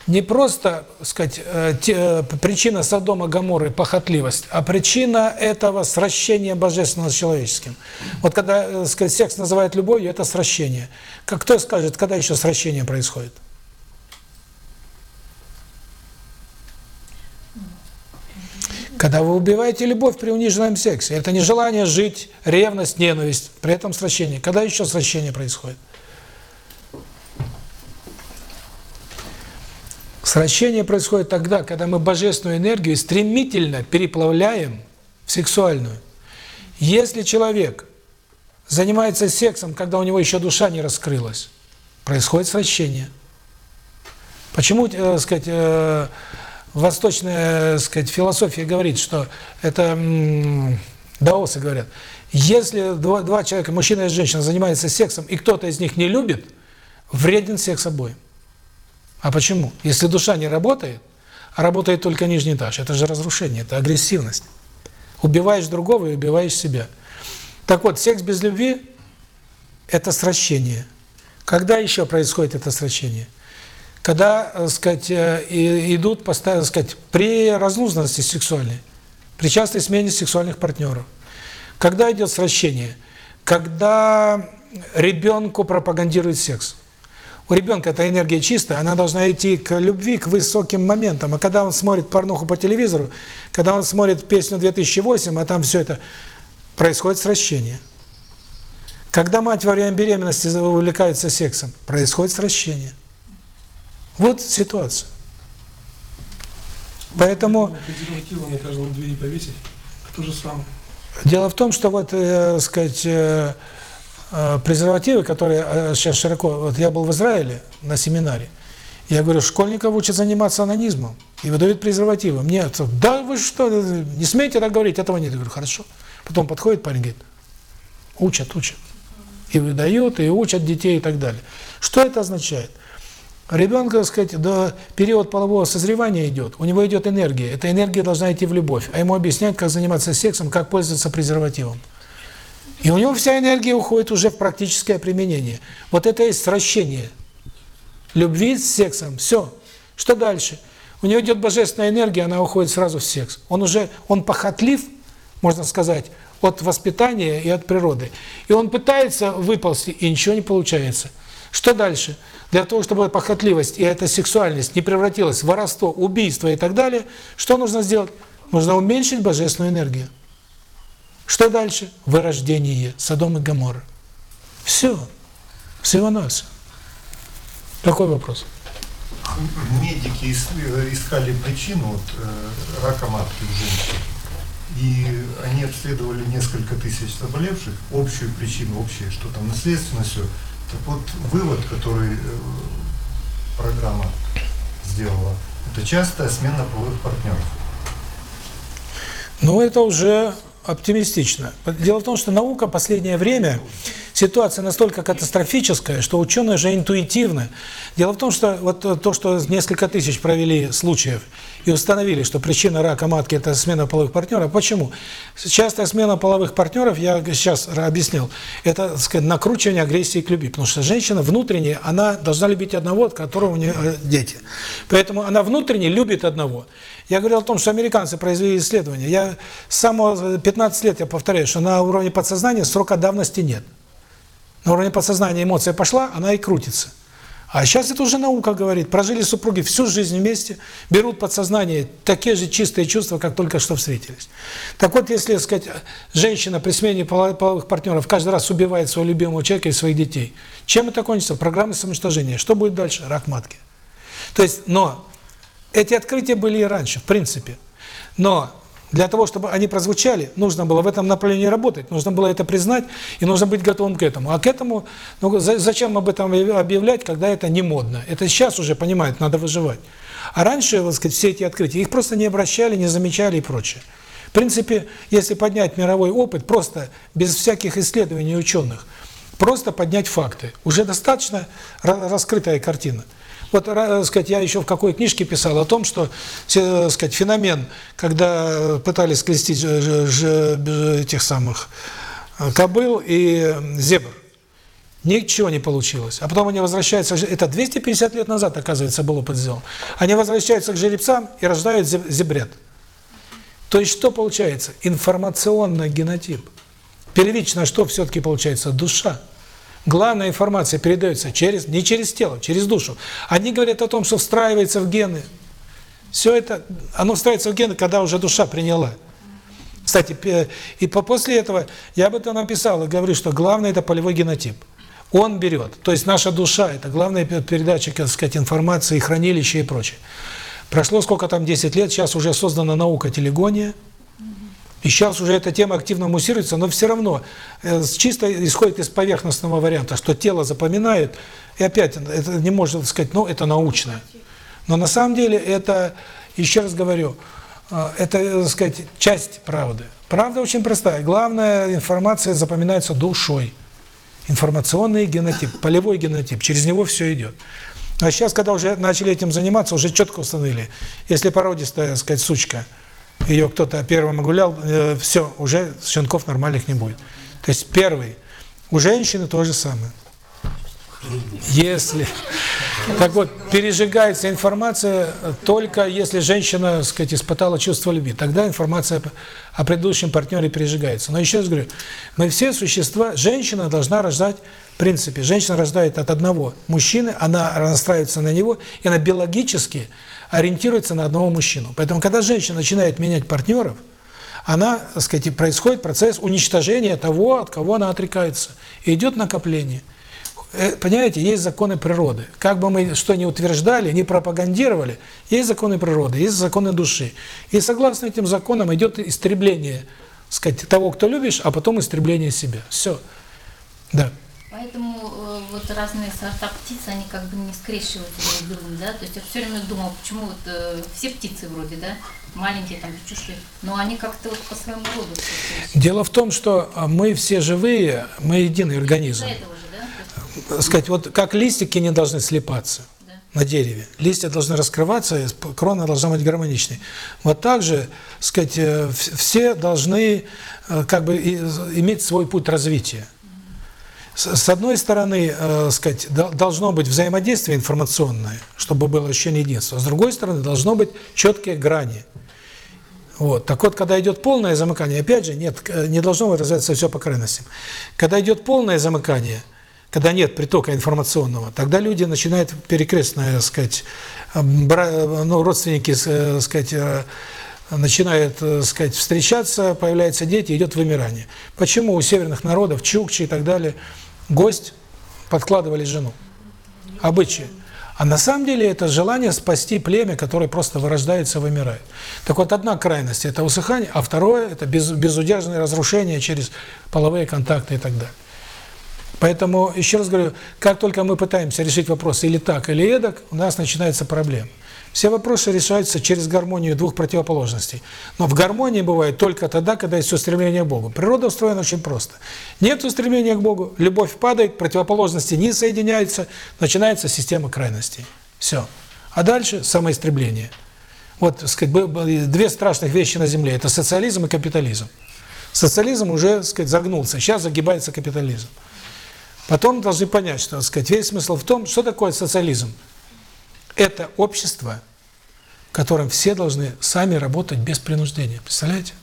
не просто, сказать, э, те- э, причина Содома Гоморры – похотливость, а причина этого – сращение божественного с человеческим. Вот когда, э, сказать, секс называют любовью, это сращение. Как кто скажет, когда еще сращение происходит? Когда вы убиваете любовь при униженном сексе, это не желание жить, ревность, ненависть, при этом сращение. Когда еще сращение происходит? Сращение происходит тогда, когда мы божественную энергию стремительно переплавляем в сексуальную. Если человек занимается сексом, когда у него еще душа не раскрылась, происходит сращение. Почему, э, сказать, э, восточная, э, сказать, философия говорит, что это даосы говорят, если два, два человека, мужчина и женщина, занимаются сексом, и кто-то из них не любит, вреден секс обоим. А почему? Если душа не работает, а работает только нижний этаж, это же разрушение, это агрессивность. Убиваешь другого и убиваешь себя. Так вот, секс без любви – это сращение. Когда еще происходит это сращение? Когда, так сказать, э, идут, так сказать, при разнузданности сексуальной, при частой смене сексуальных партнеров. Когда идет сращение? Когда ребенку пропагандирует секс. У ребенка эта энергия чистая, она должна идти к любви, к высоким моментам. А когда он смотрит порнуху по телевизору, когда он смотрит песню 2008, а там все это, происходит сращение. Когда мать во время беременности увлекается сексом, происходит сращение. Вот ситуация. Поэтому Презервативы на каждом двери повесить. То же самое. дело в том, что вот, э, сказать, э, э, презервативы, которые э, сейчас широко... Вот я был в Израиле на семинаре, я говорю, школьников учат заниматься анонизмом и выдают презервативы. Мне, да вы что, не смейте так говорить, этого нет. Я говорю, хорошо. Потом подходит парень, говорит, учат, учат. И выдают, и учат детей и так далее. Что это означает? Ребенка, так сказать, до период полового созревания идет, у него идет энергия. Эта энергия должна идти в любовь. А ему объясняют, как заниматься сексом, как пользоваться презервативом. И у него вся энергия уходит уже в практическое применение. Вот это и сращение любви с сексом. Все. Что дальше? У него идет божественная энергия, она уходит сразу в секс. Он уже, он похотлив, можно сказать, от воспитания и от природы. И он пытается выползти, и ничего не получается. Что дальше? Для того, чтобы похотливость и эта сексуальность не превратилась в воровство, убийство и так далее, что нужно сделать? Нужно уменьшить божественную энергию. Что дальше? Вырождение Содом и Гоморры. Все. Всего-навсего. Какой вопрос? Медики э, искали причину вот, э, рака матки у женщин. И они обследовали несколько тысяч заболевших, общую причину, общее, что там наследственно все. Так вот, вывод, который э, программа сделала, это частая смена половых партнеров. Ну, это уже оптимистично. Дело в том, что наука последнее время, ситуация настолько катастрофическая, что ученые же интуитивно. Дело в том, что вот то, что несколько тысяч провели случаев и установили, что причина рака матки – это смена половых партнеров. Почему? Частая смена половых партнеров, я сейчас объяснил, это, так сказать, накручивание агрессии к любви. Потому что женщина внутренне, она должна любить одного, от которого у нее э, дети. Поэтому она внутренне любит одного. Я говорил о том, что американцы произвели исследование. Я с самого 15 лет, я повторяю, что на уровне подсознания срока давности нет. На уровне подсознания эмоция пошла, она и крутится. А сейчас это уже наука говорит. Прожили супруги всю жизнь вместе, берут подсознание такие же чистые чувства, как только что встретились. Так вот, если, сказать, женщина при смене половых партнеров каждый раз убивает своего любимого человека и своих детей, чем это кончится? Программа самоуничтожения. Что будет дальше? Рак матки. То есть, но эти открытия были и раньше, в принципе. Но для того, чтобы они прозвучали, нужно было в этом направлении работать, нужно было это признать и нужно быть готовым к этому. А к этому, ну зачем об этом объявлять, когда это не модно? Это сейчас уже понимают, надо выживать. А раньше, вот сказать, все эти открытия, их просто не обращали, не замечали и прочее. В принципе, если поднять мировой опыт, просто без всяких исследований ученых, просто поднять факты, уже достаточно раскрытая картина. Вот, так сказать, я еще в какой книжке писал о том, что, так сказать, феномен, когда пытались скрестить этих самых э, кобыл и зебр, ничего не получилось. А потом они возвращаются, это 250 лет назад, оказывается, было подзел. Они возвращаются к жеребцам и рождают зебрят. То есть что получается? Информационный генотип. Первично что все-таки получается? Душа. Главная информация передается через не через тело, через душу. Они говорят о том, что встраивается в гены. Все это, оно встраивается в гены, когда уже душа приняла. Кстати, и после этого я об этом написал и говорю, что главное это полевой генотип. Он берет. То есть наша душа – это главная передача, так сказать, информации, хранилище и прочее. Прошло сколько там, 10 лет, сейчас уже создана наука телегония, и сейчас уже эта тема активно муссируется, но все равно э, чисто исходит из поверхностного варианта, что тело запоминает, и опять, это не может сказать, ну, это научно. Но на самом деле это, еще раз говорю, э, это, так сказать, часть правды. Правда очень простая. Главная информация запоминается душой. Информационный генотип, полевой генотип, через него все идет. А сейчас, когда уже начали этим заниматься, уже четко установили, если породистая, так сказать, сучка – ее кто-то первым огулял, э, все, уже щенков нормальных не будет. То есть первый. У женщины то же самое. Если, так вот, пережигается информация только если женщина, так сказать, испытала чувство любви. Тогда информация о предыдущем партнере пережигается. Но еще раз говорю, мы все существа, женщина должна рождать, в принципе, женщина рождает от одного мужчины, она настраивается на него, и она биологически ориентируется на одного мужчину. Поэтому, когда женщина начинает менять партнеров, она, так сказать, происходит процесс уничтожения того, от кого она отрекается. И идет накопление. Э, понимаете, есть законы природы. Как бы мы что ни утверждали, ни пропагандировали, есть законы природы, есть законы души. И согласно этим законам идет истребление, сказать, того, кто любишь, а потом истребление себя. Все. Да. Поэтому э, вот разные сорта птиц, они как бы не скрещиваются друг с другом, да? То есть я все время думала, почему вот э, все птицы вроде, да, маленькие там печушки, но они как-то вот по своему роду. Дело в том, что а, мы все живые, мы единый организм. Же, да? Сказать, вот как листики не должны слепаться да. на дереве. Листья должны раскрываться, крона должна быть гармоничной. Вот так же, сказать, э, все должны э, как бы иметь свой путь развития. С одной стороны, э, сказать, должно быть взаимодействие информационное, чтобы было ощущение единства. С другой стороны, должно быть четкие грани. Вот. Так вот, когда идет полное замыкание, опять же, нет, э, не должно развиваться все по крайностям. Когда идет полное замыкание, когда нет притока информационного, тогда люди начинают перекрестное, сказать, бра, ну, родственники, э, сказать, э, начинают, сказать, встречаться, появляются дети, идет вымирание. Почему у северных народов, чукчи и так далее – гость, подкладывали жену. Обычаи. А на самом деле это желание спасти племя, которое просто вырождается, вымирает. Так вот, одна крайность – это усыхание, а второе – это без, безудержное разрушение через половые контакты и так далее. Поэтому, еще раз говорю, как только мы пытаемся решить вопрос или так, или эдак, у нас начинается проблема. Все вопросы решаются через гармонию двух противоположностей. Но в гармонии бывает только тогда, когда есть устремление к Богу. Природа устроена очень просто. Нет устремления к Богу, любовь падает, противоположности не соединяются, начинается система крайностей. Все. А дальше самоистребление. Вот, сказать, две страшных вещи на Земле – это социализм и капитализм. Социализм уже, сказать, загнулся, сейчас загибается капитализм. Потом должны понять, что, сказать, весь смысл в том, что такое социализм. Это общество, в котором все должны сами работать без принуждения. Представляете?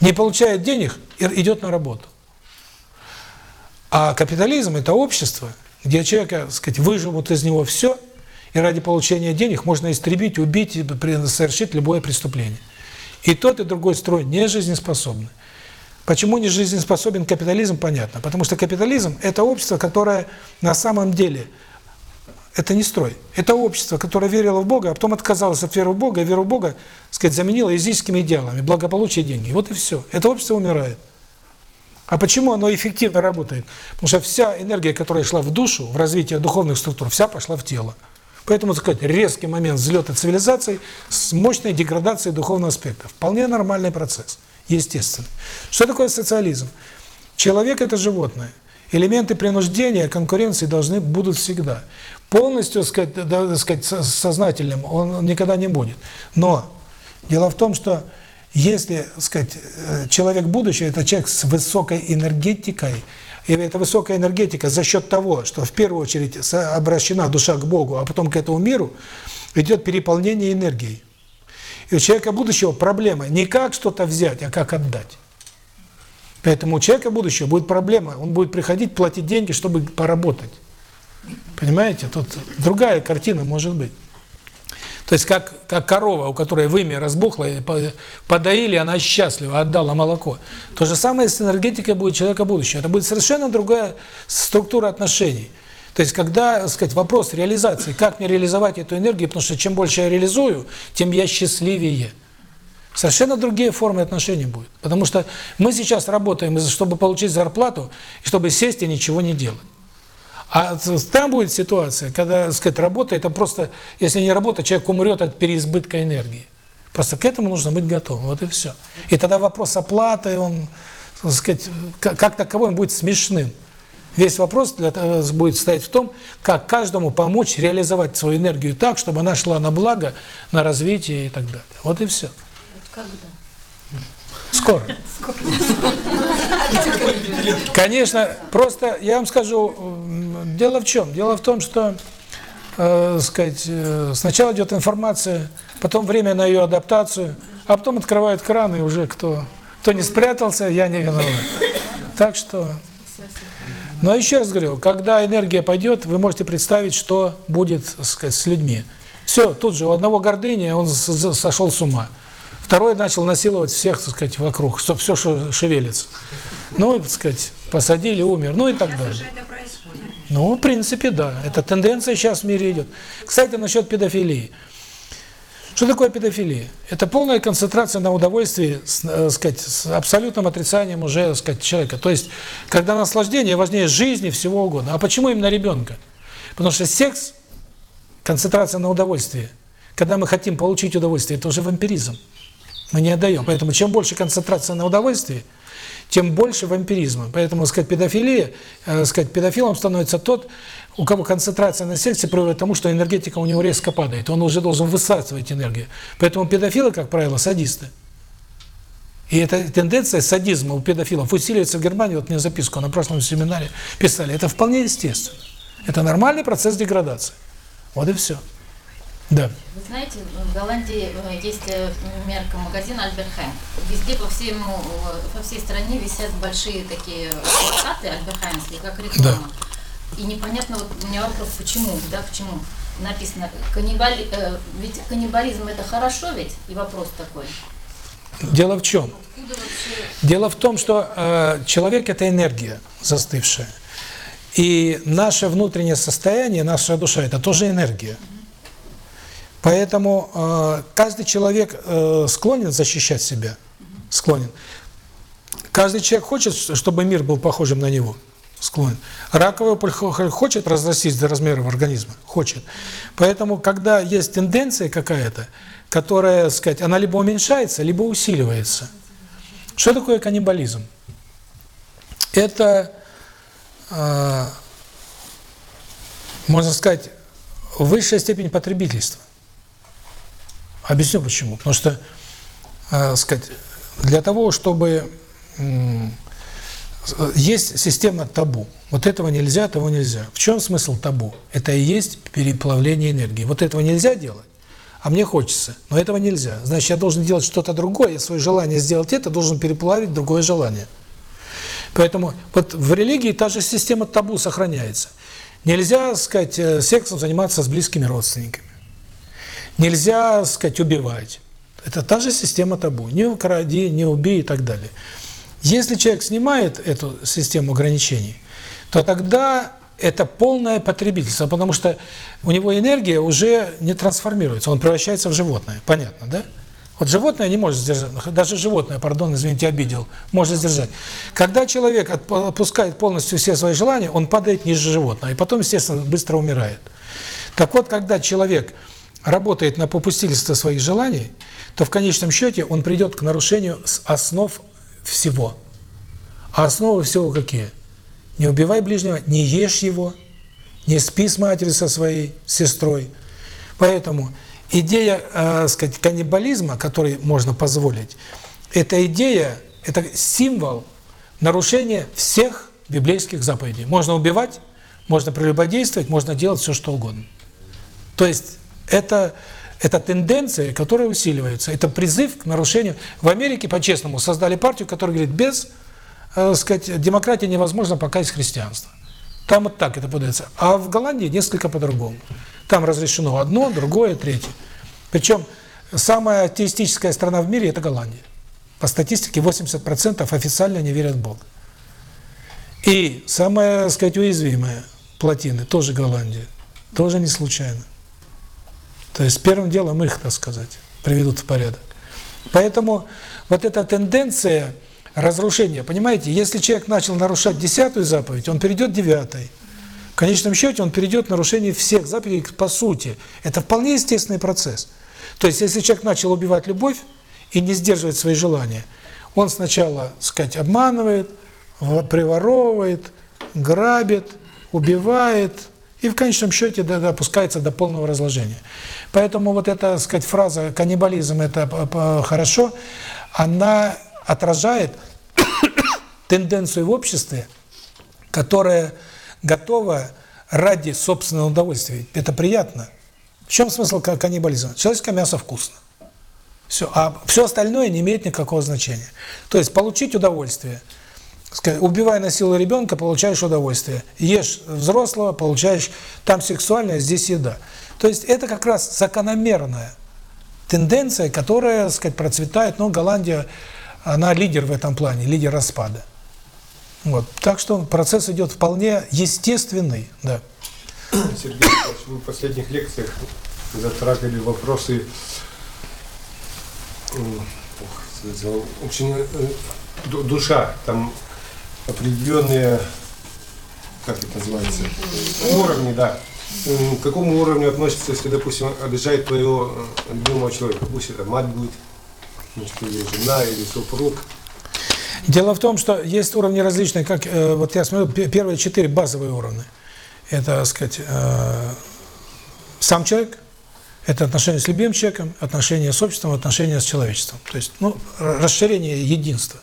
Не получает денег, идет на работу. А капитализм – это общество, где человека, сказать, выжимут из него все, и ради получения денег можно истребить, убить и совершить любое преступление. И тот, и другой строй не жизнеспособны. Почему не жизнеспособен капитализм, понятно. Потому что капитализм – это общество, которое на самом деле – это не строй. Это общество, которое верило в Бога, а потом отказалось от веры в Бога, и веру в Бога, так сказать, заменило языческими идеалами, благополучие, деньги. Вот и все. Это общество умирает. А почему оно эффективно работает? Потому что вся энергия, которая шла в душу, в развитие духовных структур, вся пошла в тело. Поэтому, так сказать, резкий момент взлета цивилизации с мощной деградацией духовного аспекта. Вполне нормальный процесс, естественный. Что такое социализм? Человек – это животное. Элементы принуждения, конкуренции должны будут всегда. Полностью, сказать, да, сказать, сознательным он никогда не будет. Но дело в том, что если, сказать, э, человек будущего – это человек с высокой энергетикой, и эта высокая энергетика за счет того, что в первую очередь обращена душа к Богу, а потом к этому миру, идет переполнение энергией. И у человека будущего проблема не как что-то взять, а как отдать. Поэтому у человека будущего будет проблема, он будет приходить платить деньги, чтобы поработать. Понимаете? Тут другая картина может быть. То есть как, как корова, у которой вымя разбухла, подоили, она счастлива, отдала молоко. То же самое с энергетикой будет человека будущего. Это будет совершенно другая структура отношений. То есть когда, сказать, вопрос реализации, как мне реализовать эту энергию, потому что чем больше я реализую, тем я счастливее. Совершенно другие формы отношений будут. Потому что мы сейчас работаем, чтобы получить зарплату, и чтобы сесть и ничего не делать. А там будет ситуация, когда, так сказать, работа, это просто, если не работа, человек умрет от переизбытка энергии. Просто к этому нужно быть готовым, вот и все. И тогда вопрос оплаты, он, так сказать, как таковой, он будет смешным. Весь вопрос для, будет стоять в том, как каждому помочь реализовать свою энергию так, чтобы она шла на благо, на развитие и так далее. Вот и все. Когда? Скоро. Конечно, просто я вам скажу, дело в чем? Дело в том, что э, сказать, э, сначала идет информация, потом время на ее адаптацию, а потом открывают кран, и уже кто, кто не спрятался, я не виноват. Так что... Но еще раз говорю, когда энергия пойдет, вы можете представить, что будет сказать, с людьми. Все, тут же у одного гордыня, он сошел с ума. Второй начал насиловать всех, так сказать, вокруг, чтобы все что шевелится. Ну, так сказать, посадили, умер, ну и так далее. Ну, в принципе, да. Эта тенденция сейчас в мире идет. Кстати, насчет педофилии. Что такое педофилия? Это полная концентрация на удовольствии, с, э, сказать, с абсолютным отрицанием уже, сказать, человека. То есть, когда наслаждение важнее жизни, всего угодно. А почему именно ребенка? Потому что секс, концентрация на удовольствии, когда мы хотим получить удовольствие, это уже вампиризм. Мы не отдаем. Поэтому чем больше концентрация на удовольствии, тем больше вампиризма. Поэтому, сказать, педофилия, э, сказать, педофилом становится тот, у кого концентрация на сексе приводит к тому, что энергетика у него резко падает. Он уже должен высасывать энергию. Поэтому педофилы, как правило, садисты. И эта тенденция садизма у педофилов усиливается в Германии. Вот мне записку на прошлом семинаре писали. Это вполне естественно. Это нормальный процесс деградации. Вот и все. Да. Вы знаете, в Голландии э, есть э, мерка магазин Альберт Хайм. Везде по всему, по всей стране висят большие такие плакаты Альберт Хаймские, как реклама. Да. И непонятно, вот у меня вопрос, почему, да, почему написано, каннибали, э, ведь каннибализм это хорошо ведь? И вопрос такой. Дело в чем? Дело в том, что э, человек – это энергия застывшая. И наше внутреннее состояние, наша душа – это тоже энергия. Поэтому э, каждый человек э, склонен защищать себя, склонен. Каждый человек хочет, чтобы мир был похожим на него, склонен. Раковая опухоль хочет разрастись до размеров организма, хочет. Поэтому, когда есть тенденция какая-то, которая, сказать, она либо уменьшается, либо усиливается. Что такое каннибализм? Это, э, можно сказать, высшая степень потребительства. Объясню почему. Потому что, э, сказать, для того, чтобы э, есть система табу. Вот этого нельзя, того нельзя. В чем смысл табу? Это и есть переплавление энергии. Вот этого нельзя делать, а мне хочется, но этого нельзя. Значит, я должен делать что-то другое, я свое желание сделать это, должен переплавить другое желание. Поэтому вот в религии та же система табу сохраняется. Нельзя, сказать, э, сексом заниматься с близкими родственниками. Нельзя, так сказать, убивать. Это та же система табу. Не укради, не убей и так далее. Если человек снимает эту систему ограничений, то тогда это полное потребительство, потому что у него энергия уже не трансформируется, он превращается в животное. Понятно, да? Вот животное не может сдержать, даже животное, пардон, извините, обидел, может сдержать. Когда человек отпускает полностью все свои желания, он падает ниже животного, и потом, естественно, быстро умирает. Так вот, когда человек работает на попустительство своих желаний, то в конечном счете он придет к нарушению основ всего. А основы всего какие? Не убивай ближнего, не ешь его, не спи с матерью со своей сестрой. Поэтому идея, э, сказать, каннибализма, который можно позволить, эта идея, это символ нарушения всех библейских заповедей. Можно убивать, можно прелюбодействовать, можно делать все, что угодно. То есть это это тенденция, которая усиливается. Это призыв к нарушению. В Америке, по-честному, создали партию, которая говорит, без э, сказать, демократии невозможно, пока есть христианство. Там вот так это подается. А в Голландии несколько по-другому. Там разрешено одно, другое, третье. Причем самая атеистическая страна в мире – это Голландия. По статистике 80% официально не верят в Бога. И самая, так сказать, уязвимая плотины – тоже Голландия. Тоже не случайно. То есть первым делом их, так сказать, приведут в порядок. Поэтому вот эта тенденция разрушения, понимаете, если человек начал нарушать десятую заповедь, он перейдет девятой. В конечном счете он перейдет к нарушению всех заповедей по сути. Это вполне естественный процесс. То есть если человек начал убивать любовь и не сдерживать свои желания, он сначала, так сказать, обманывает, приворовывает, грабит, убивает, и в конечном счете опускается до полного разложения. Поэтому вот эта, так сказать, фраза «каннибализм – это хорошо», она отражает тенденцию в обществе, которая готова ради собственного удовольствия. Это приятно. В чем смысл каннибализма? Человеческое мясо вкусно. Все, а все остальное не имеет никакого значения. То есть получить удовольствие – убивая на силу ребенка, получаешь удовольствие. Ешь взрослого, получаешь там сексуальное, здесь еда. То есть это как раз закономерная тенденция, которая, так сказать, процветает. Но Голландия, она лидер в этом плане, лидер распада. Вот. Так что процесс идет вполне естественный, да. Сергей вы в последних лекциях затрагивали вопросы очень душа, там определенные, как это называется, уровни, да. К какому уровню относится, если, допустим, обижает твоего э, любимого человека, пусть это мать будет, значит, или жена, или супруг. Дело в том, что есть уровни различные, как э, вот я смотрю, первые четыре базовые уровня. Это, так сказать, э, сам человек, это отношения с любимым человеком, отношения с обществом, отношения с человечеством. То есть, ну, расширение единства.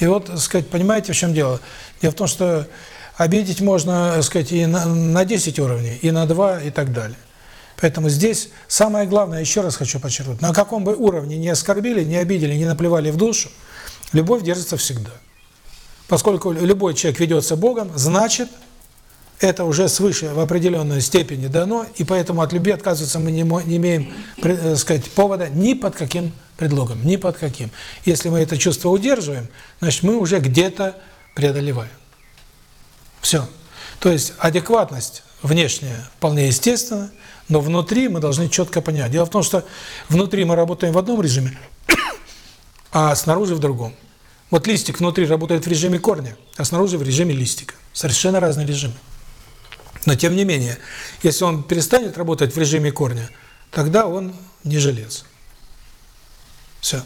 И вот, так сказать, понимаете, в чем дело? Дело в том, что обидеть можно, так сказать, и на, на 10 уровней, и на 2, и так далее. Поэтому здесь самое главное, еще раз хочу подчеркнуть, на каком бы уровне не оскорбили, не обидели, не наплевали в душу, любовь держится всегда. Поскольку любой человек ведется Богом, значит, это уже свыше в определенной степени дано, и поэтому от любви отказываться мы не, не имеем, э, сказать, повода ни под каким предлогом, ни под каким. Если мы это чувство удерживаем, значит, мы уже где-то преодолеваем. Все. То есть адекватность внешняя вполне естественна, но внутри мы должны четко понять. Дело в том, что внутри мы работаем в одном режиме, а снаружи в другом. Вот листик внутри работает в режиме корня, а снаружи в режиме листика. Совершенно разные режимы. Но тем не менее, если он перестанет работать в режиме корня, тогда он не жилец. Все.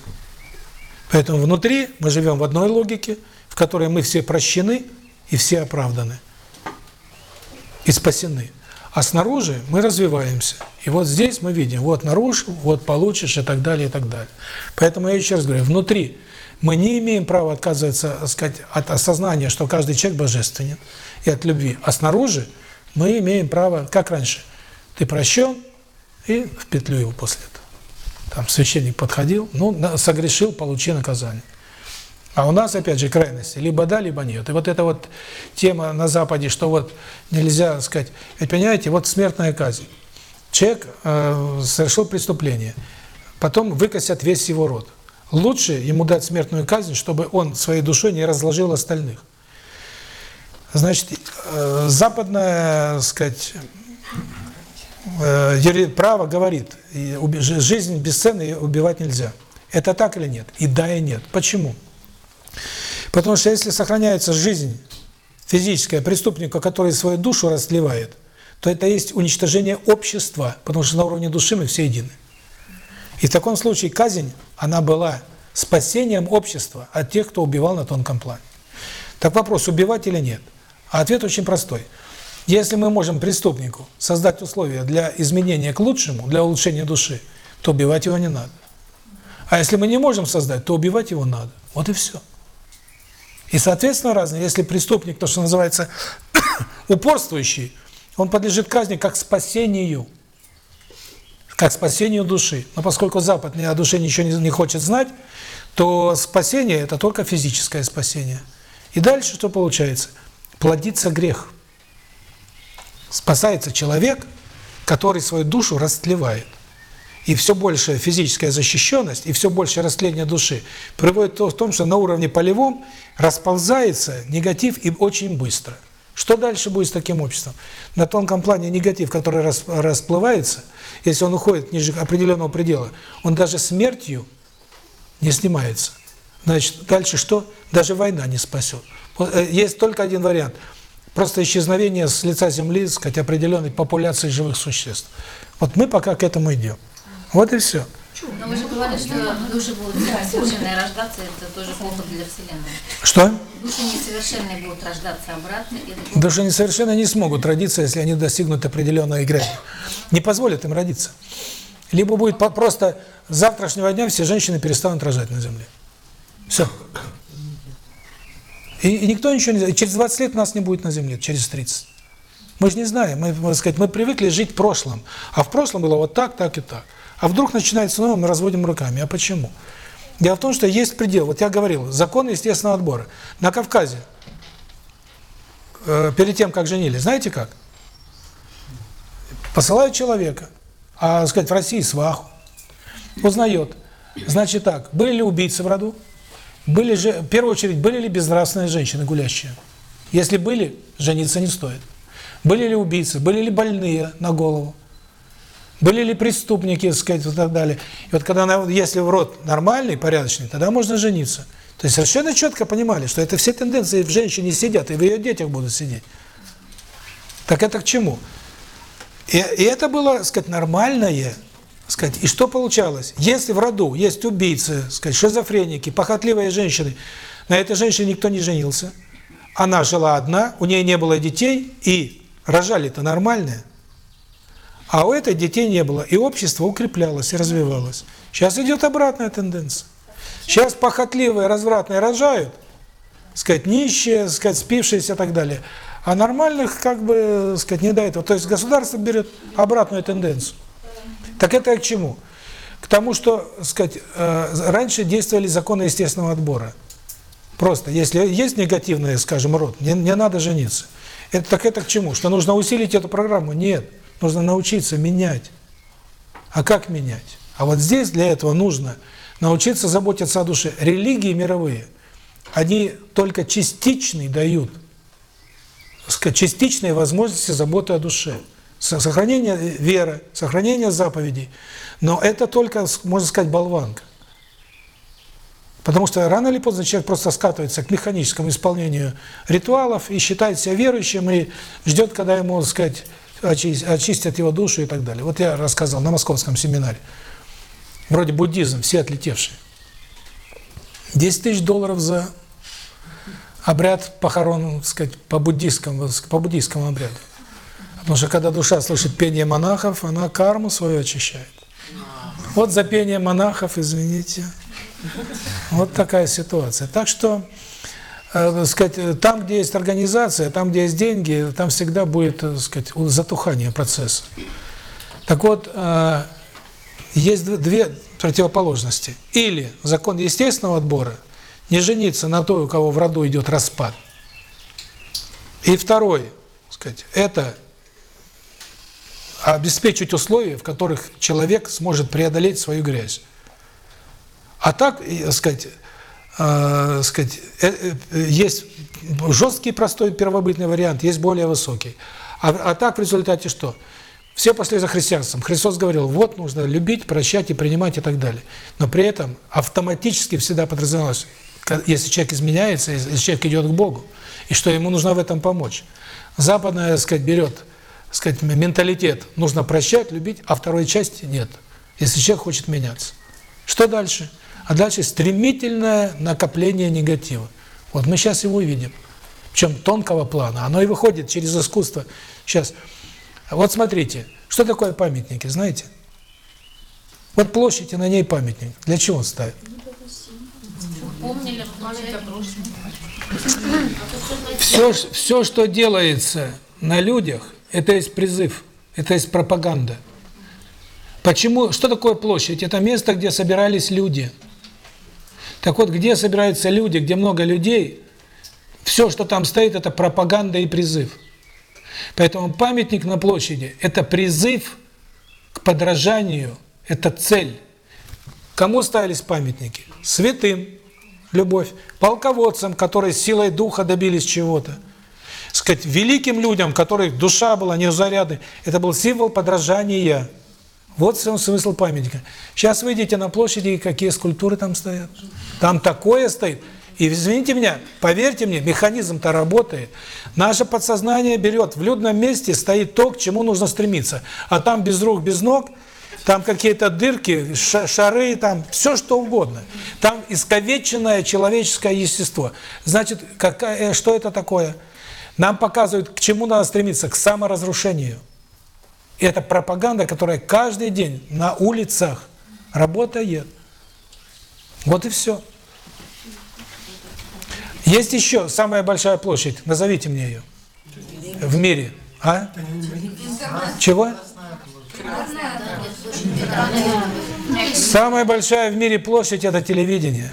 Поэтому внутри мы живем в одной логике, в которой мы все прощены и все оправданы. И спасены. А снаружи мы развиваемся. И вот здесь мы видим, вот нарушил, вот получишь и так далее, и так далее. Поэтому я еще раз говорю, внутри мы не имеем права отказываться сказать, от осознания, что каждый человек божественен, и от любви. А снаружи мы имеем право, как раньше, ты прощен, и в петлю его после этого там священник подходил, ну, согрешил, получи наказание. А у нас, опять же, крайности. Либо да, либо нет. И вот эта вот тема на Западе, что вот нельзя сказать... Ведь понимаете, вот смертная казнь. Человек э, совершил преступление, потом выкосят весь его род. Лучше ему дать смертную казнь, чтобы он своей душой не разложил остальных. Значит, э, западное, сказать, э, право говорит, жизнь бесценна, и убивать нельзя. Это так или нет? И да, и нет. Почему? Потому что если сохраняется жизнь физическая преступника, который свою душу расливает, то это есть уничтожение общества, потому что на уровне души мы все едины. И в таком случае казнь, она была спасением общества от тех, кто убивал на тонком плане. Так вопрос, убивать или нет? А ответ очень простой. Если мы можем преступнику создать условия для изменения к лучшему, для улучшения души, то убивать его не надо. А если мы не можем создать, то убивать его надо. Вот и все. И, соответственно, разные. Если преступник, то, что называется, упорствующий, он подлежит казни как спасению. Как спасению души. Но поскольку Запад о душе ничего не, не хочет знать, то спасение – это только физическое спасение. И дальше что получается? Плодится грех. Спасается человек, который свою душу растлевает. И все большая физическая защищенность, и все большее растление души приводит к тому, что на уровне полевом расползается негатив и очень быстро. Что дальше будет с таким обществом? На тонком плане негатив, который рас, расплывается, если он уходит ниже определенного предела, он даже смертью не снимается. Значит, дальше что? Даже война не спасет. Э, Есть только один вариант. Просто исчезновение с лица Земли, так сказать, определенной популяции живых существ. Вот мы пока к этому идем. Вот и все. Но вы же говорили, что души будут несовершенные рождаться, это тоже плохо для Вселенной. Что? Души несовершенные будут рождаться обратно, и это плохо. Потому что они совершенно не смогут родиться, если они достигнут определенной грани. Не позволят им родиться. Либо будет просто с завтрашнего дня все женщины перестанут рожать на Земле. Все. И, и никто ничего не знает. Через 20 лет нас не будет на Земле, через 30. Мы же не знаем, мы, можно сказать, мы привыкли жить в прошлом. А в прошлом было вот так, так и так. А вдруг начинается новое, мы разводим руками. А почему? Дело в том, что есть предел. Вот я говорил, закон естественного отбора. На Кавказе, э, перед тем, как женили, знаете как? Посылают человека, а, сказать, в России сваху. Узнает. Значит так, были ли убийцы в роду? Были же, в первую очередь, были ли безнравственные женщины гулящие? Если были, жениться не стоит. Были ли убийцы? Были ли больные на голову? Были ли преступники, так сказать, и так далее. И вот когда, если род нормальный, порядочный, тогда можно жениться. То есть совершенно четко понимали, что это все тенденции в женщине сидят, и в ее детях будут сидеть. Так это к чему? И, и это было, сказать, нормальное, сказать. И что получалось? Если в роду есть убийцы, сказать, шизофреники, похотливые женщины, на этой женщине никто не женился. Она жила одна, у нее не было детей, и рожали-то нормальные. А у этой детей не было, и общество укреплялось и развивалось. Сейчас идет обратная тенденция. Сейчас похотливые, развратные рожают, сказать, нищие, сказать, спившиеся и так далее. А нормальных, как бы, сказать, не до этого. То есть государство берет обратную тенденцию. Так это к чему? К тому, что, сказать, э, раньше действовали законы естественного отбора. Просто, если есть негативный, скажем, род, не, не надо жениться. Это, так это к чему? Что нужно усилить эту программу? Нет. Нужно научиться менять. А как менять? А вот здесь для этого нужно научиться заботиться о душе. Религии мировые, они только частичный дают, частичные возможности заботы о душе. Со- Сохранение веры, сохранение заповедей. Но это только, можно сказать, болванка. Потому что рано или поздно человек просто скатывается к механическому исполнению ритуалов и считает себя верующим, и ждет, когда ему, так сказать, очи- очистят его душу и так далее. Вот я рассказал на московском семинаре. Вроде буддизм, все отлетевшие. 10 тысяч долларов за обряд похорон, так сказать, по буддийскому, по буддийскому обряду. Потому что когда душа слышит пение монахов, она карму свою очищает. Вот за пение монахов, извините. Вот такая ситуация. Так что, э, сказать, там, где есть организация, там, где есть деньги, там всегда будет, так сказать, затухание процесса. Так вот, э, есть дв- две противоположности. Или закон естественного отбора не жениться на той, у кого в роду идет распад. И второй, сказать, это обеспечить условия, в которых человек сможет преодолеть свою грязь. А так, так сказать, э, сказать э, э, есть жесткий, простой, первобытный вариант, есть более высокий. А, а так в результате что? Все пошли за христианством. Христос говорил, вот нужно любить, прощать и принимать и так далее. Но при этом автоматически всегда подразумевалось, если человек изменяется, если человек идет к Богу, и что ему нужно в этом помочь. Западная, так сказать, берет сказать, менталитет нужно прощать, любить, а второй части нет, если человек хочет меняться. Что дальше? А дальше стремительное накопление негатива. Вот мы сейчас его видим. Причем тонкого плана. Оно и выходит через искусство. Сейчас. Вот смотрите, что такое памятники, знаете? Вот площадь, и на ней памятник. Для чего он ставит? Помнили. Все, все, что делается на людях, это есть призыв, это есть пропаганда. Почему? Что такое площадь? Это место, где собирались люди. Так вот, где собираются люди, где много людей, все, что там стоит, это пропаганда и призыв. Поэтому памятник на площади – это призыв к подражанию, это цель. Кому ставились памятники? Святым, любовь, полководцам, которые силой духа добились чего-то, сказать, великим людям, которых душа была не заряды, это был символ подражания. Вот в чем смысл памятника. Сейчас выйдите на площади, и какие скульптуры там стоят. Там такое стоит. И извините меня, поверьте мне, механизм-то работает. Наше подсознание берет, в людном месте стоит то, к чему нужно стремиться. А там без рук, без ног, там какие-то дырки, шары, там все что угодно. Там исковеченное человеческое естество. Значит, какая, что это такое? Нам показывают, к чему надо стремиться, к саморазрушению. И это пропаганда, которая каждый день на улицах работает. Вот и все. Есть еще самая большая площадь, назовите мне ее, в мире. А? Чего? Самая большая в мире площадь – это телевидение.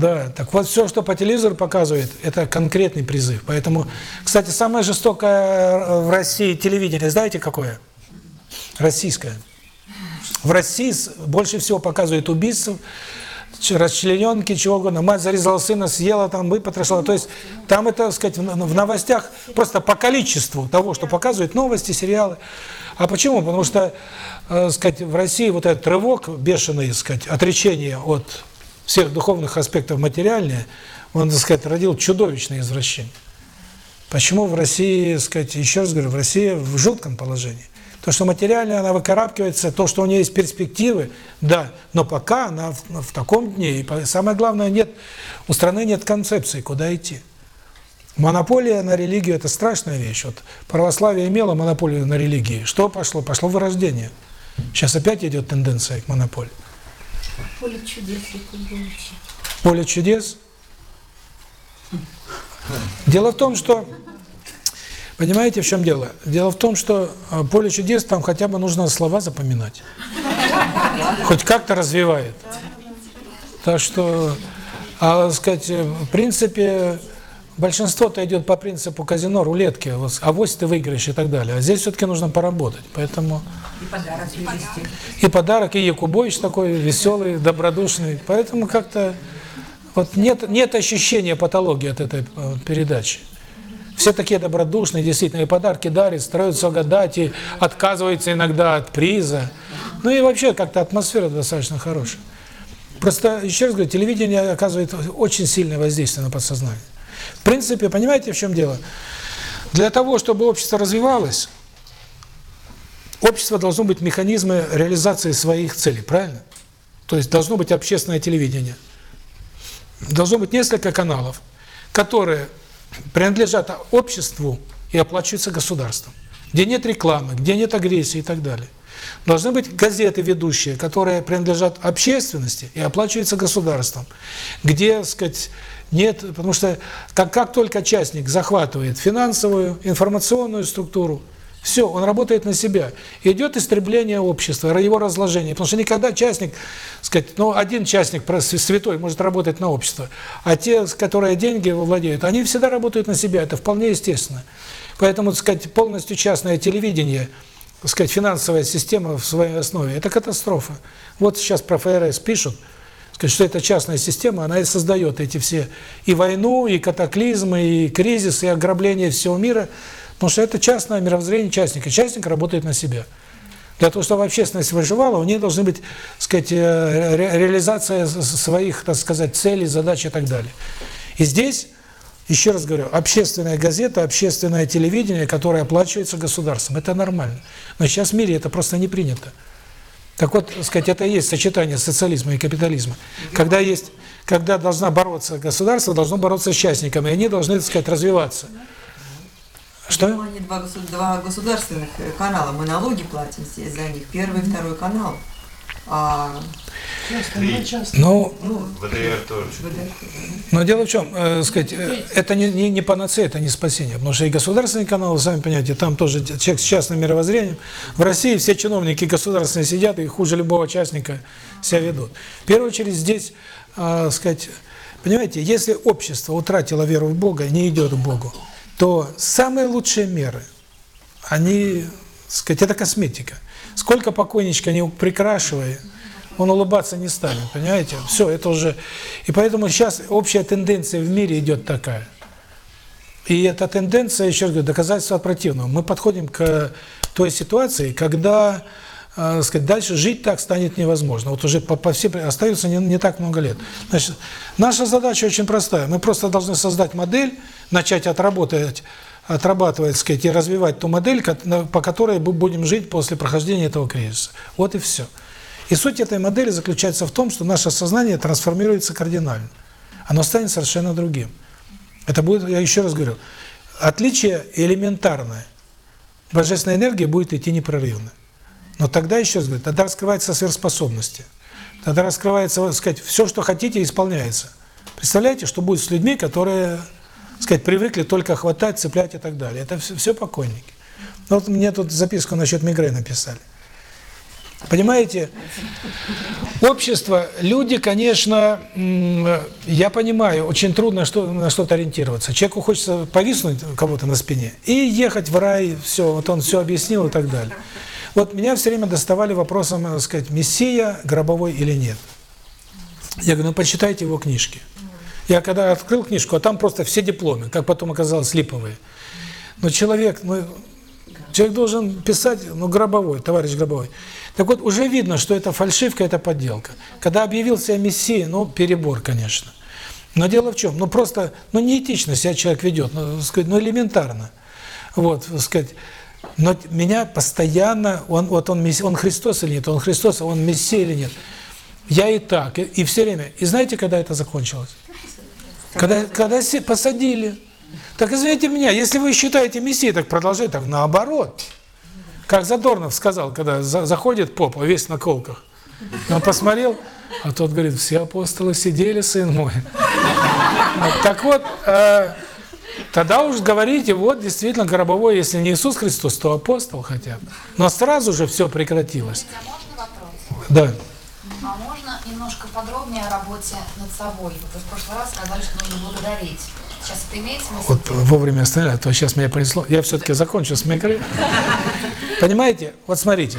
Да, так вот все, что по телевизору показывает, это конкретный призыв. Поэтому, кстати, самое жестокое в России телевидение, знаете какое? Российское. В России больше всего показывают убийств, расчлененки, чего угодно. Мать зарезала сына, съела, там, выпотрошила. То есть там это, так сказать, в новостях просто по количеству того, что показывают новости, сериалы. А почему? Потому что, э, сказать, в России вот этот рывок бешеный, сказать, отречение от всех духовных аспектов материальное, он, так сказать, родил чудовищное извращение. Почему в России, так сказать, еще раз говорю, в России в жутком положении. То, что материальное, она выкарабкивается, то, что у нее есть перспективы, да, но пока она в, в таком дне, и самое главное, нет, у страны нет концепции, куда идти. Монополия на религию – это страшная вещь. Вот православие имело монополию на религии. Что пошло? Пошло вырождение. Сейчас опять идет тенденция к монополии. Поле чудес Поле чудес? Дело в том, что Понимаете, в чем дело? Дело в том, что э, поле чудес, там хотя бы нужно слова запоминать. Хоть как-то развивает. Так что, а, сказать, в принципе, большинство-то идет по принципу казино, рулетки, вот, авось ты выиграешь и так далее. А здесь все-таки нужно поработать, поэтому... И подарок привезти. И подарок, и Якубович такой веселый, добродушный. Поэтому как-то вот нет, нет ощущения патологии от этой э, передачи. Все такие добродушные, действительно, и подарки дарят, стараются гадать, и отказываются иногда от приза. Ну и вообще как-то атмосфера достаточно хорошая. Просто, еще раз говорю, телевидение оказывает очень сильное воздействие на подсознание. В принципе, понимаете, в чем дело? Для того, чтобы общество развивалось, общество должно быть механизмы реализации своих целей, правильно? То есть должно быть общественное телевидение. Должно быть несколько каналов, которые принадлежат обществу и оплачиваются государством. Где нет рекламы, где нет агрессии и так далее. Должны быть газеты ведущие, которые принадлежат общественности и оплачиваются государством. Где, сказать, нет, потому что как, как только частник захватывает финансовую, информационную структуру, Все, он работает на себя. Идет истребление общества, его разложение. Потому что никогда частник, сказать, ну, один частник, святой, может работать на общество. А те, которые деньги владеют, они всегда работают на себя. Это вполне естественно. Поэтому, сказать, полностью частное телевидение, сказать, финансовая система в своей основе – это катастрофа. Вот сейчас про ФРС пишут, что это частная система, она и создает эти все и войну, и катаклизмы, и кризис, и ограбление всего мира – Потому что это частное мировоззрение частника. Частник работает на себя. Для того, чтобы общественность выживала, у нее должны быть, так сказать, э, ре реализация своих, так сказать, целей, задач и так далее. И здесь, еще раз говорю, общественная газета, общественное телевидение, которое оплачивается государством, это нормально. Но сейчас в мире это просто не принято. Так вот, так сказать, это и есть сочетание социализма и капитализма. Когда есть, когда должна бороться государство, должно бороться с частниками, и они должны, так сказать, развиваться. Что? Два, два государственных э, канала, мы налоги платим все за них, первый и второй канал. А... Ну, ВДР тоже. но дело в чем, э, сказать, э, это не, не, не панацея, это не спасение, потому что и государственные каналы, сами понимаете, там тоже человек с частным мировоззрением. В России все чиновники государственные сидят и хуже любого частника себя ведут. В первую очередь здесь, э, сказать, понимаете, если общество утратило веру в Бога, не идет к Богу, то самые лучшие меры, они, сказать, это косметика. Сколько покойничка не прикрашивая, он улыбаться не станет, понимаете? Все, это уже... И поэтому сейчас общая тенденция в мире идет такая. И эта тенденция, еще раз говорю, доказательство противного. Мы подходим к той ситуации, когда э, сказать, дальше жить так станет невозможно. Вот уже по, по всем остается не, не так много лет. Значит, наша задача очень простая. Мы просто должны создать модель, начать отработать, отрабатывать, сказать, и развивать ту модель, по которой мы будем жить после прохождения этого кризиса. Вот и все. И суть этой модели заключается в том, что наше сознание трансформируется кардинально. Оно станет совершенно другим. Это будет, я еще раз говорю, отличие элементарное. Божественная энергия будет идти непрерывно. Но тогда, еще раз говорю, тогда раскрываются сверхспособности. Тогда раскрывается, так сказать, все, что хотите, исполняется. Представляете, что будет с людьми, которые сказать, привыкли только хватать, цеплять и так далее. Это все, все покойники. Ну, вот мне тут записку насчет мигрени написали. Понимаете, общество, люди, конечно, я понимаю, очень трудно что, на что-то ориентироваться. Человеку хочется повиснуть кого-то на спине и ехать в рай, все, вот он все объяснил и так далее. Вот меня все время доставали вопросом, так сказать, мессия гробовой или нет. Я говорю, ну почитайте его книжки. Я когда открыл книжку, а там просто все дипломы, как потом оказалось, липовые. Но человек, ну, человек должен писать, ну, гробовой, товарищ гробовой. Так вот, уже видно, что это фальшивка, это подделка. Когда объявил себя мессией, ну, перебор, конечно. Но дело в чем? Ну, просто, ну, неэтично себя человек ведет, ну, сказать, ну, элементарно. Вот, сказать, но меня постоянно, он, вот он, он Христос или нет, он Христос, он Мессия или нет. Я и так, и, и все время. И знаете, когда это закончилось? Когда, когда посадили. Так извините меня, если вы считаете Мессией, так продолжайте так наоборот. Как Задорнов сказал, когда за, заходит поп, весь на колках. Он посмотрел, а тот говорит, все апостолы сидели, сын мой. Вот, так вот, э, тогда уж говорите, вот действительно гробовой, если не Иисус Христос, то апостол хотя бы. Но сразу же все прекратилось. Да немножко подробнее о работе над собой. Вы в прошлый раз сказали, что нужно благодарить. Сейчас это имеет смысл? Вот вовремя оставили, а то сейчас меня понесло. Я все-таки закончу с микро. Понимаете? Вот смотрите.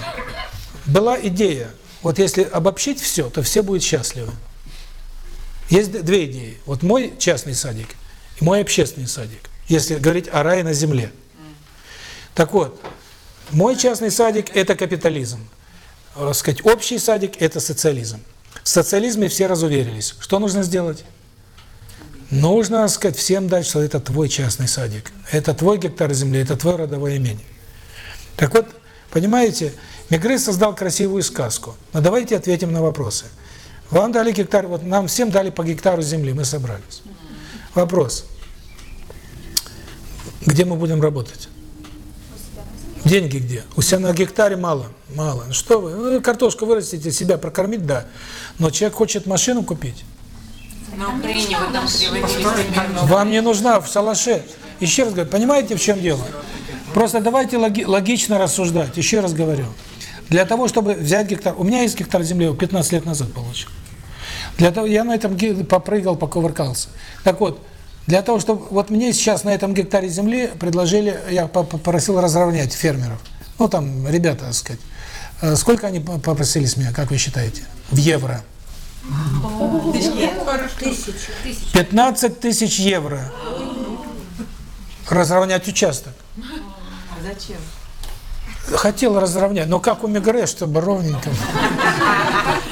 Была идея, вот если обобщить все, то все будут счастливы. Есть две идеи. Вот мой частный садик и мой общественный садик. Если говорить о рае на земле. Так вот, мой частный садик – это капитализм. Сказать, общий садик – это социализм. В социализме все разуверились. Что нужно сделать? Нужно, сказать, всем дать, что это твой частный садик. Это твой гектар земли, это твое родовое имение. Так вот, понимаете, Мегре создал красивую сказку. Но давайте ответим на вопросы. Вам дали гектар, вот нам всем дали по гектару земли, мы собрались. Вопрос. Где мы будем работать? Деньги где? У себя на гектаре мало. Мало. Ну что вы? Ну, картошку вырастите, себя прокормить, да. Но человек хочет машину купить. На Украине вы там приводили. Вам не нужна в шалаше. Еще раз говорю, понимаете, в чем дело? Просто давайте логи логично рассуждать. Еще раз говорю. Для того, чтобы взять гектар... У меня есть гектар земли, я 15 лет назад получил. Для того, я на этом попрыгал, покувыркался. Так вот, для того, чтобы... Вот мне сейчас на этом гектаре земли предложили, я по- попросил разровнять фермеров. Ну, там, ребята, так сказать. Э, Сколько они по- попросили с меня, как вы считаете? В евро. Тысячу. 15 тысяч евро. Разровнять участок. А зачем? Хотел разровнять, но как у Мегре, чтобы ровненько.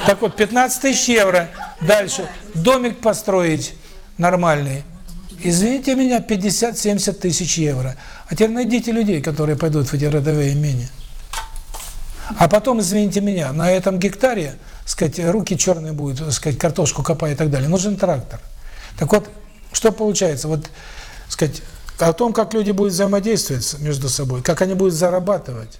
Так вот, 15 тысяч евро. Дальше. Домик построить нормальный. Извините меня, 50-70 тысяч евро. А теперь найдите людей, которые пойдут в эти родовые имения. А потом, извините меня, на этом гектаре, сказать, руки черные будут, сказать, картошку копать и так далее. Нужен трактор. Так вот, что получается? Вот, сказать, о том, как люди будут взаимодействовать между собой, как они будут зарабатывать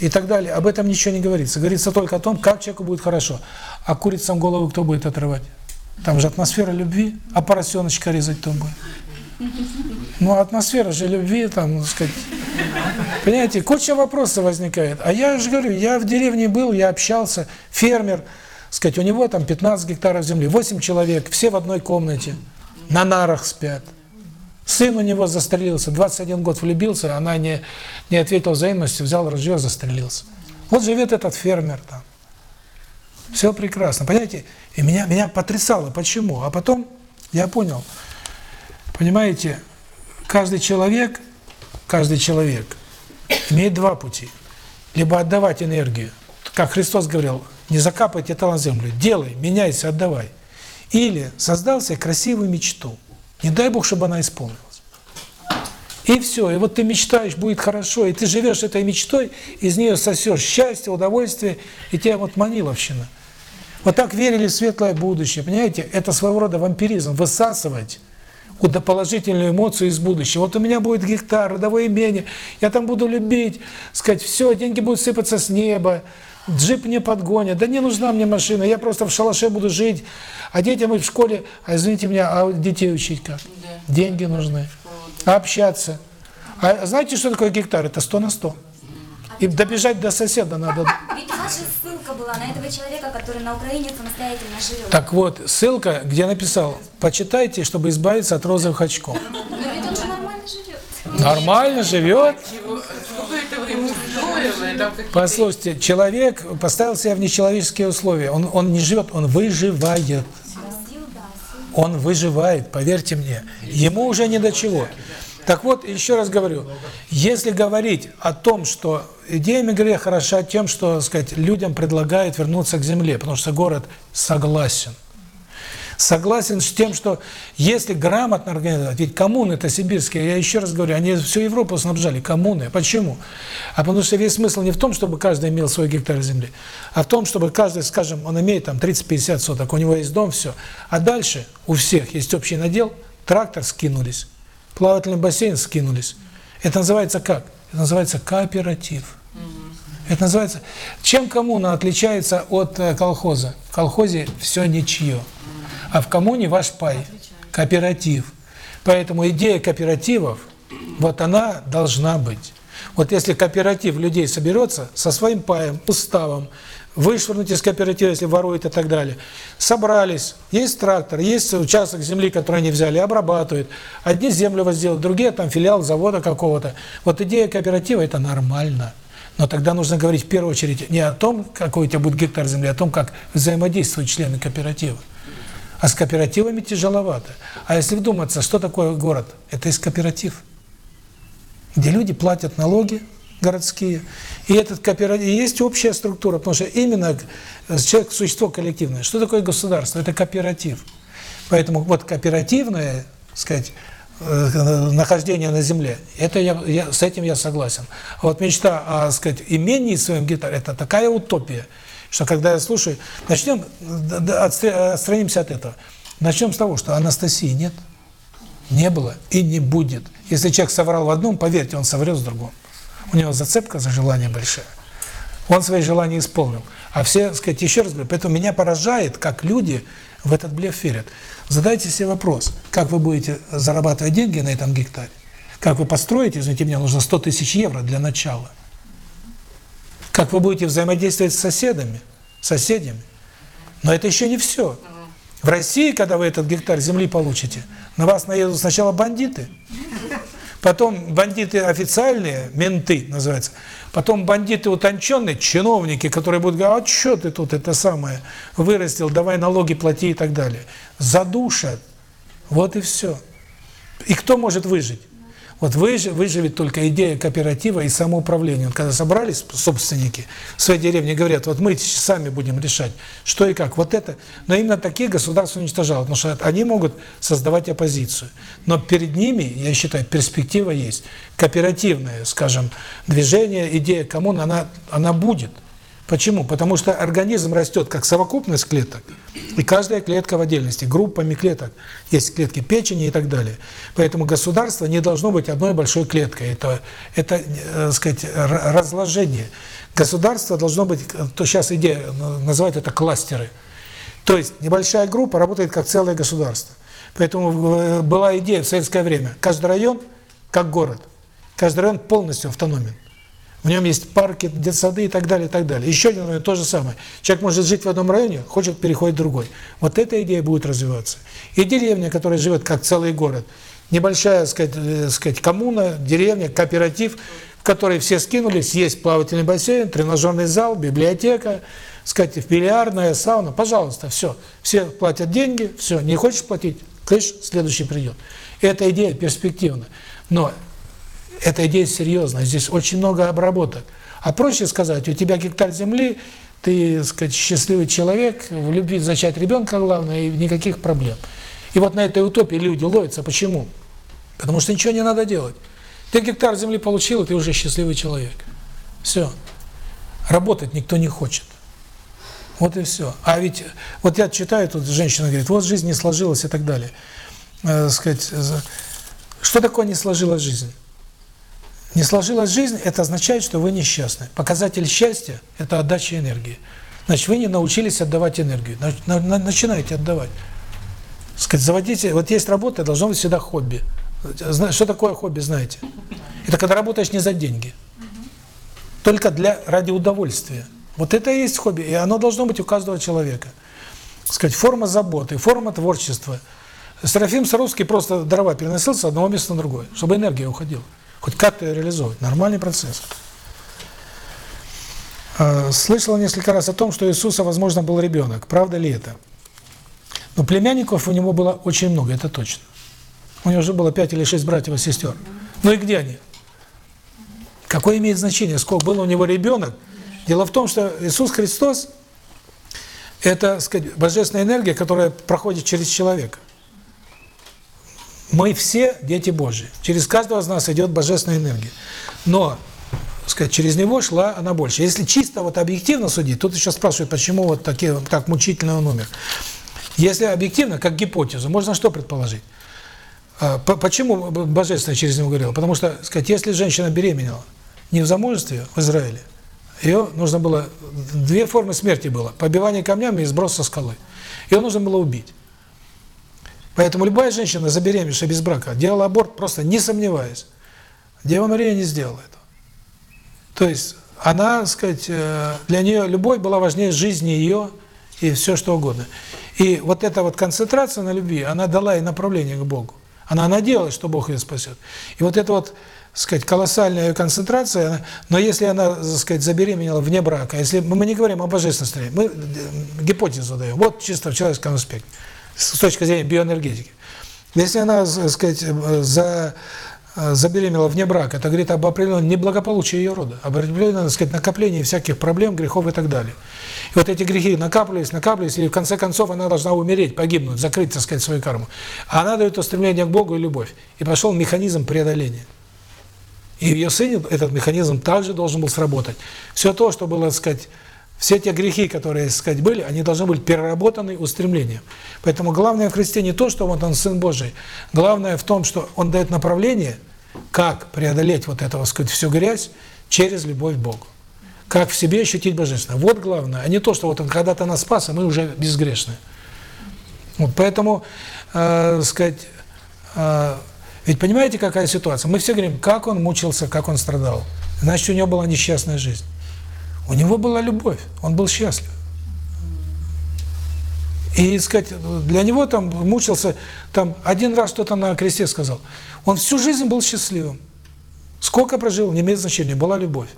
и так далее, об этом ничего не говорится. Говорится только о том, как человеку будет хорошо. А курицам голову кто будет отрывать? Там же атмосфера любви, а поросеночка резать кто будет? Ну, атмосфера же любви, там, так сказать. Понимаете, куча вопросов возникает. А я же говорю, я в деревне был, я общался, фермер, сказать, у него там 15 гектаров земли, 8 человек, все в одной комнате, на нарах спят. Сын у него застрелился, 21 год влюбился, она не, не ответила взаимностью, взял ружье, застрелился. Вот живет этот фермер там. Все прекрасно, понимаете? И меня, меня потрясало. Почему? А потом я понял, понимаете, каждый человек, каждый человек имеет два пути. Либо отдавать энергию, как Христос говорил, не закапывайте это на землю, делай, меняйся, отдавай. Или создал себе красивую мечту. Не дай Бог, чтобы она исполнилась. И все, и вот ты мечтаешь, будет хорошо, и ты живешь этой мечтой, из нее сосешь счастье, удовольствие, и тебя вот маниловщина. Вот так верили в светлое будущее, понимаете? Это своего рода вампиризм, высасывать положительную эмоцию из будущего. Вот у меня будет гектар, родовое имение, я там буду любить, сказать, все, деньги будут сыпаться с неба, джип мне подгонят, да не нужна мне машина, я просто в шалаше буду жить, а детям и в школе, а извините меня, а детей учить как? Деньги нужны. А общаться? А знаете, что такое гектар? Это 100 на 100. И добежать до соседа надо. Ведь ваша ссылка была на этого человека, который на Украине самостоятельно живет. Так вот, ссылка, где написал, почитайте, чтобы избавиться от розовых очков. Но ведь он же нормально живет. Нормально живет. Послушайте, человек поставил себя в нечеловеческие условия. Он, он не живет, он выживает. Он выживает, поверьте мне. Ему уже не до чего. Так вот, еще раз говорю, если говорить о том, что идея Мегре хороша тем, что, так сказать, людям предлагают вернуться к земле, потому что город согласен. Согласен с тем, что если грамотно организовать, ведь коммуны это сибирские, я еще раз говорю, они всю Европу снабжали, коммуны. Почему? А потому что весь смысл не в том, чтобы каждый имел свой гектар земли, а в том, чтобы каждый, скажем, он имеет там 30-50 соток, у него есть дом, все. А дальше у всех есть общий надел, трактор скинулись, плавательный бассейн скинулись. Это называется как? Это называется кооператив. Это называется... Чем коммуна отличается от э, колхоза? В колхозе все ничье. А в коммуне ваш пай. Кооператив. Поэтому идея кооперативов, вот она должна быть. Вот если кооператив людей соберется со своим паем, уставом, вышвырнуть из кооператива, если воруют и так далее, собрались, есть трактор, есть участок земли, который они взяли, обрабатывают. Одни землю возделают, другие там филиал завода какого-то. Вот идея кооператива – это нормально. Но тогда нужно говорить в первую очередь не о том, какой у тебя будет гектар земли, а о том, как взаимодействуют члены кооператива. А с кооперативами тяжеловато. А если вдуматься, что такое город? Это из кооператив. Где люди платят налоги городские. И этот кооператив, и есть общая структура, потому что именно человек – существо коллективное. Что такое государство? Это кооператив. Поэтому вот кооперативное, сказать, э, нахождение на земле, это я, я, с этим я согласен. А вот мечта о, сказать, имении своем гитаре – это такая утопия, что когда я слушаю, начнем, отстранимся от этого. Начнем с того, что Анастасии нет, не было и не будет. Если человек соврал в одном, поверьте, он соврет в другом. У него зацепка за желание большая. Он свои желания исполнил. А все, так сказать, еще раз говорю, поэтому меня поражает, как люди в этот блеф верят. Задайте себе вопрос, как вы будете зарабатывать деньги на этом гектаре, Как вы построите, извините меня, нужно 100 тысяч евро для начала. Как вы будете взаимодействовать с соседами, соседями. Но это еще не все. В России, когда вы этот гектар земли получите, на вас наедут сначала бандиты, потом бандиты официальные, менты называются, потом бандиты утонченные, чиновники, которые будут говорить, а что ты тут это самое вырастил, давай налоги плати и так далее. Задушат. Вот и все. И кто может выжить? Вот выживет, только идея кооператива и самоуправления. Вот когда собрались собственники в своей деревне, говорят, вот мы сами будем решать, что и как. Вот это. Но именно такие государства уничтожают, потому что они могут создавать оппозицию. Но перед ними, я считаю, перспектива есть. Кооперативное, скажем, движение, идея коммун, она, она будет. Почему? Потому что организм растет как совокупность клеток, и каждая клетка в отдельности, группами клеток. Есть клетки печени и так далее. Поэтому государство не должно быть одной большой клеткой. Это, это э, сказать, разложение. Государство должно быть, то сейчас идея, называют это кластеры. То есть небольшая группа работает как целое государство. Поэтому э, была идея в советское время. Каждый район как город. Каждый район полностью автономен. В нем есть парки, детсады и так далее, и так далее. Еще один район то же самое. Человек может жить в одном районе, хочет переходить в другой. Вот эта идея будет развиваться. И деревня, которая живет как целый город, небольшая, сказать, э, сказать коммуна, деревня, кооператив, в которой все скинулись, есть плавательный бассейн, тренажерный зал, библиотека, сказать, бильярдная, сауна, пожалуйста, все. Все платят деньги, все, не хочешь платить, кыш, следующий придет. Эта идея перспективна. Но эта идея серьезная, здесь очень много обработок. А проще сказать, у тебя гектар земли, ты, сказать, счастливый человек, в любви зачать ребенка главное, и никаких проблем. И вот на этой утопии люди ловятся. Почему? Потому что ничего не надо делать. Ты гектар земли получил, ты уже счастливый человек. Все. Работать никто не хочет. Вот и все. А ведь, вот я читаю, тут женщина говорит, вот жизнь не сложилась и так далее. Э, сказать, что такое не сложилась жизнь? Не сложилась жизнь, это означает, что вы несчастны. Показатель счастья – это отдача энергии. Значит, вы не научились отдавать энергию. Начинайте отдавать. Сказать, заводите, вот есть работа, должно быть всегда хобби. Что такое хобби, знаете? Это когда работаешь не за деньги. Только для ради удовольствия. Вот это и есть хобби, и оно должно быть у каждого человека. Сказать, форма заботы, форма творчества. Серафим Саровский просто дрова переносил с одного места на другое, чтобы энергия уходила. Хоть как-то ее реализовывать. Нормальный процесс. А, слышала несколько раз о том, что Иисуса, возможно, был ребенок. Правда ли это? Но племянников у него было очень много, это точно. У него уже было пять или шесть братьев и сестер. Ну и где они? Какое имеет значение, сколько был у него ребенок? Дело в том, что Иисус Христос – это, сказать, божественная энергия, которая проходит через человека. Мы все дети Божьи. Через каждого из нас идет божественная энергия. Но, сказать, через него шла она больше. Если чисто вот объективно судить, тут еще спрашивают, почему вот такие, так мучительно он умер. Если объективно, как гипотезу, можно что предположить? А, почему божественное через него говорило? Потому что, сказать, если женщина беременела не в замужестве в Израиле, ее нужно было, две формы смерти было, побивание камнями и сброс со скалы. Ее нужно было убить. Поэтому любая женщина, забеременевшая без брака, делала аборт просто не сомневаясь. Дева Мария не сделала этого. То есть она, сказать, э, для нее любовь была важнее жизни ее и все что угодно. И вот эта вот концентрация на любви, она дала ей направление к Богу. Она надеялась, что Бог ее спасет. И вот эта вот, сказать, колоссальная концентрация, но если она, сказать, забеременела вне брака, если мы не говорим о божественности, мы э, гипотезу даем, вот чисто в человеческом аспекте с точки зрения биоэнергетики. Если она, так сказать, за забеременела вне брака, это говорит об определенном неблагополучии ее рода, об определенном, так сказать, накоплении всяких проблем, грехов и так далее. И вот эти грехи накапливались, накапливались, и в конце концов она должна умереть, погибнуть, закрыть, так сказать, свою карму. А она дает устремление к Богу и любовь. И пошел механизм преодоления. И в ее сыне этот механизм также должен был сработать. Все то, что было, так сказать, все те грехи, которые, сказать, были, они должны быть переработаны устремлением. Поэтому главное в Христе не то, что вот он Сын Божий. Главное в том, что он дает направление, как преодолеть вот эту, сказать, всю грязь через любовь к Богу. Как в себе ощутить Божественное. Вот главное, а не то, что вот он когда-то нас спас, а мы уже безгрешны. Вот поэтому, э, сказать, э, Ведь понимаете, какая ситуация? Мы все говорим, как он мучился, как он страдал. Значит, у него была несчастная жизнь. У него была любовь, он был счастлив. И, сказать, для него там мучился, там один раз что-то на кресте сказал. Он всю жизнь был счастливым. Сколько прожил, не имеет значения, была любовь.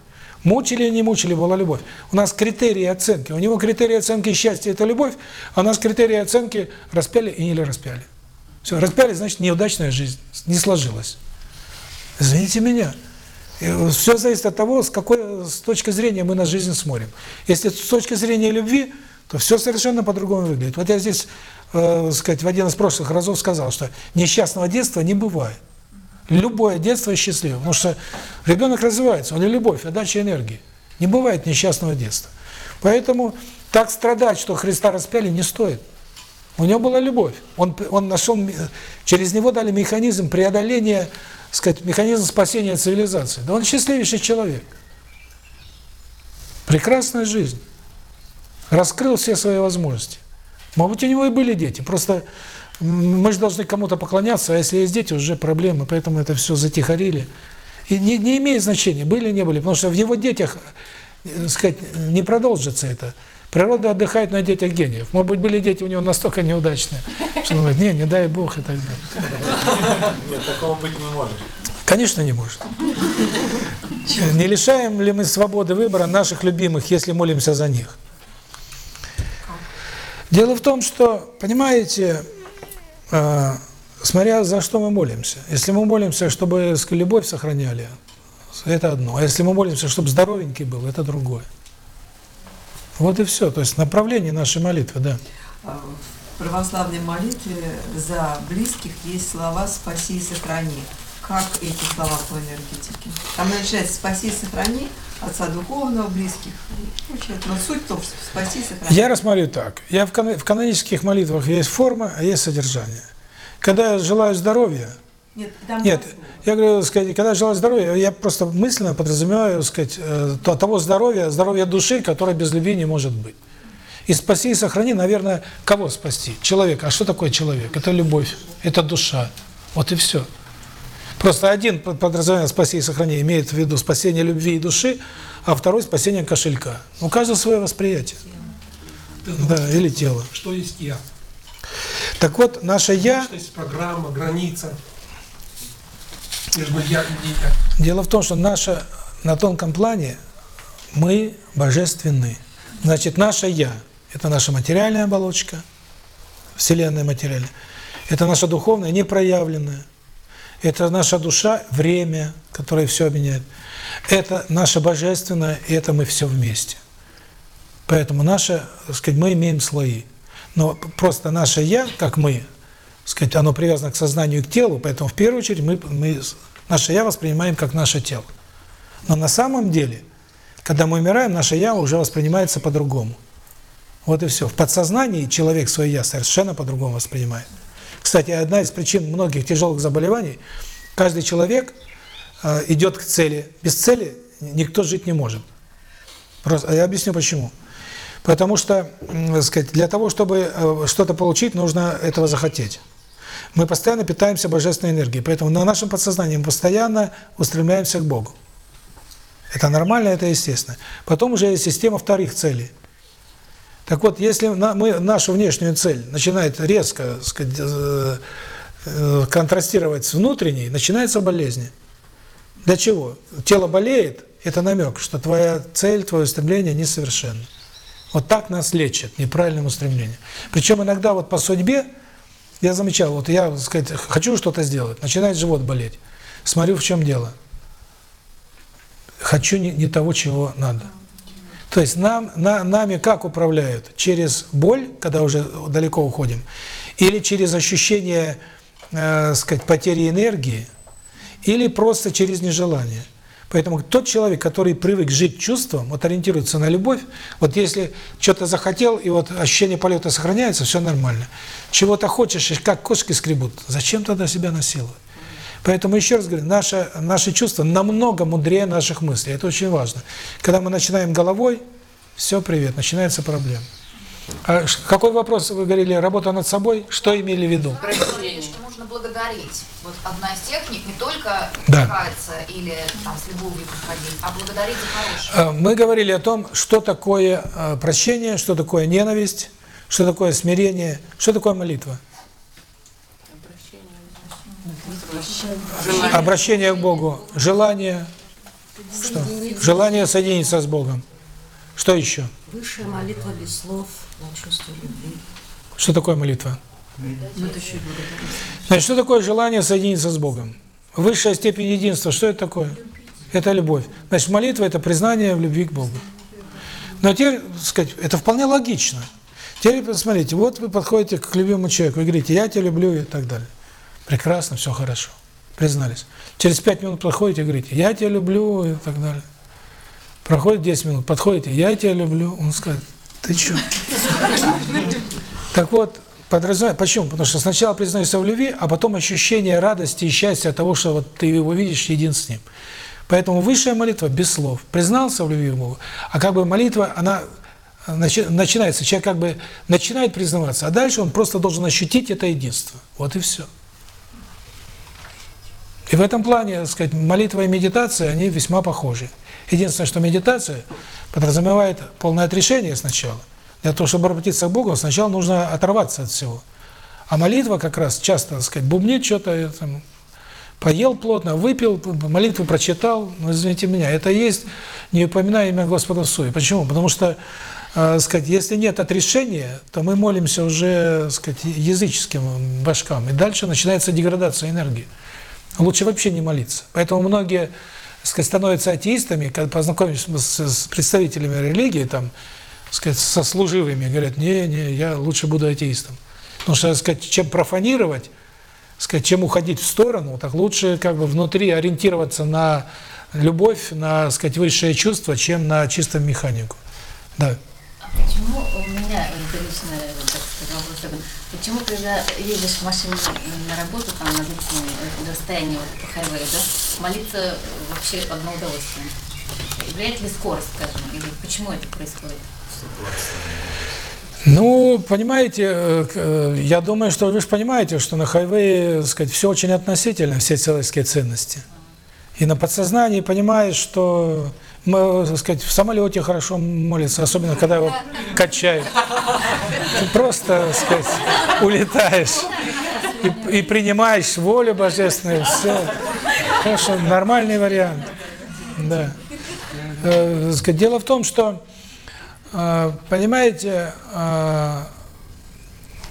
Мучили или не мучили, была любовь. У нас критерии оценки. У него критерии оценки счастья – это любовь, а у нас критерии оценки распяли и не распяли. Все, распяли, значит, неудачная жизнь, не сложилась. Извините меня. Все зависит от того, с какой с точки зрения мы на жизнь смотрим. Если с точки зрения любви, то все совершенно по-другому выглядит. Вот я здесь, э, сказать, в один из прошлых разов сказал, что несчастного детства не бывает. Любое детство счастливое, потому что ребенок развивается, он и любовь, отдача энергии. Не бывает несчастного детства. Поэтому так страдать, что Христа распяли, не стоит. У него была любовь. Он, он нашел, через него дали механизм преодоления, сказать, механизм спасения цивилизации. Да он счастливейший человек. Прекрасная жизнь. Раскрыл все свои возможности. Может у него и были дети, просто мы же должны кому-то поклоняться, а если есть дети, уже проблемы, поэтому это все затихарили. И не, не имеет значения, были, не были, потому что в его детях, э, сказать, не продолжится это. Природа отдыхает на детях гениев. Может быть, были дети у него настолько неудачные, что он говорит, не, не дай Бог и так далее. Нет, такого быть не может. Конечно, не может. Не лишаем ли мы свободы выбора наших любимых, если молимся за них? Дело в том, что, понимаете, э, смотря за что мы молимся. Если мы молимся, чтобы любовь сохраняли, это одно. А если мы молимся, чтобы здоровенький был, это другое. Вот и все. То есть направление нашей молитвы, да. В православной молитве за близких есть слова «спаси и сохрани». Как эти слова по энергетике? Там начинается «спаси и сохрани», отца духовного, близких. Но суть что спаси и сохрани. Я рассмотрю так. Я в, кан в канонических молитвах есть форма, а есть содержание. Когда я желаю здоровья, нет, Нет, я говорю, сказать, когда желаю здоровья, я просто мысленно подразумеваю, сказать, э, то, того здоровья, здоровья души, которое без любви не может быть. И спаси и сохрани, наверное, кого спасти? Человека. А что такое человек? Это любовь, это душа. Вот и все. Просто один подразумевает спаси и сохрани, имеет в виду спасение любви и души, а второй спасение кошелька. У каждого свое восприятие. Да, или тело. Что есть я? Так вот, наше я... Что есть программа, граница. Лишь я я. Дело в том, что наша на тонком плане мы божественны. Значит, наше я – это наша материальная оболочка, вселенная материальная. Это наша духовная, непроявленная. Это наша душа, время, которое все объединяет. Это наше божественное, и это мы все вместе. Поэтому наше, так сказать, мы имеем слои. Но просто наше «я», как мы, сказать, оно привязано к сознанию к телу, поэтому в первую очередь мы, мы наше «я» воспринимаем как наше тело. Но на самом деле, когда мы умираем, наше «я» уже воспринимается по-другому. Вот и все. В подсознании человек свое «я» совершенно по-другому воспринимает. Кстати, одна из причин многих тяжелых заболеваний – каждый человек э, идет к цели. Без цели никто жить не может. Просто, я объясню почему. Потому что, так сказать, для того, чтобы э, что-то получить, нужно этого захотеть. Мы постоянно питаемся божественной энергией, поэтому на нашем подсознании мы постоянно устремляемся к Богу. Это нормально, это естественно. Потом уже есть система вторых целей. Так вот, если мы нашу внешнюю цель начинает резко, сказать, э, э, контрастировать с внутренней, начинается болезнь. Для чего? Тело болеет, это намек, что твоя цель, твое стремление несовершенно. Вот так нас лечат, неправильным устремлением. Причем иногда вот по судьбе, я замечал, вот я, сказать, хочу что-то сделать, начинает живот болеть. Смотрю, в чем дело. Хочу не, не того, чего надо. То есть нам, на, нами как управляют? Через боль, когда уже далеко уходим, или через ощущение, э, сказать, потери энергии, или просто через нежелание. Поэтому тот человек, который привык жить чувством, вот ориентируется на любовь, вот если что-то захотел, и вот ощущение полета сохраняется, все нормально. Чего-то хочешь, и как кошки скребут, зачем тогда себя насиловать? Поэтому еще раз говорю, наше, наши чувства намного мудрее наших мыслей. Это очень важно. Когда мы начинаем головой, все, привет, начинается проблема. А какой вопрос вы говорили? Работа над собой? Что имели в виду? Благодарить. Вот одна из техник не только Да. каяться или там с любовью подходить, а благодарить за хорошее. Э, Мы говорили о том, что такое э, прощение, что такое ненависть, что такое смирение, что такое молитва. Обращение к Богу, желание, что? Желание соединиться с Богом. Что еще? Высшая молитва без слов на чувство любви. Что такое молитва? Еще и. Значит, что такое желание соединиться с Богом? Высшая степень единства, что это такое? Это любовь. Значит, молитва – это признание в любви к Богу. Но теперь, сказать, это вполне логично. Теперь посмотрите, вот вы подходите к любимому человеку и говорите, я тебя люблю и так далее. Прекрасно, все хорошо. Признались. Через пять минут подходите и говорите, я тебя люблю и так далее. Проходит 10 минут, подходите, я тебя люблю. Он скажет, ты что? Так вот, подразумевает, почему? Потому что сначала признаешься в любви, а потом ощущение радости и счастья от того, что вот ты его видишь един с ним. Поэтому высшая молитва без слов. Признался в любви Богу, а как бы молитва, она начи- начинается, человек как бы начинает признаваться, а дальше он просто должен ощутить это единство. Вот и все. И в этом плане, так сказать, молитва и медитация, они весьма похожи. Единственное, что медитация подразумевает полное отрешение сначала. Для того, чтобы обратиться к Богу, сначала нужно оторваться от всего. А молитва как раз часто, так сказать, бубнит что-то, поел плотно, выпил, молитву прочитал, ну, извините меня, это есть, не упоминая имя Господа в. Почему? Потому что, э, сказать, если нет отрешения, то мы молимся уже, сказать, языческим башкам, и дальше начинается деградация энергии. Лучше вообще не молиться. Поэтому многие сказать, становятся атеистами, когда познакомились с, с представителями религии, там, сказать, со служивыми, говорят, не, не, я лучше буду атеистом. Потому что, сказать, чем профанировать, сказать, чем уходить в сторону, так лучше как бы внутри ориентироваться на любовь, на, сказать, высшее чувство, чем на чистую механику. Да. А почему у меня сказать, вопрос почему, когда едешь в машине на работу, там, на длительное э, расстояние вот, по хайвею, да, молиться вообще одно удовольствие? Влияет ли скорость, скажем, или почему это происходит? Ну, понимаете, э, э, я думаю, что вы же понимаете, что на хайвее, сказать, все очень относительно, все человеческие ценности. И на подсознании понимаешь, что мы, так сказать, в самолете хорошо молится, особенно когда его качают. Ты просто, так сказать, улетаешь и, и принимаешь волю божественную, все. Хорошо, нормальный вариант. Да. Э, Дело в том, что Понимаете, а,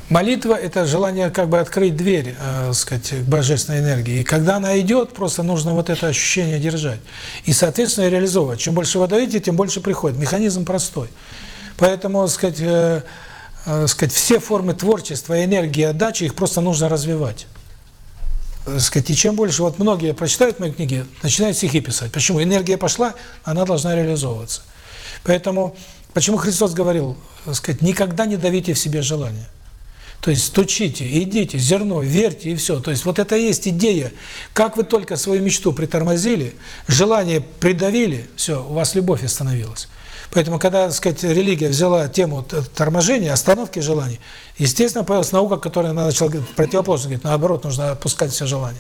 молитва – это желание как бы открыть дверь, а, так сказать, к божественной энергии. И когда она идет, просто нужно вот это ощущение держать. И, соответственно, реализовывать. Чем больше вы даете, тем больше приходит. Механизм простой. Поэтому, так сказать, э, э, сказать, все формы творчества, энергии, отдачи, их просто нужно развивать. Так сказать, и чем больше, вот многие прочитают мои книги, начинают стихи писать. Почему? Энергия пошла, она должна реализовываться. Поэтому, почему Христос говорил, так сказать, никогда не давите в себе желание. То есть стучите, идите, зерно, верьте и все. То есть вот это и есть идея. Как вы только свою мечту притормозили, желание придавили, все, у вас любовь остановилась. Поэтому, когда, так сказать, религия взяла тему торможения, остановки желаний, естественно, появилась наука, которая начала говорить противоположно, говорит, наоборот, нужно опускать все желания.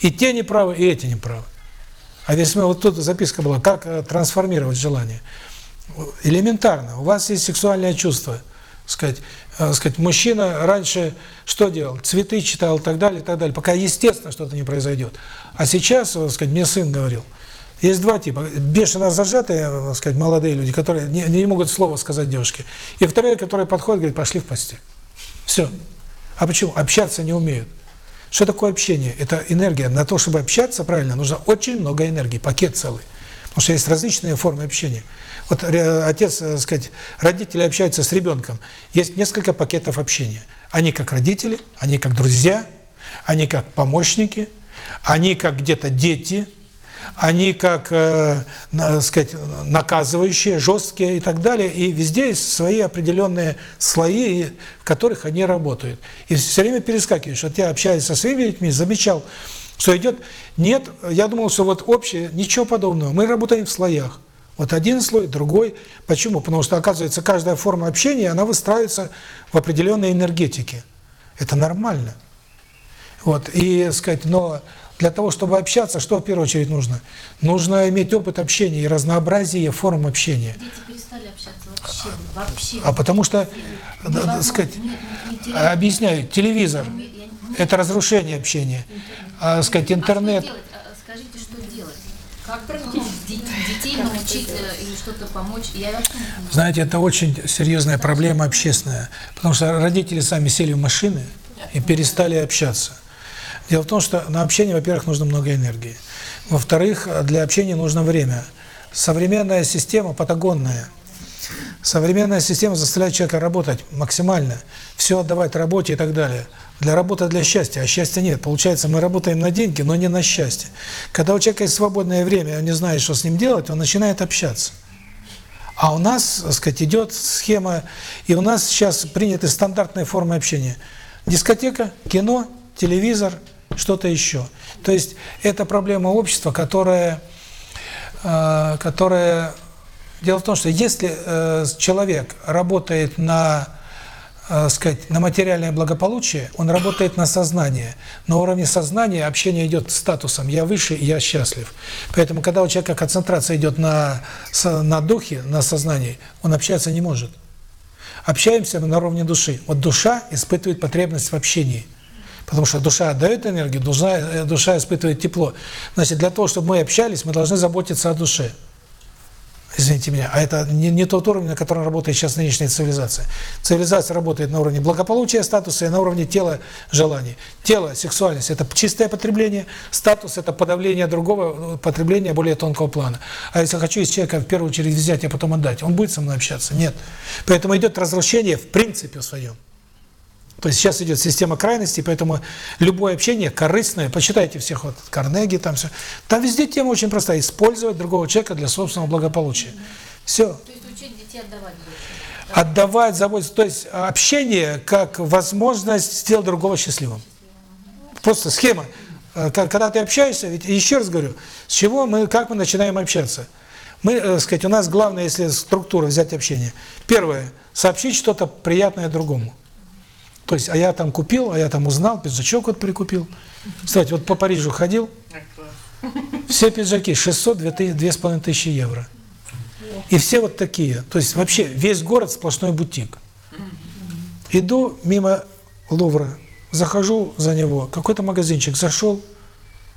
И те неправы, и эти неправы. А мы, вот тут записка была, как э, трансформировать желание. Элементарно. У вас есть сексуальное чувство. Сказать, э, сказать, мужчина раньше что делал? Цветы читал и так далее, и так далее, пока естественно что-то не произойдет. А сейчас, э, сказать, мне сын говорил, есть два типа. Бешено зажатые, э, сказать, молодые люди, которые не, не могут слова сказать девушке. И вторые, которые подходят, говорят, пошли в постель. Все. А почему? Общаться не умеют. Что такое общение? Это энергия. На то, чтобы общаться правильно, нужно очень много энергии, пакет целый. Потому что есть различные формы общения. Вот ре- отец, так сказать, родители общаются с ребенком. Есть несколько пакетов общения. Они как родители, они как друзья, они как помощники, они как где-то дети, они как, э, сказать, наказывающие, жесткие и так далее. И везде есть свои определенные слои, в которых они работают. И все время перескакиваешь. Вот я общаюсь со своими детьми, замечал, что идет... Нет, я думал, что вот общее, ничего подобного. Мы работаем в слоях. Вот один слой, другой. Почему? Потому что, оказывается, каждая форма общения, она выстраивается в определенной энергетике. Это нормально. Вот, и, сказать, но для того, чтобы общаться, что в первую очередь нужно? Нужно иметь опыт общения и разнообразие форм общения. Дети перестали общаться вообще, вообще. А потому что, да, да, сказать, нет, нет, объясняю, телевизор – это разрушение общения. А, сказать, интернет А что делать? А, Скажите, что делать? Как ну, де- детей научить э, или что-то помочь? Я вообще не понимаю. Знаете, это очень серьезная проблема общественная, потому что родители сами сели в машины и перестали общаться. Дело в том, что на общение, во-первых, нужно много энергии. Во-вторых, для общения нужно время. Современная система патагонная. Современная система заставляет человека работать максимально, все отдавать работе и так далее. Для работы, для счастья, а счастья нет. Получается, мы работаем на деньги, но не на счастье. Когда у человека есть свободное время, он не знает, что с ним делать, он начинает общаться. А у нас, так сказать, идет схема, и у нас сейчас приняты стандартные формы общения. Дискотека, кино, телевизор, что-то еще. То есть это проблема общества, которая, э, которая... Дело в том, что если э, человек работает на, э, сказать, на материальное благополучие, он работает на сознание. На уровне сознания общение идет статусом «я выше, я счастлив». Поэтому, когда у человека концентрация идет на, на духе, на сознании, он общаться не может. Общаемся мы на уровне души. Вот душа испытывает потребность в общении. Потому что душа отдает энергию, душа, э, душа испытывает тепло. Значит, для того, чтобы мы общались, мы должны заботиться о душе. Извините меня, а это не, не тот уровень, на котором работает сейчас нынешняя цивилизация. Цивилизация работает на уровне благополучия, статуса и на уровне тела, желаний. Тело, сексуальность – это чистое потребление, статус – это подавление другого э, потребления более тонкого плана. А если хочу из человека в первую очередь взять, а потом отдать, он будет со мной общаться? Нет. Поэтому идет разрушение в принципе своем. То есть сейчас идет система крайностей, поэтому любое общение корыстное, почитайте всех вот Карнеги, там все. Там везде тема очень простая – использовать другого человека для собственного благополучия. Все. То есть учить детей отдавать. Отдавать, заботиться. То есть общение как возможность сделать другого счастливым. Просто схема. Э, Когда ты общаешься, ведь еще раз говорю, с чего мы, как мы начинаем общаться? Мы, э, сказать, у нас главное, если структура взять общение. Первое – сообщить что-то приятное другому. То есть, а я там купил, а я там узнал, пиджачок вот прикупил. Кстати, вот по Парижу ходил, все пиджаки 600, 2,5 тысячи евро. И все вот такие. То есть вообще весь город сплошной бутик. Иду мимо Лувра, захожу за него, какой-то магазинчик, зашел,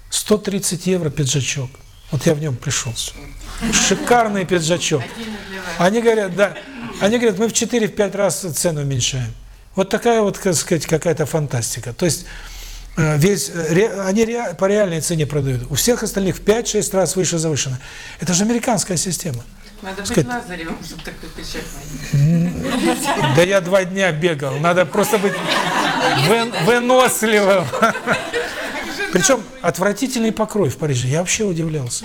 130 евро пиджачок. Вот я в нем пришел. Шикарный пиджачок. Они говорят, да, они говорят, мы в 4-5 раз цену уменьшаем. Вот такая вот, так сказать, какая-то фантастика. То есть э, весь э, они ре- по реальной цене продают. У всех остальных в 5-6 раз выше завышено. Это же американская система. Надо быть Сказать, Лазаревым, чтобы такой пиджак носить. Да я два дня бегал. Надо просто быть вы- выносливым. Причем отвратительный покрой в Париже. Я вообще удивлялся.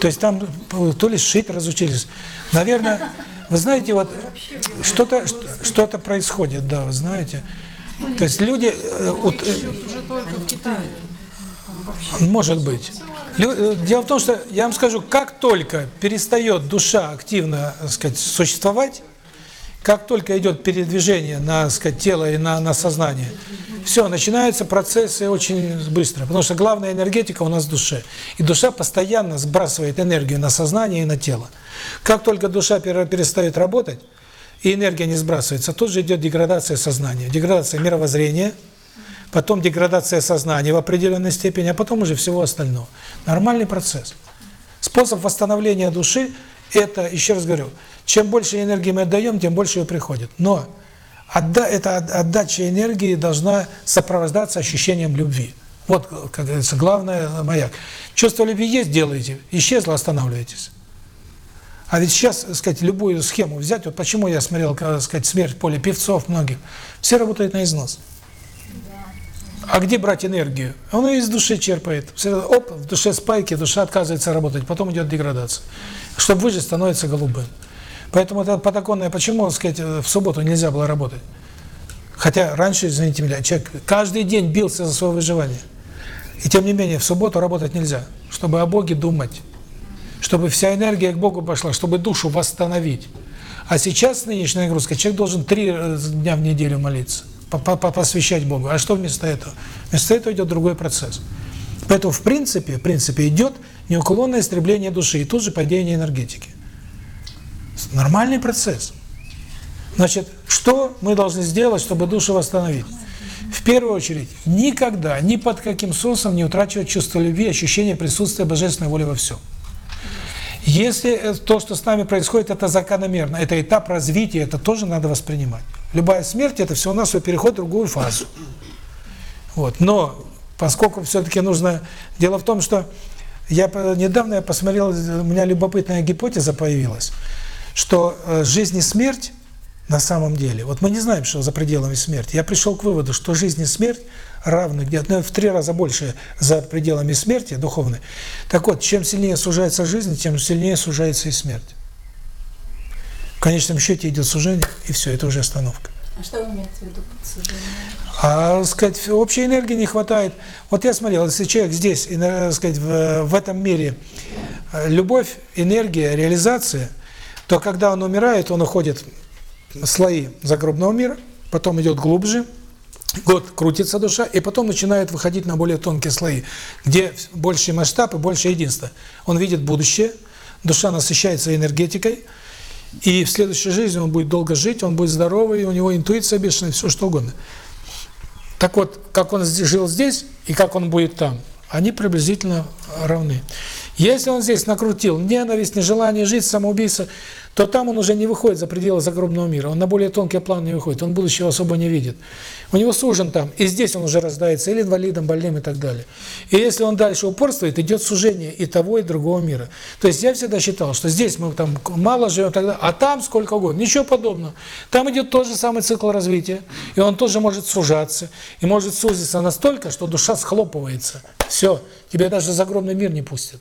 То есть там э, то ли шить разучились. Наверное, вы знаете, вот что-то что-то происходит, да, вы знаете. То есть люди, э, вот, э, может быть. Э, Дело в том, что я вам скажу, как только перестает душа активно, так сказать, существовать, как только идет передвижение на, сказать, тело и на, на сознание, все, начинаются процессы очень быстро, потому что главная энергетика у нас в душе. И душа постоянно сбрасывает энергию на сознание и на тело. Как только душа пере- перестает работать, и энергия не сбрасывается, тут же идет деградация сознания, деградация мировоззрения, потом деградация сознания в определенной степени, а потом уже всего остального. Нормальный процесс. Способ восстановления души – это, еще раз говорю, чем больше энергии мы отдаем, тем больше ее приходит. Но отда эта от- отдача энергии должна сопровождаться ощущением любви. Вот, как говорится, главное маяк. Чувство любви есть – делаете, исчезло – останавливаетесь. А ведь сейчас, так сказать, любую схему взять, вот почему я смотрел, так сказать, смерть в поле певцов многих, все работают на износ. А где брать энергию? Он ее из души черпает. Оп, в душе спайки, душа отказывается работать, потом идет деградация. Чтобы выжить, становится голубым. Поэтому это патагонное, почему, так сказать, в субботу нельзя было работать? Хотя раньше, извините меня, человек каждый день бился за свое выживание. И тем не менее, в субботу работать нельзя, чтобы о Боге думать, чтобы вся энергия к Богу пошла, чтобы душу восстановить. А сейчас нынешняя нагрузка, человек должен три э, дня в неделю молиться. По- по- по- посвящать Богу. А что вместо этого? Вместо этого идет другой процесс. Поэтому, в принципе, в принципе, идет неуклонное истребление души и тут же падение энергетики. Нормальный процесс. Значит, что мы должны сделать, чтобы душу восстановить? В первую очередь, никогда, ни под каким соусом не утрачивать чувство любви, ощущение присутствия божественной воли во всем. Если э, то, что с нами происходит, это закономерно, это этап развития, это тоже надо воспринимать. Любая смерть – это все у нас переход в другую фазу. Вот. Но поскольку все-таки нужно... Дело в том, что я недавно я посмотрел, у меня любопытная гипотеза появилась, что э, жизнь и смерть на самом деле, вот мы не знаем, что за пределами смерти. Я пришел к выводу, что жизнь и смерть равны где-то ну, в три раза больше за пределами смерти духовной. Так вот, чем сильнее сужается жизнь, тем сильнее сужается и смерть. Конечном счете идет сужение, и все, это уже остановка. А что вы имеете в виду под сужением? А, сказать, общей энергии не хватает. Вот я смотрел, если человек здесь, и, э, сказать, в, в этом мире э, любовь, энергия, реализация, то когда он умирает, он уходит в слои загробного мира, потом идет глубже, год крутится душа, и потом начинает выходить на более тонкие слои, где больший масштаб и больше единство. Он видит будущее, душа насыщается энергетикой, и в следующей жизни он будет долго жить, он будет здоровый, у него интуиция бешеная, все что угодно. Так вот, как он жил здесь и как он будет там, они приблизительно равны. Если он здесь накрутил ненависть, нежелание жить, самоубийство, то там он уже не выходит за пределы загробного мира, он на более тонкий план не выходит, он будущего особо не видит. У него сужен там, и здесь он уже рождается или инвалидом, больным и так далее. И если он дальше упорствует, идет сужение и того, и другого мира. То есть я всегда считал, что здесь мы там мало живем, тогда, а там сколько угодно. Ничего подобного. Там идет тот же самый цикл развития, и он тоже может сужаться, и может сузиться настолько, что душа схлопывается. Все, тебя даже загробный мир не пустит.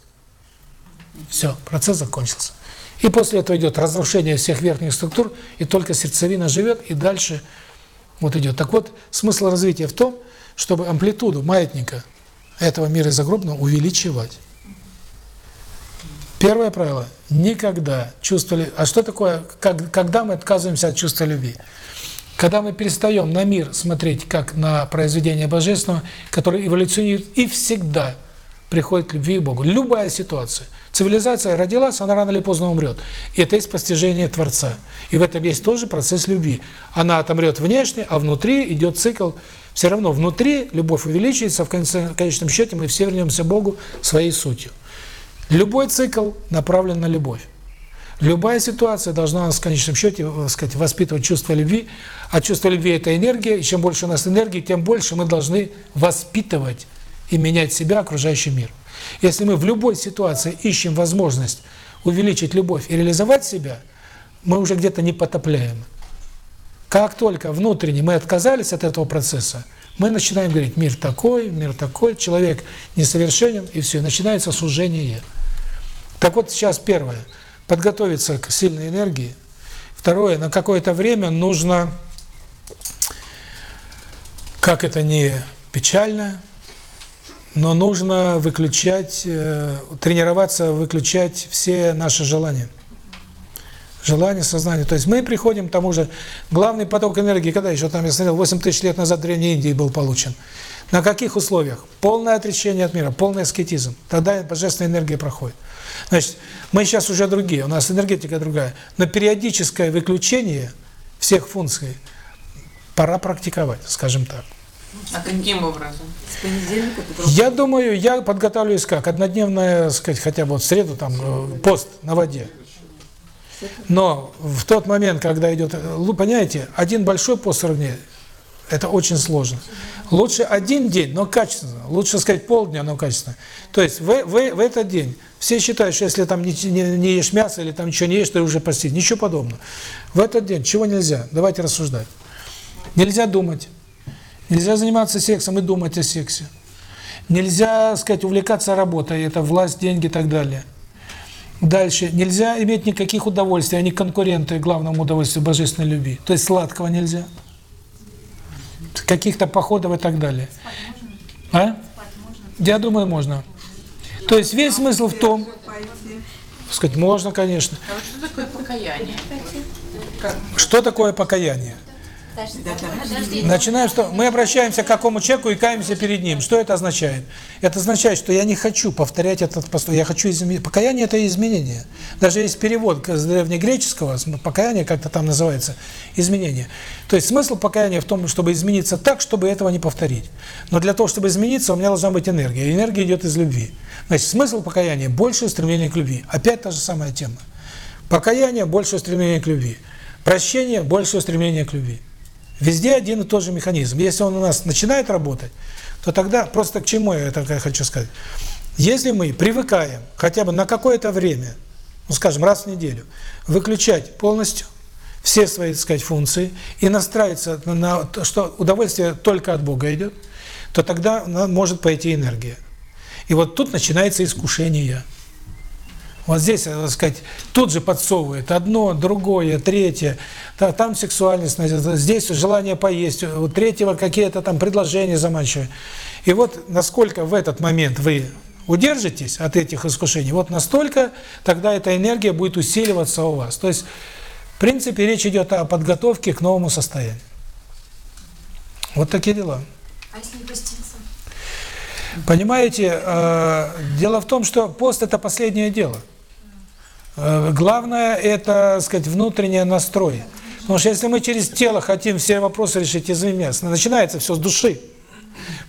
Все, процесс закончился. И после этого идет разрушение всех верхних структур, и только сердцевина живет, и дальше вот идет. Так вот, смысл развития в том, чтобы амплитуду маятника этого мира загробного увеличивать. Первое правило – никогда чувство любви. А что такое, как, когда мы отказываемся от чувства любви? Когда мы перестаем на мир смотреть как на произведение Божественного, которое эволюционирует и всегда приходит к любви к Богу. Любая ситуация. Цивилизация родилась, она рано или поздно умрет. И это есть постижение Творца. И в этом есть тоже процесс любви. Она отомрет внешне, а внутри идет цикл. Все равно внутри любовь увеличивается, в конечном счете мы все вернемся Богу своей сутью. Любой цикл направлен на любовь. Любая ситуация должна нас в конечном счете, э, сказать, воспитывать чувство любви, а чувство любви – это энергия, и чем больше у нас энергии, тем больше мы должны воспитывать и менять себя, окружающий мир. Если мы в любой ситуации ищем возможность увеличить любовь и реализовать себя, мы уже где-то не потопляем. Как только внутренне мы отказались от этого процесса, мы начинаем говорить, мир такой, мир такой, человек несовершенен, и все, начинается сужение. Так вот, сейчас первое – подготовиться к сильной энергии. Второе – на какое-то время нужно, как это не печально, но нужно выключать, э, тренироваться выключать все наши желания. Желание, сознание. То есть мы приходим к тому же, главный поток энергии, когда еще там, я смотрел, 8 тысяч лет назад в Древней Индии был получен. На каких условиях? Полное отречение от мира, полный аскетизм. Тогда божественная энергия проходит. Значит, мы сейчас уже другие, у нас энергетика другая. Но периодическое выключение всех функций пора практиковать, скажем так. А каким образом? С понедельника Я думаю, я подготавливаюсь как? Однодневная, сказать, хотя бы вот в среду там э, пост на воде. Но в тот момент, когда идет, э, понимаете, один большой пост 40 дней, это очень сложно. Лучше один день, но качественно. Лучше сказать полдня, но качественно. То есть в, в, в этот день все считают, что если там не, не, не ешь мясо или там ничего не ешь, то уже постить. Ничего подобного. В этот день чего нельзя? Давайте рассуждать. Нельзя думать. Нельзя заниматься сексом и думать о сексе. Нельзя, сказать, увлекаться работой, это власть, деньги и так далее. Дальше. Нельзя иметь никаких удовольствий, они конкуренты главному удовольствию божественной любви. То есть сладкого нельзя. Каких-то походов и так далее. А? Я думаю, можно. То есть весь смысл в том, сказать, можно, конечно. А вот что такое покаяние? Что такое покаяние? Начинаем, что мы обращаемся к какому человеку и каемся перед ним. Что это означает? Это означает, что я не хочу повторять этот поступок, я хочу изменить. Покаяние – это изменение. Даже есть перевод с древнегреческого, покаяние как-то там называется, изменение. То есть смысл покаяния в том, чтобы измениться так, чтобы этого не повторить. Но для того, чтобы измениться, у меня должна быть энергия. Энергия идет из любви. Значит, смысл покаяния – большее стремление к любви. Опять та же самая тема. Покаяние – большее стремление к любви. Прощение – большее стремление к любви. Везде один и тот же механизм. Если он у нас начинает работать, то тогда, просто к чему я это хочу сказать, если мы привыкаем хотя бы на какое-то время, ну скажем, раз в неделю, выключать полностью все свои, так сказать, функции и настраиваться на то, что удовольствие только от Бога идет, то тогда может пойти энергия. И вот тут начинается искушение. Вот здесь, так сказать, тут же подсовывает одно, другое, третье, там сексуальность, здесь желание поесть, у третьего какие-то там предложения заманчивые. И вот насколько в этот момент вы удержитесь от этих искушений, вот настолько тогда эта энергия будет усиливаться у вас. То есть, в принципе, речь идет о подготовке к новому состоянию. Вот такие дела. А если не поститься? Понимаете, э, дело в том, что пост – это последнее дело. Э, главное – это, сказать, внутренний настрой. Потому что если мы через тело хотим все вопросы решить, извиняюсь, начинается все с души,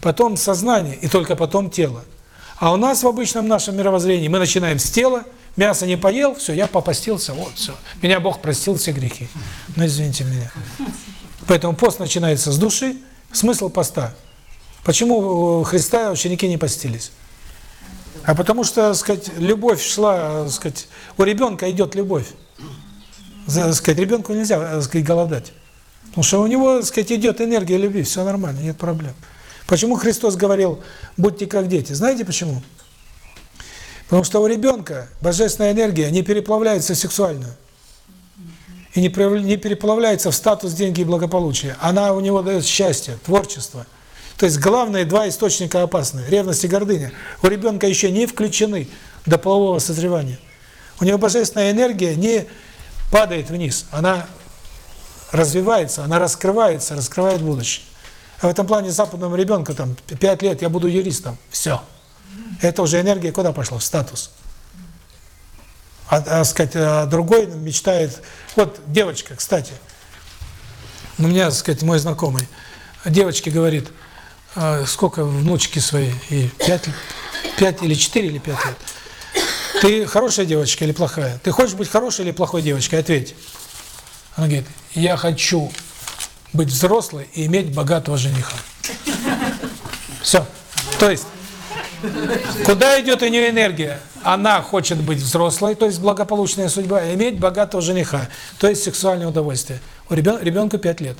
потом сознание и только потом тело. А у нас в обычном нашем мировоззрении мы начинаем с тела, мясо не поел, все, я попастился, вот, все. Меня Бог простил все грехи. Ну, извините меня. Поэтому пост начинается с души. Смысл поста – Почему Христа ученики не постились? А потому что, сказать, любовь шла, сказать, у ребенка идет любовь. За, сказать, ребенку нельзя, сказать, голодать. Потому что у него, сказать, идет энергия любви, все нормально, нет проблем. Почему Христос говорил, будьте как дети? Знаете почему? Потому что у ребенка божественная энергия не переплавляется в сексуальную. И не переплавляется в статус, деньги и благополучие. Она у него дает счастье, творчество. То есть главные два источника опасны – ревность и гордыня. У ребенка еще не включены до полового созревания. У него божественная энергия не падает вниз, она развивается, она раскрывается, раскрывает будущее. А в этом плане западному ребенку там 5 лет, я буду юристом, все. Это уже энергия куда пошла? В статус. А, а, сказать, а другой мечтает... Вот девочка, кстати, у меня, так сказать, мой знакомый, девочке говорит – а, сколько внучки своей, и пять, пять или четыре или пять лет. Ты хорошая девочка или плохая? Ты хочешь быть хорошей или плохой девочкой? Ответь. Она говорит, я хочу быть взрослой и иметь богатого жениха. Все. То есть, куда идет у нее энергия? Она хочет быть взрослой, то есть благополучная судьба, и иметь богатого жениха, то есть сексуальное удовольствие. У ребенка, ребенку 5 лет.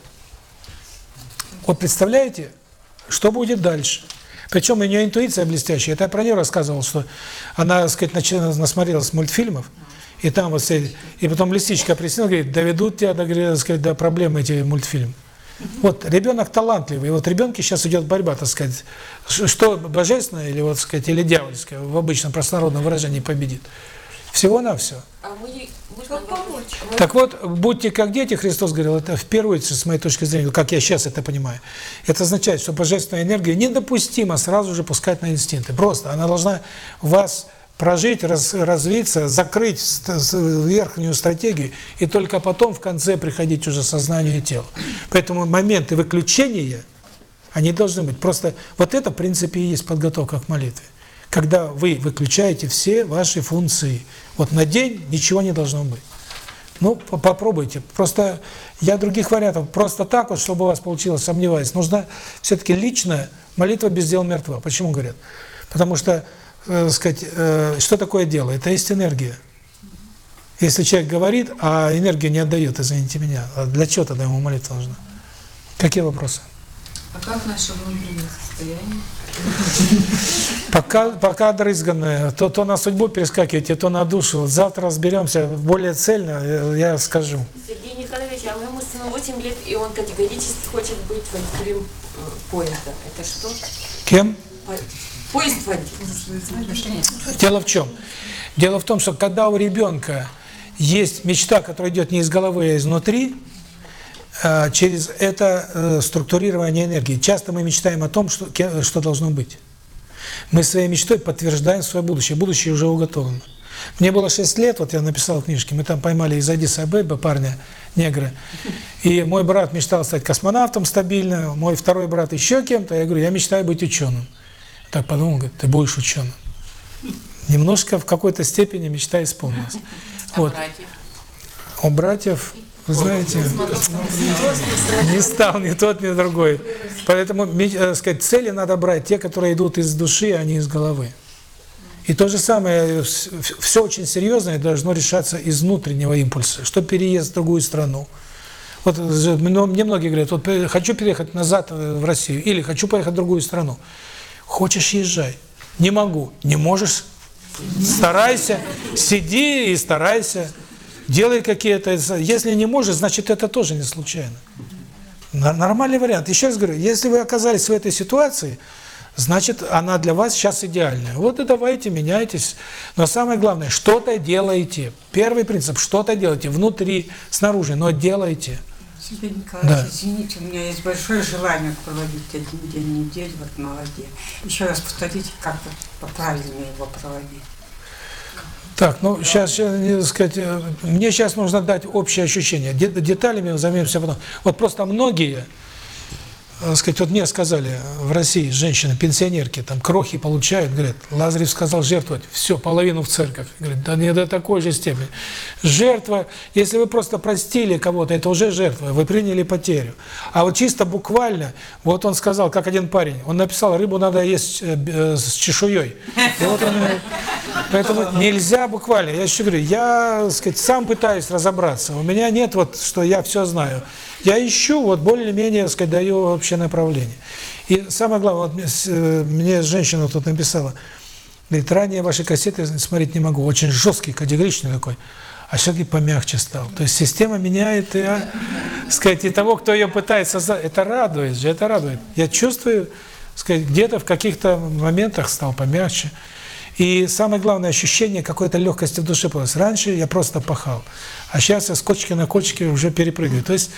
Вот представляете, что будет дальше? Причем у нее интуиция блестящая. Это я про нее рассказывал, что она, так сказать, начала, насмотрелась мультфильмов, и там вот, и потом лисичка присела, говорит, доведут тебя, до, так сказать, до проблемы эти мультфильмы. Вот ребенок талантливый, вот ребенке сейчас идет борьба, так сказать, что божественное или вот, сказать, или дьявольское в обычном простонародном выражении победит. Всего-навсего. А мы, как помочь? Так вот, будьте как дети, Христос говорил, это в первую очередь, с моей точки зрения, как я сейчас это понимаю, это означает, что божественная энергия недопустимо сразу же пускать на инстинкты. Просто она должна вас прожить, раз, развиться, закрыть верхнюю стратегию, и только потом в конце приходить уже сознание и тело. Поэтому моменты выключения, они должны быть. Просто вот это, в принципе, и есть подготовка к молитве когда вы выключаете все ваши функции. Вот на день ничего не должно быть. Ну, попробуйте. Просто я других вариантов. Просто так вот, чтобы у вас получилось, сомневаюсь. Нужна все-таки личная молитва без дела мертва. Почему говорят? Потому что, э, сказать, э, что такое дело? Это есть энергия. Если человек говорит, а энергию не отдает, извините меня, а для чего тогда ему молитва нужна? Какие вопросы? А как наше внутреннее состояние? Пока, пока дрызганное, то, то на судьбу перескакиваете, то на душу. Завтра разберемся более цельно, я скажу. Сергей Николаевич, а моему сыну 8 лет, и он категорически хочет быть водителем э, поезда. Это что? Кем? Поезд водить. Дело в чем? Дело в том, что когда у ребенка есть мечта, которая идет не из головы, а изнутри, э, через это э, структурирование энергии. Часто мы мечтаем о том, что, что должно быть. Мы своей мечтой подтверждаем свое будущее. Будущее уже уготовано. Мне было 6 лет, вот я написал книжки, мы там поймали из Адиса-Абеба парня, негра. И мой брат мечтал стать космонавтом стабильно, мой второй брат еще кем-то. Я говорю, я мечтаю быть ученым. Так подумал, говорит, ты будешь ученым. Немножко в какой-то степени мечта исполнилась. Вот. У братьев, вы знаете, не стал ни тот, ни другой. Поэтому, э, сказать, цели надо брать те, которые идут из души, а не из головы. И то же самое, все очень серьезное должно решаться из внутреннего импульса. Что переезд в другую страну. Вот мно- мне многие говорят, вот э, хочу переехать назад э, в Россию или хочу поехать в другую страну. Хочешь, езжай. Не могу. Не можешь. Старайся. Сиди и старайся. Делай какие-то... Если не можешь, значит, это тоже не случайно. Нор- Нормальный вариант. Еще раз говорю, если вы оказались в этой ситуации, значит, она для вас сейчас идеальная. Вот и давайте, меняйтесь. Но самое главное, что-то делайте. Первый принцип, что-то делайте. Внутри, снаружи, но делайте. Сергей Николаевич, Да. извините, у меня есть большое желание проводить один день неделю вот на воде. Еще раз повторите, как правильно его проводить. Так, ну сейчас, сказать, э, мне сейчас нужно дать общее ощущение. Де- Деталями займемся потом. Вот просто многие, э, сказать, вот мне сказали в России женщины, пенсионерки, там крохи получают, говорят, Лазарев сказал жертвовать, все, половину в церковь. Говорит, да не до такой же степени. Жертва, если вы просто простили кого-то, это уже жертва, вы приняли потерю. А вот чисто буквально, вот он сказал, как один парень, он написал, рыбу надо есть э, э, с чешуей. Вот он, э, Поэтому нельзя буквально. Я еще говорю, я, сказать, сам пытаюсь разобраться. У меня нет вот, что я все знаю. Я ищу, вот более-менее, сказать, даю общее направление. И самое главное, вот мне, э, мне женщина тут написала, говорит, ранее ваши кассеты смотреть не могу, очень жесткий, категоричный такой. А все-таки помягче стал. То есть система меняет, и, а, сказать, и того, кто ее пытается. Это радует же, это радует. Я чувствую, сказать, где-то в каких-то моментах стал помягче. И самое главное ощущение какой-то легкости в душе появилось. Раньше я просто пахал, а сейчас я с кочки на кочки уже перепрыгиваю. То есть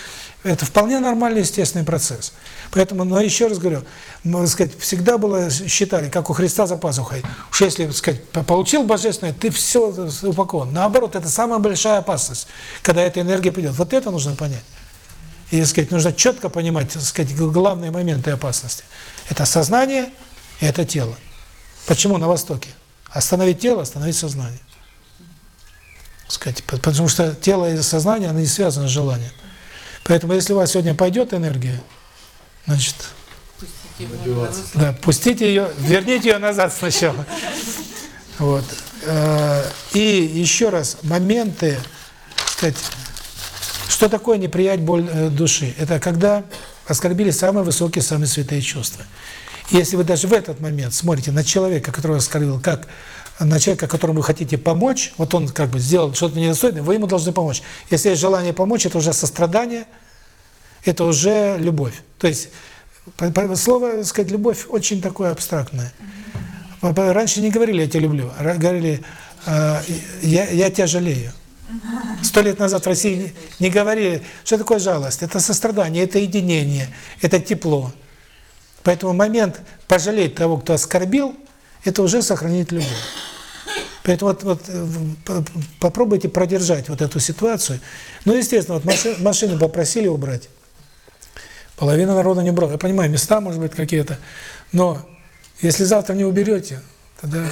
это вполне нормальный, естественный процесс. Поэтому, но еще раз говорю, мы, сказать, всегда было, считали, как у Христа за пазухой, уж если, сказать, по- получил божественное, ты все упакован. Наоборот, это самая большая опасность, когда эта энергия придет. Вот это нужно понять. И, так сказать, нужно четко понимать, так сказать, главные моменты опасности. Это сознание и это тело. Почему на Востоке? Остановить тело, остановить сознание. Сказать, по- потому что тело и сознание, они не связаны с желанием. Поэтому, если у вас сегодня пойдет энергия, значит, да, пустите ее, верните ее назад сначала. Вот. Э, И еще раз, моменты, сказать, что такое не приять боль э, души? Это когда оскорбили самые высокие, самые святые чувства. Если вы даже в этот момент смотрите на человека, которого оскорбил, как на человека, которому вы хотите помочь, вот он как бы сделал что-то недостойное, вы ему должны помочь. Если есть желание помочь, это уже сострадание, это уже любовь. То есть слово, так сказать, любовь очень такое абстрактное. Раньше не говорили «я тебя люблю», а говорили э, «я, я тебя жалею». Сто лет назад в России не говорили, что такое жалость. Это сострадание, это единение, это тепло. Поэтому момент пожалеть того, кто оскорбил, это уже сохранить любовь. Поэтому вот, вот э, попробуйте продержать вот эту ситуацию. Ну, естественно, вот маши- машины попросили убрать. Половина народа не брала. Я понимаю, места, может быть, какие-то. Но если завтра не уберете, тогда...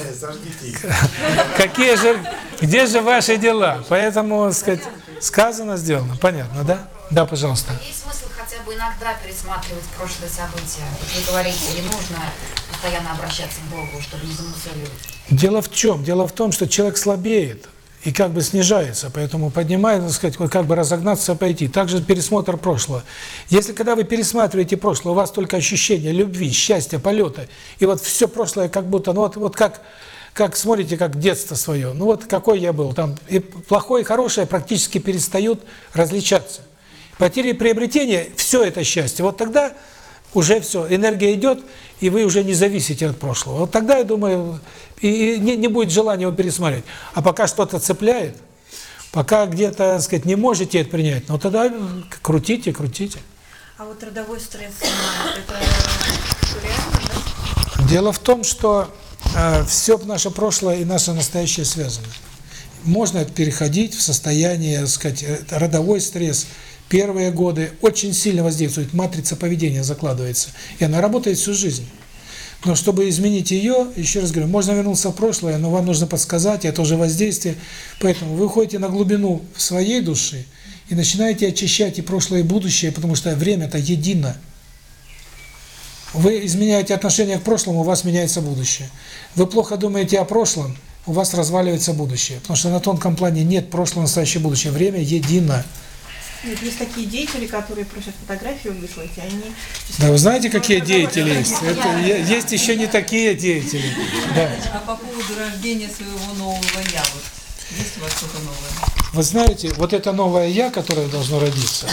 Какие же, где же ваши дела? Поэтому, сказать, сказано, сделано. Понятно, да? Да, пожалуйста. Есть смысл хотя бы иногда пересматривать прошлые события? Вы говорите, не нужно постоянно обращаться к Богу, чтобы не замусоливать. Дело в чем? Дело в том, что человек слабеет и как бы снижается, поэтому поднимает, так сказать, как бы разогнаться, пойти. Также пересмотр прошлого. Если когда вы пересматриваете прошлое, у вас только ощущение любви, счастья, полета, и вот все прошлое как будто, ну вот, вот как, как смотрите, как детство свое, ну вот какой я был, там и плохое и хорошее практически перестают различаться. Потери приобретения, все это счастье, вот тогда уже все, энергия идет, и вы уже не зависите от прошлого. Вот тогда, я думаю, и и не, не будет желания его пересмотреть. А пока что-то цепляет, Пока где-то, так сказать, не можете это принять, но тогда крутите, крутите. А вот родовой стресс снимает, это реально, да? Дело в том, что э, все наше прошлое и наше настоящее связано. Можно переходить в состояние, так сказать, э, родовой стресс. Первые годы очень сильно воздействует, матрица поведения закладывается, и она работает всю жизнь. Но чтобы изменить ее, еще раз говорю, можно вернуться в прошлое, но вам нужно подсказать, это уже воздействие. Поэтому вы уходите на глубину своей души и начинаете очищать и прошлое, и будущее, потому что время-то едино. Вы изменяете отношение к прошлому, у вас меняется будущее. Вы плохо думаете о прошлом, у вас разваливается будущее. Потому что на тонком плане нет прошлого, настоящее, будущее. Время едино. Нет, есть такие деятели, которые просят фотографию выслать, и они... Да, вы знаете, какие деятели есть? Это, есть еще не такие деятели. Да. А по поводу рождения своего нового я, вот есть у вас что-то новое? Вы знаете, вот это новое «я», которое должно родиться,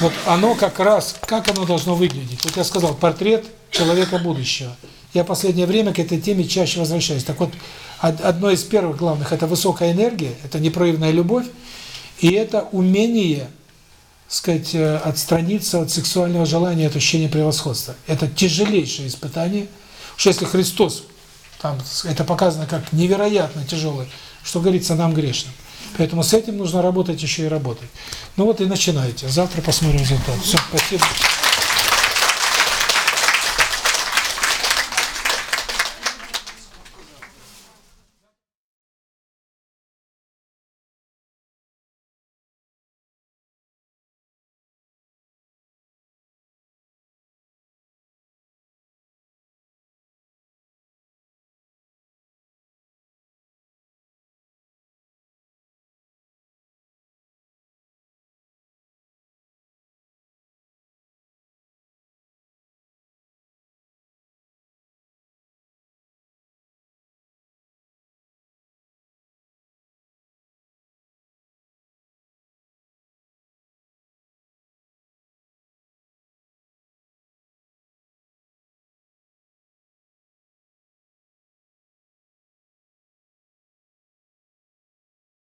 вот оно как раз, как оно должно выглядеть? Вот я сказал, портрет человека будущего. Я в последнее время к этой теме чаще возвращаюсь. Так вот, одно из первых главных – это высокая энергия, это непрерывная любовь, и это умение сказать, отстраниться от сексуального желания, от ощущения превосходства. Это тяжелейшее испытание. Что если Христос, там это показано как невероятно тяжелое, что говорится нам грешным. Поэтому с этим нужно работать еще и работать. Ну вот и начинайте. Завтра посмотрим результат. Все, спасибо.